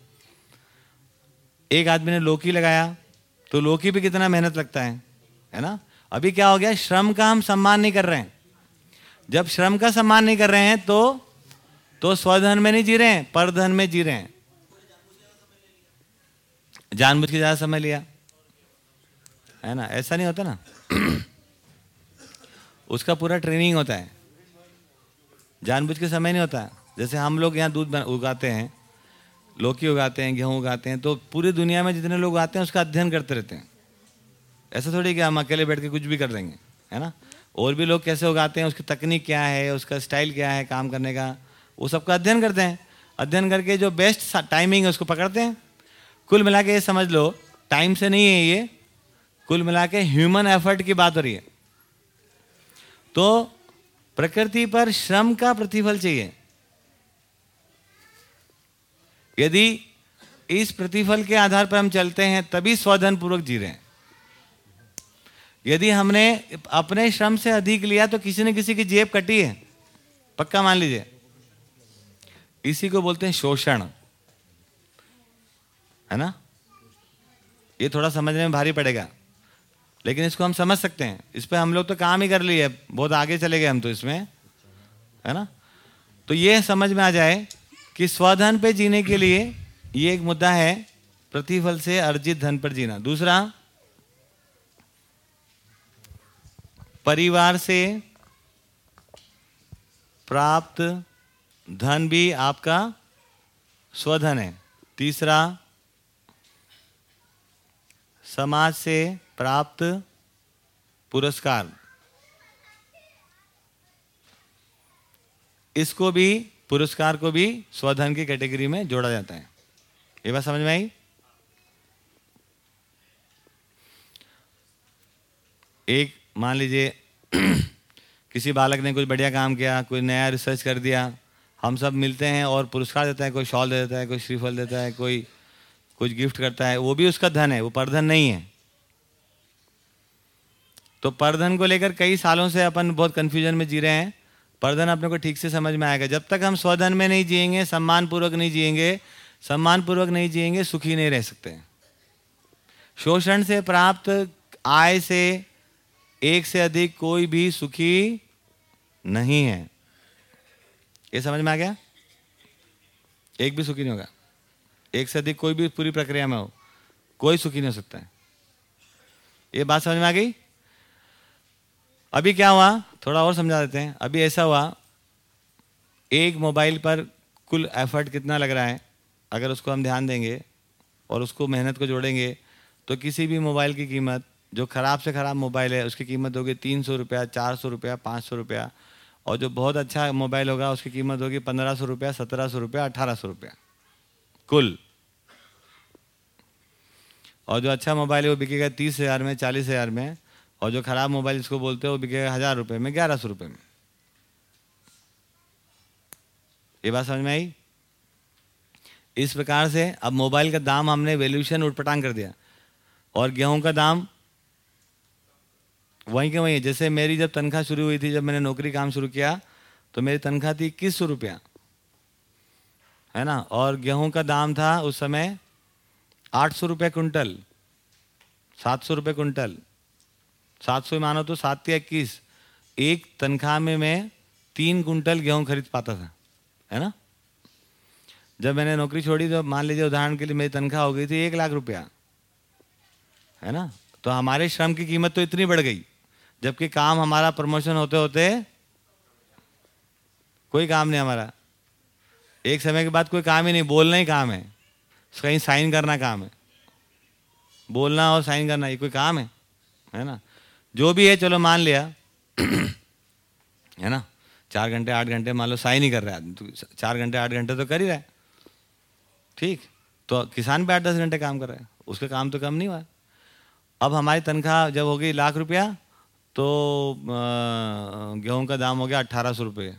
एक आदमी ने लौकी लगाया तो लौकी पे कितना मेहनत लगता है है ना? अभी क्या हो गया? श्रम का हम सम्मान नहीं कर रहे हैं। जब श्रम का सम्मान नहीं कर रहे हैं तो तो स्वधन में नहीं जी रहे हैं, परधन में जी रहे हैं। जानबूझ के ज़्यादा समय लिया। है ना? ऐसा नहीं होता ना। [clears throat] उसका पूरा ट्रेनिंग होता है। जानबूझ के समय नहीं होता। जैसे हम लोग यहाँ दूध उगाते हैं, लौकी उगाते हैं, गेहूँ उगाते हैं तो पूरी दुनिया में जितने लोग आते हैं, उसका अध्ययन करते रहते हैं। ऐसा थोड़ी कि हम अकेले बैठ के कुछ भी कर देंगे, है ना? और भी लोग कैसे उगाते हैं, उसकी तकनीक क्या है, उसका स्टाइल क्या है, काम करने का वो सबका अध्ययन करते हैं। अध्ययन करके जो बेस्ट टाइमिंग है, उसको पकड़ते हैं। कुल मिला के ये समझ लो टाइम से नहीं है ये। कुल मिला के ह्यूमन एफर्ट की बात हो रही है। तो प्रकृति पर श्रम का प्रतिफल चाहिए। यदि इस प्रतिफल के आधार पर हम चलते हैं, तभी स्वधन पूर्वक जी रहे हैं। यदि हमने अपने श्रम से अधिक लिया तो किसी न किसी की जेब कटी है। पक्का मान लीजिए। इसी को बोलते हैं शोषण। है ना? ये थोड़ा समझने में भारी पड़ेगा। लेकिन इसको हम समझ सकते हैं। इस पर हम लोग तो काम ही कर लिए। बहुत आगे चले गए हम तो इसमें। है ना? तो ये समझ में आ जाए कि स्वधन पे जीने के लिए ये एक मुद्दा है, प्रतिफल से अर्जित धन पर जीना। दूसरा, परिवार से प्राप्त धन भी आपका स्वधन है। तीसरा, समाज से प्राप्त पुरस्कार। इसको भी, पुरस्कार को भी स्वधन की कैटेगरी में जोड़ा जाता है। ये बात समझ में आई? एक, मान लीजिए, [clears throat] किसी बालक ने कुछ बढ़िया काम किया, कोई नया रिसर्च कर दिया हम सब मिलते हैं और पुरस्कार देता है, कोई शॉल दे देता है, कोई श्रीफल देता है, कोई, कुछ गिफ्ट करता है। वो भी उसका धन है, वो परधन नहीं है। तो परधन को लेकर कई सालों से अपन बहुत कंफ्यूजन में जी रहे हैं। परधन अपने को ठीक से समझ में आएगा। जब तक हम स्वधन में नहीं जिएँगे सम्मान पूर्वक नहीं जिएँगे सम्मान पूर्वक नहीं जिएँगे, सुखी नहीं रह सकते। शोषण से प्राप्त, आय से एक से अधिक कोई भी सुखी नहीं है। ये समझ में आ गया? एक भी सुखी नहीं होगा। एक से अधिक कोई भी पूरी प्रक्रिया में हो, कोई सुखी नहीं हो सकता है। ये बात समझ में आ गई? अभी क्या हुआ? थोड़ा और समझा देते हैं। अभी ऐसा हुआ, एक मोबाइल पर कुल एफर्ट कितना लग रहा है? अगर उसको हम ध्यान देंगे और उसको मेहनत को जोड़ेंगे तो किसी भी मोबाइल की कीमत, जो ख़राब से ख़राब मोबाइल है, उसकी कीमत होगी तीन सौ रुपया, चार सौ रुपया, पाँच सौ रुपया और जो बहुत अच्छा मोबाइल होगा, उसकी कीमत होगी पंद्रह सौ रुपया, सत्रह सौ रुपया, अठारह सौ रुपया। कुल। और जो अच्छा मोबाइल है, वो बिकेगा तीस हज़ार में, चालीस हज़ार में। और जो ख़राब मोबाइल जिसको बोलते हैं, वो बिकेगा हज़ार रुपये में, ग्यारह सौ रुपये में। ये बात समझ में आई? इस प्रकार से अब मोबाइल का दाम हमने वैल्यूशन उठपटांग कर दिया। और गेहूँ का दाम वहीं के वहीं, जैसे मेरी जब तनख्वाह शुरू हुई थी, जब मैंने नौकरी काम शुरू किया तो मेरी तनख्वाह थी इक्कीस सौ रुपया। है ना? और गेहूँ का दाम था उस समय आठ सौ रुपये कुंटल सात सौ रुपये कुंटल सात सौ मानो तो सात या इक्कीस। एक तनख्वाह में मैं तीन कुंटल गेहूँ खरीद पाता था, है ना? जब मैंने नौकरी छोड़ी तो मान लीजिए उदाहरण के लिए मेरी तनख्वाह हो गई थी एक लाख रुपया, है ना? तो हमारे श्रम की कीमत तो इतनी बढ़ गई। जबकि काम हमारा प्रमोशन होते होते कोई काम नहीं हमारा। एक समय के बाद कोई काम ही नहीं, बोलना ही काम है। कहीं साइन करना काम है। बोलना और साइन करना, ये कोई काम है? है ना? जो भी है, चलो मान लिया। है ना? चार घंटे, आठ घंटे, मान लो साइन ही कर रहा है आदमी। तो चार घंटे, आठ घंटे तो कर ही रहा है। ठीक? तो किसान भी आठ दस घंटे काम कर रहा है। उसका काम तो कम नहीं हुआ। अब हमारी तनख्वाह जब होगी लाख रुपया तो गेहूँ का दाम हो गया अट्ठारह सौ रुपये।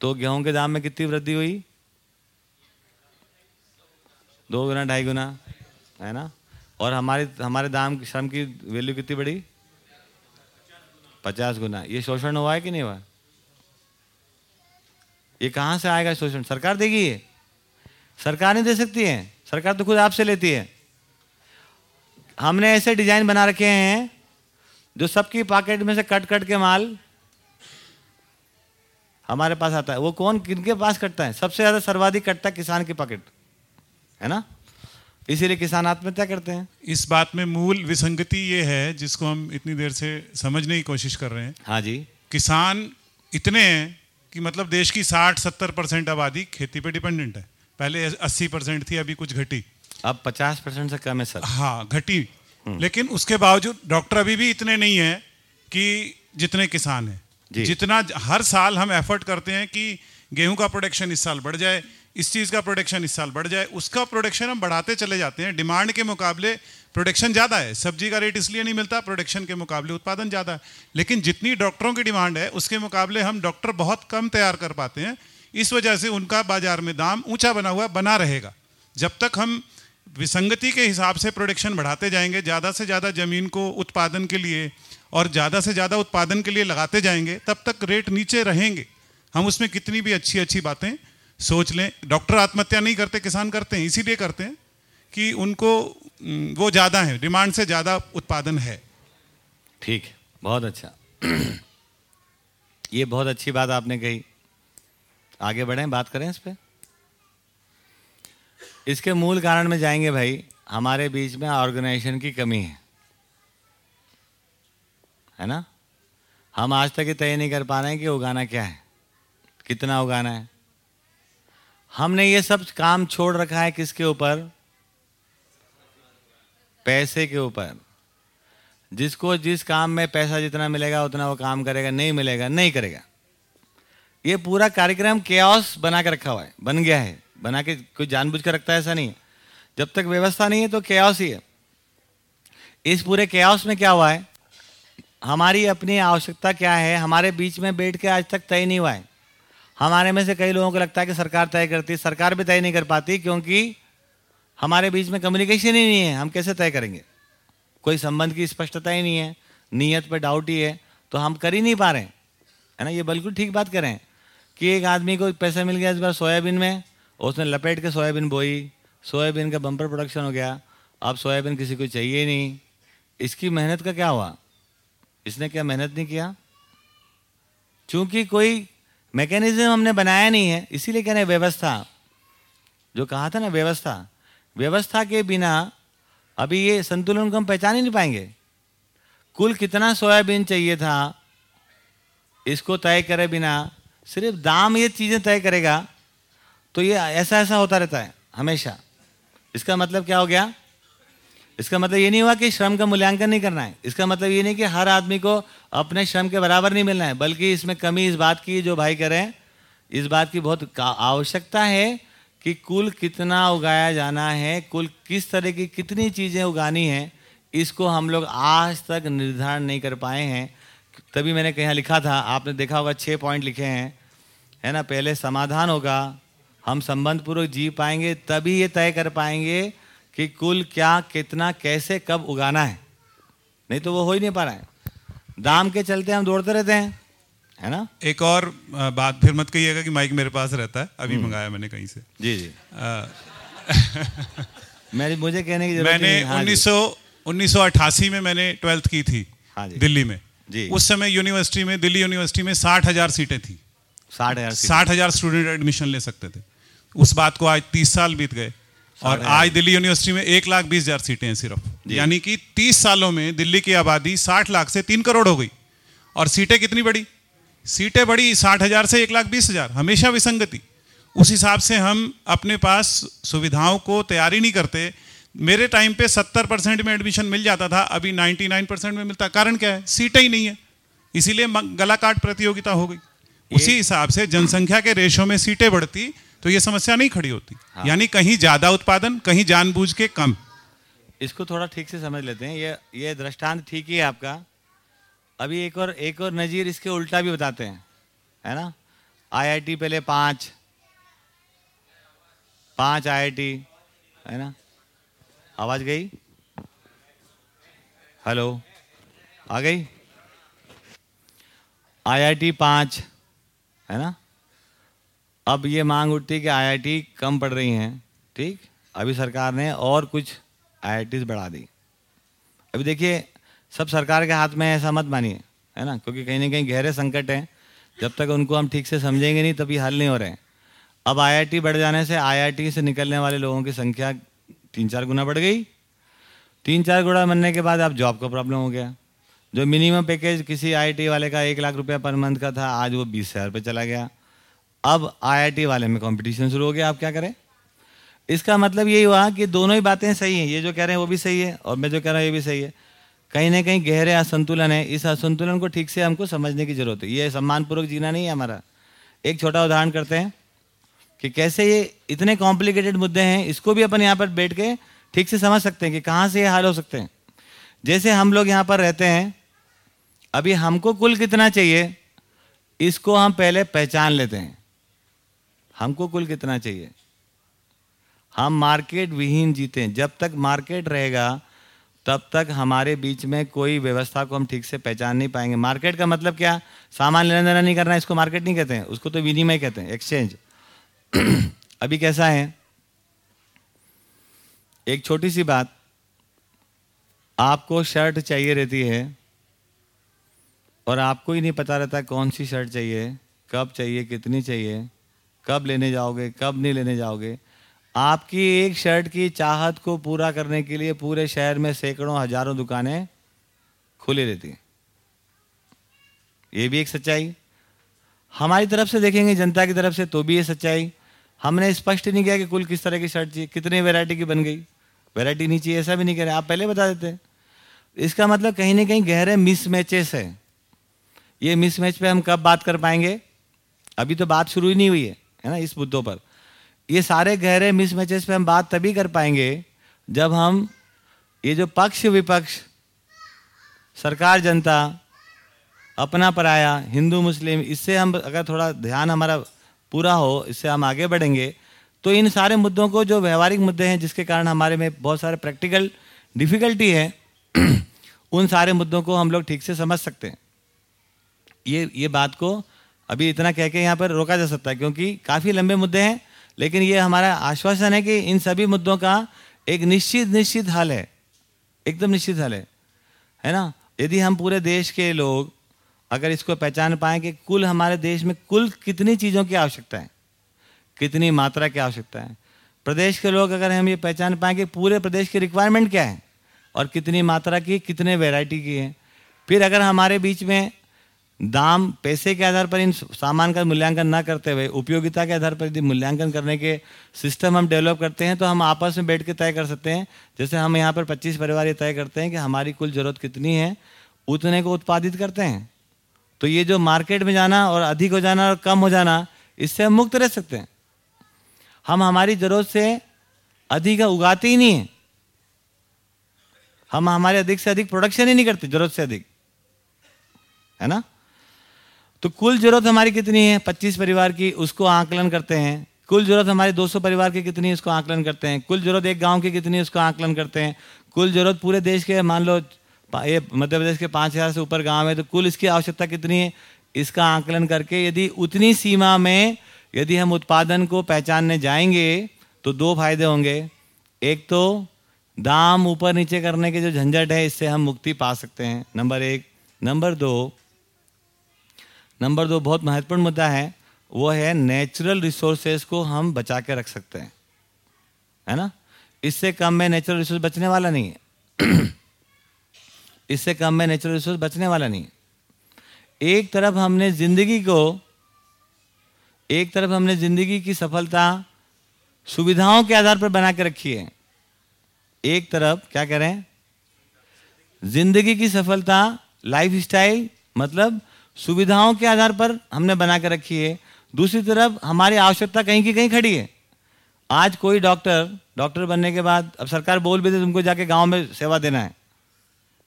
तो गेहूँ के दाम में कितनी वृद्धि हुई? दो गुना, ढाई गुना, है ना? और हमारे हमारे दाम श्रम की वैल्यू कितनी बढ़ी? पचास गुना। ये शोषण हुआ है कि नहीं हुआ? ये कहाँ से आएगा शोषण? सरकार देगी ये। सरकार नहीं दे सकती है। सरकार तो खुद आपसे लेती है। हमने ऐसे डिज़ाइन बना रखे हैं जो सबकी पॉकेट में से कट कट के माल हमारे पास आता है। वो कौन किनके पास कटता है? सबसे ज़्यादा सर्वाधिक कटता है किसान की पॉकेट है ना? इसीलिए किसान आत्महत्या करते हैं। इस बात में मूल विसंगति ये है जिसको हम इतनी देर से समझने की कोशिश कर रहे हैं। हाँ जी। किसान इतने हैं कि मतलब देश की 60-70 परसेंट आबादी खेती पे डिपेंडेंट है। पहले 80 परसेंट थी अभी कुछ घटी। अब पचास परसेंट से कम है सर। हाँ घटी। लेकिन उसके बावजूद डॉक्टर अभी भी इतने नहीं है कि जितने किसान हैं। जितना हर साल हम एफर्ट करते हैं कि गेहूँ का प्रोडक्शन इस साल बढ़ जाए इस चीज़ का प्रोडक्शन इस साल बढ़ जाए उसका प्रोडक्शन हम बढ़ाते चले जाते हैं। डिमांड के मुकाबले प्रोडक्शन ज़्यादा है। सब्ज़ी का रेट इसलिए नहीं मिलता प्रोडक्शन के मुकाबले उत्पादन ज़्यादा है। लेकिन जितनी डॉक्टरों की डिमांड है उसके मुकाबले हम डॉक्टर बहुत कम तैयार कर पाते हैं। इस वजह से उनका बाज़ार में दाम ऊँचा बना हुआ बना रहेगा। जब तक हम विसंगति के हिसाब से प्रोडक्शन बढ़ाते जाएँगे, ज़्यादा से ज़्यादा ज़मीन को उत्पादन के लिए और ज़्यादा से ज़्यादा उत्पादन के लिए लगाते जाएँगे, तब तक रेट नीचे रहेंगे। हम उसमें कितनी भी अच्छी अच्छी बातें सोच लें। डॉक्टर आत्महत्या नहीं करते, किसान करते हैं, इसीलिए करते हैं कि उनको वो ज़्यादा है डिमांड से ज़्यादा उत्पादन है। ठीक, बहुत अच्छा। [clears throat] ये बहुत अच्छी बात आपने कही। आगे बढ़ें, बात करें इस पे? इसके मूल कारण में जाएँगे भाई, हमारे बीच में ऑर्गेनाइजेशन की कमी है। है ना? हम आज तक ये तय नहीं कर पा रहे हैं कि उगाना क्या है, कितना उगाना है। हमने ये सब काम छोड़ रखा है किसके ऊपर? पैसे के ऊपर। जिसको जिस काम में पैसा जितना मिलेगा, उतना वो काम करेगा, नहीं मिलेगा, नहीं करेगा। ये पूरा कार्यक्रम केओस बना के रखा हुआ है, बन गया है। बना के कोई जानबूझ कर रखता है, ऐसा नहीं है। जब तक व्यवस्था नहीं है तो केओस ही है। इस पूरे केओस में क्या हुआ है? हमारी अपनी आवश्यकता क्या है? हमारे बीच में बैठ के आज तक तय नहीं हुआ है। हमारे में से कई लोगों को लगता है कि सरकार तय करती है। सरकार भी तय नहीं कर पाती क्योंकि हमारे बीच में कम्युनिकेशन ही नहीं है। हम कैसे तय करेंगे? कोई संबंध की स्पष्टता ही नहीं है। नीयत पर डाउट ही है। तो हम कर ही नहीं पा रहे है। ना? ये बिल्कुल ठीक बात करें। कि एक आदमी को पैसा मिल गया इस बार सोयाबीन में। उसने लपेट के सोयाबीन बोई। सोयाबीन का बम्पर प्रोडक्शन हो गया। अब सोयाबीन किसी को चाहिए नहीं। इसकी मेहनत का क्या हुआ? इसने क्या मेहनत नहीं किया? चूँकि कोई मैकेनिज्म हमने बनाया नहीं है, इसीलिए कह रहे व्यवस्था। जो कहा था ना व्यवस्था व्यवस्था के बिना अभी ये संतुलन को हम पहचान ही नहीं पाएँगे। कुल कितना सोयाबीन चाहिए था, इसको तय करे बिना, सिर्फ़ दाम ये चीज़ें तय करेगा तो ये ऐसा ऐसा होता रहता है, हमेशा। इसका मतलब क्या हो गया? इसका मतलब ये नहीं हुआ कि श्रम का मूल्यांकन नहीं करना है। इसका मतलब ये नहीं कि हर आदमी को अपने श्रम के बराबर नहीं मिलना है, बल्कि इसमें कमी इस बात की, जो भाई करें, इस बात की बहुत आवश्यकता है कि कुल कितना उगाया जाना है, कुल किस तरह की कितनी चीज़ें उगानी हैं, इसको हम लोग आज तक निर्धारण नहीं कर पाए हैं। तभी मैंने कहीं लिखा था, आपने देखा होगा छः पॉइंट लिखे हैं। है ना? पहले समाधान होगा हम संबंध पूर्वक जी पाएँगे तभी ये तय कर पाएँगे कि कुल क्या कितना कैसे कब उगाना है। नहीं तो वो हो ही नहीं पा रहा है। दाम के चलते हम दौड़ते रहते हैं है ना? एक और बात फिर मत कहिएगा कि माइक मेरे पास रहता है अभी मंगाया मैंने कहीं से। जी जी। [laughs] मेरी मुझे कहने की ज़रूरत मैंने उन्नीस सौ जी। 1900 1988 में मैंने ट्वेल्थ की थी हाँ जी। दिल्ली में। जी। उस समय यूनिवर्सिटी में दिल्ली यूनिवर्सिटी में साठ हज़ार सीटें थी। साठ हज़ार साठ हज़ार स्टूडेंट एडमिशन ले सकते थे। उस बात को आज तीस साल बीत गए। और आज दिल्ली यूनिवर्सिटी में एक लाख बीस हज़ार सीटें हैं सिर्फ़। यानी कि तीस सालों में दिल्ली की आबादी साठ लाख से तीन करोड़ हो गई। और सीटें कितनी बड़ी सीटें बड़ी साठ हज़ार से एक लाख बीस हज़ार हमेशा विसंगति। उस हिसाब से हम अपने पास सुविधाओं को तैयारी नहीं करते। मेरे टाइम पे सत्तर परसेंट में एडमिशन मिल जाता था अभी नाइन्टी नाइन परसेंट में मिलता। कारण क्या है? सीटें ही नहीं है। इसीलिए गला काट प्रतियोगिता हो गई। उसी हिसाब से जनसंख्या के रेशो में सीटें बढ़ती तो ये समस्या नहीं खड़ी होती। हाँ। यानी कहीं ज़्यादा उत्पादन कहीं जानबूझ के कम। इसको थोड़ा ठीक से समझ लेते हैं। ये ये दृष्टांत ठीक ही है आपका। अभी एक और एक और नज़ीर इसके उल्टा भी बताते हैं। है ना? आईआईटी पहले पाँच। पाँच आईआईटी है ना? आवाज़ गई? हेलो? आ गई? आईआईटी पाँच। है ना? अब ये मांग उठती है कि आईआईटी कम पड़ रही हैं, ठीक? अभी सरकार ने और कुछ आईआईटीज बढ़ा दी। अभी देखिए, सब सरकार के हाथ में ऐसा मत मानिए, है ना? क्योंकि कहीं ना कहीं गहरे संकट हैं। जब तक उनको हम ठीक से समझेंगे नहीं, तभी हल नहीं हो रहे हैं। अब आईआईटी बढ़ जाने से आईआईटी से निकलने वाले लोगों की संख्या तीन चार गुना बढ़ गई। तीन चार गुना बनने के बाद अब जॉब का प्रॉब्लम हो गया। जो मिनिमम पैकेज किसी आईआईटी वाले का एक लाख रुपया पर मंथ का था, आज वो बीस हज़ार पे चला गया। अब आईआईटी वाले में कंपटीशन शुरू हो गया, आप क्या करें? इसका मतलब यही हुआ कि दोनों ही बातें सही हैं, ये जो कह रहे हैं वो भी सही है और मैं जो कह रहा हूँ ये भी सही है। कहीं ना कहीं गहरे असंतुलन है, इस असंतुलन को ठीक से हमको समझने की ज़रूरत है। ये सम्मानपूर्वक जीना नहीं है हमारा। एक छोटा उदाहरण करते हैं कि कैसे ये इतने कॉम्प्लिकेटेड मुद्दे हैं, इसको भी अपन यहाँ पर बैठ के ठीक से समझ सकते हैं कि कहाँ से ये हाल हो सकते हैं। जैसे हम लोग यहाँ पर रहते हैं, अभी हमको कुल कितना चाहिए, इसको हम पहले पहचान लेते हैं। हमको कुल कितना चाहिए? हम मार्केट विहीन जीते। जब तक मार्केट रहेगा, तब तक हमारे बीच में कोई व्यवस्था को हम ठीक से पहचान नहीं पाएँगे। मार्केट का मतलब क्या? सामान लेना देना नहीं करना, इसको मार्केट नहीं कहते हैं। उसको तो विनिमय कहते हैं, एक्सचेंज। [clears throat] अभी कैसा है? एक छोटी सी बात। आपको शर्ट चाहिए रहती है और आपको ही नहीं पता रहता कौन सी शर्ट चाहिए, कब चाहिए, कितनी चाहिए। कब लेने जाओगे, कब नहीं लेने जाओगे। आपकी एक शर्ट की चाहत को पूरा करने के लिए पूरे शहर में सैकड़ों, हज़ारों दुकानें खुली रहती हैं। ये भी एक सच्चाई। हमारी तरफ़ से देखेंगे, जनता की तरफ़ से तो भी ये सच्चाई। हमने स्पष्ट नहीं किया कि कुल किस तरह की शर्ट चाहिए, कितने वैरायटी की बन गई। वैरायटी नहीं चाहिए, ऐसा भी नहीं कह रहे। आप पहले बता देते इसका मतलब कहीं ना कहीं गहरे मिस मैचेस है। ये मिस मैच पे हम कब बात कर पाएँगे? अभी तो बात शुरू ही नहीं हुई है। है ना, इस मुद्दों पर। ये सारे गहरे मिस मैचेस पे हम बात तभी कर पाएँगे जब हम ये जो पक्ष विपक्ष, सरकार जनता, अपना पराया, हिंदू, मुस्लिम, इससे हम अगर थोड़ा ध्यान हमारा पूरा हो, इससे हम आगे बढ़ेंगे तो इन सारे मुद्दों को जो व्यवहारिक मुद्दे हैं, जिसके कारण हमारे में बहुत सारे प्रैक्टिकल डिफिकल्टी है, उन सारे मुद्दों को हम लोग ठीक से समझ सकते हैं। ये ये बात को अभी इतना कह के यहाँ पर रोका जा सकता है, क्योंकि काफ़ी लंबे मुद्दे हैं, लेकिन ये हमारा आश्वासन है कि इन सभी मुद्दों का एक निश्चित निश्चित हल है, एकदम निश्चित हल है है ना? यदि हम पूरे देश के लोग अगर इसको पहचान पाएँ कि कुल हमारे देश में कुल कितनी चीज़ों की आवश्यकता है, कितनी मात्रा की आवश्यकता है, प्रदेश के लोग अगर हम ये पहचान पाएँ कि पूरे प्रदेश की रिक्वायरमेंट क्या है, और कितनी मात्रा की, कितने वैरायटी की है, फिर अगर हमारे बीच में दाम पैसे के आधार पर इन सामान का मूल्यांकन ना करते हुए, उपयोगिता के आधार पर यदि मूल्यांकन करने के सिस्टम हम डेवलप करते हैं तो हम आपस में बैठ के तय कर सकते हैं। जैसे हम यहाँ पर 25 परिवार ये तय करते हैं कि हमारी कुल ज़रूरत कितनी है, उतने को उत्पादित करते हैं। तो ये जो मार्केट में जाना और अधिक हो जाना और कम हो जाना, इससे हम मुक्त रह सकते हैं। हम हमारी ज़रूरत से अधिक उगाते ही नहीं है। हम हमारे अधिक से अधिक प्रोडक्शन ही नहीं करते, ज़रूरत से अधिक। है ना? तो कुल ज़रूरत हमारी कितनी है? 25 परिवार की उसको आकलन करते हैं। कुल ज़रूरत हमारे 200 परिवार की कितनी है, उसको आकलन करते हैं। कुल ज़रूरत एक गाँव की कितनी है, उसको आकलन करते हैं। कुल ज़रूरत पूरे देश के, मान लो ये मध्य प्रदेश के पाँच हज़ार से ऊपर गाँव है तो कुल इसकी आवश्यकता कितनी है? इसका आकलन करके यदि उतनी सीमा में यदि हम उत्पादन को पहचानने जाएँगे तो दो फ़ायदे होंगे। एक तो दाम ऊपर नीचे करने के जो झंझट है, इससे हम मुक्ति पा सकते हैं, नंबर एक। नंबर दो नंबर दो बहुत महत्वपूर्ण मुद्दा है, वो है नेचुरल रिसोर्सेज को हम बचा के रख सकते हैं। है ना? इससे कम में नेचुरल रिसोर्स बचने वाला नहीं है। [clears throat] इससे कम में नेचुरल रिसोर्स बचने वाला नहीं है। एक तरफ़ हमने ज़िंदगी को, एक तरफ़ हमने ज़िंदगी की सफलता सुविधाओं के आधार पर बना के रखी है। एक तरफ़ क्या कह रहे हैं ज़िंदगी की सफलता लाइफ स्टाइल मतलब सुविधाओं के आधार पर हमने बना कर रखी है। दूसरी तरफ़ हमारी आवश्यकता कहीं की कहीं खड़ी है। आज कोई डॉक्टर डॉक्टर बनने के बाद अब सरकार बोल भी दे तुमको जाके गाँव में सेवा देना है।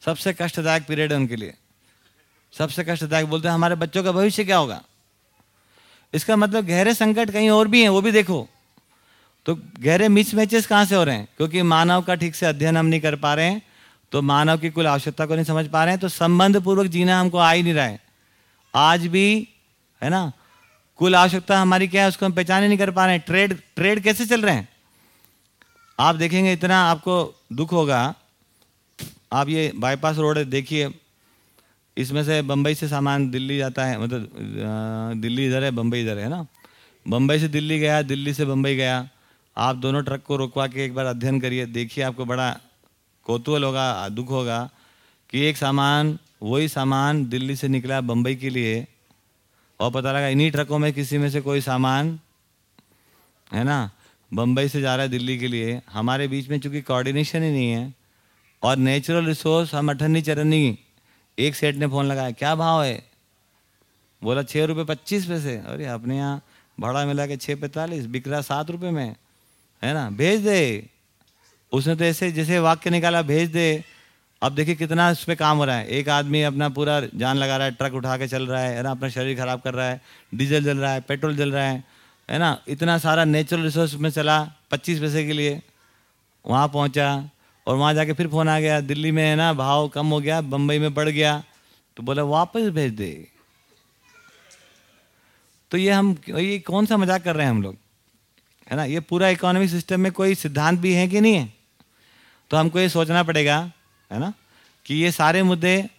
सबसे कष्टदायक पीरियड है उनके लिए। सबसे कष्टदायक बोलते हैं, हमारे बच्चों का भविष्य क्या होगा? इसका मतलब गहरे संकट कहीं और भी हैं, वो भी देखो। तो गहरे मिस मैचेस कहाँ से हो रहे हैं? क्योंकि मानव का ठीक से अध्ययन हम नहीं कर पा रहे हैं तो मानव की कुल आवश्यकता को नहीं समझ पा रहे हैं तो संबंध पूर्वक जीना हमको आ ही नहीं रहा है। आज भी, है ना? कुल आवश्यकता हमारी क्या है, उसको हम पहचान ही नहीं कर पा रहे हैं। ट्रेड ट्रेड कैसे चल रहे हैं? आप देखेंगे इतना आपको दुख होगा। आप ये बाईपास रोड देखिए। इसमें से बम्बई से सामान दिल्ली जाता है मतलब दिल्ली इधर है बम्बई इधर है ना? बम्बई से दिल्ली गया, दिल्ली से बम्बई गया। आप दोनों ट्रक को रुकवा के एक बार अध्ययन करिए। देखिए आपको बड़ा कौतूहल होगा, दुख होगा कि एक सामान वही सामान दिल्ली से निकला बम्बई के लिए और पता लगा इन्हीं ट्रकों में किसी में से कोई सामान, है ना बम्बई से जा रहा है दिल्ली के लिए। हमारे बीच में चूँकि कोऑर्डिनेशन ही नहीं है और नेचुरल रिसोर्स हम अठन्नी चरन्नी एक सेठ ने फ़ोन लगाया, क्या भाव है? बोला छः रुपये पच्चीस पैसे। अरे, अपने यहाँ भाड़ा मिला के छः पैंतालीस बिक रहा सात रुपये में, है ना, भेज दे। उसने तो ऐसे जैसे वाक्य निकाला, भेज दे। अब देखिए कितना उस पर काम हो रहा है। एक आदमी अपना पूरा जान लगा रहा है, ट्रक उठा के चल रहा है है ना? अपना शरीर खराब कर रहा है, डीजल जल रहा है, पेट्रोल जल रहा है है ना? इतना सारा नेचुरल रिसोर्स में चला पच्चीस पैसे के लिए। वहाँ पहुँचा और वहाँ जाके फिर फ़ोन आ गया, दिल्ली में, है ना? भाव कम हो गया, बम्बई में बढ़ गया। तो बोला, वापस भेज दे। तो ये हम, ये कौन सा मज़ाक कर रहे हैं हम लोग? है ना? ये पूरा इकोनॉमिक सिस्टम में कोई सिद्धांत भी है कि नहीं है? तो हमको ये सोचना पड़ेगा है ना? कि ये सारे मुद्दे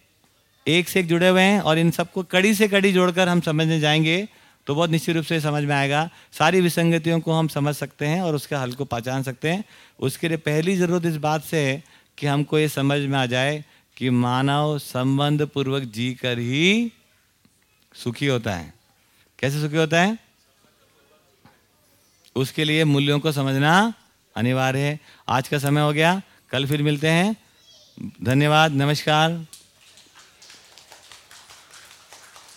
एक से एक जुड़े हुए हैं और इन सबको कड़ी से कड़ी जोड़कर हम समझने जाएँगे तो बहुत निश्चित रूप से समझ में आएगा। सारी विसंगतियों को हम समझ सकते हैं और उसके हल को पहचान सकते हैं। उसके लिए पहली ज़रूरत इस बात से है कि हमको ये समझ में आ जाए कि मानव संबंध पूर्वक जी कर ही सुखी होता है। कैसे सुखी होता है? उसके लिए मूल्यों को समझना अनिवार्य है। आज का समय हो गया, कल फिर मिलते हैं। धन्यवाद नमस्कार।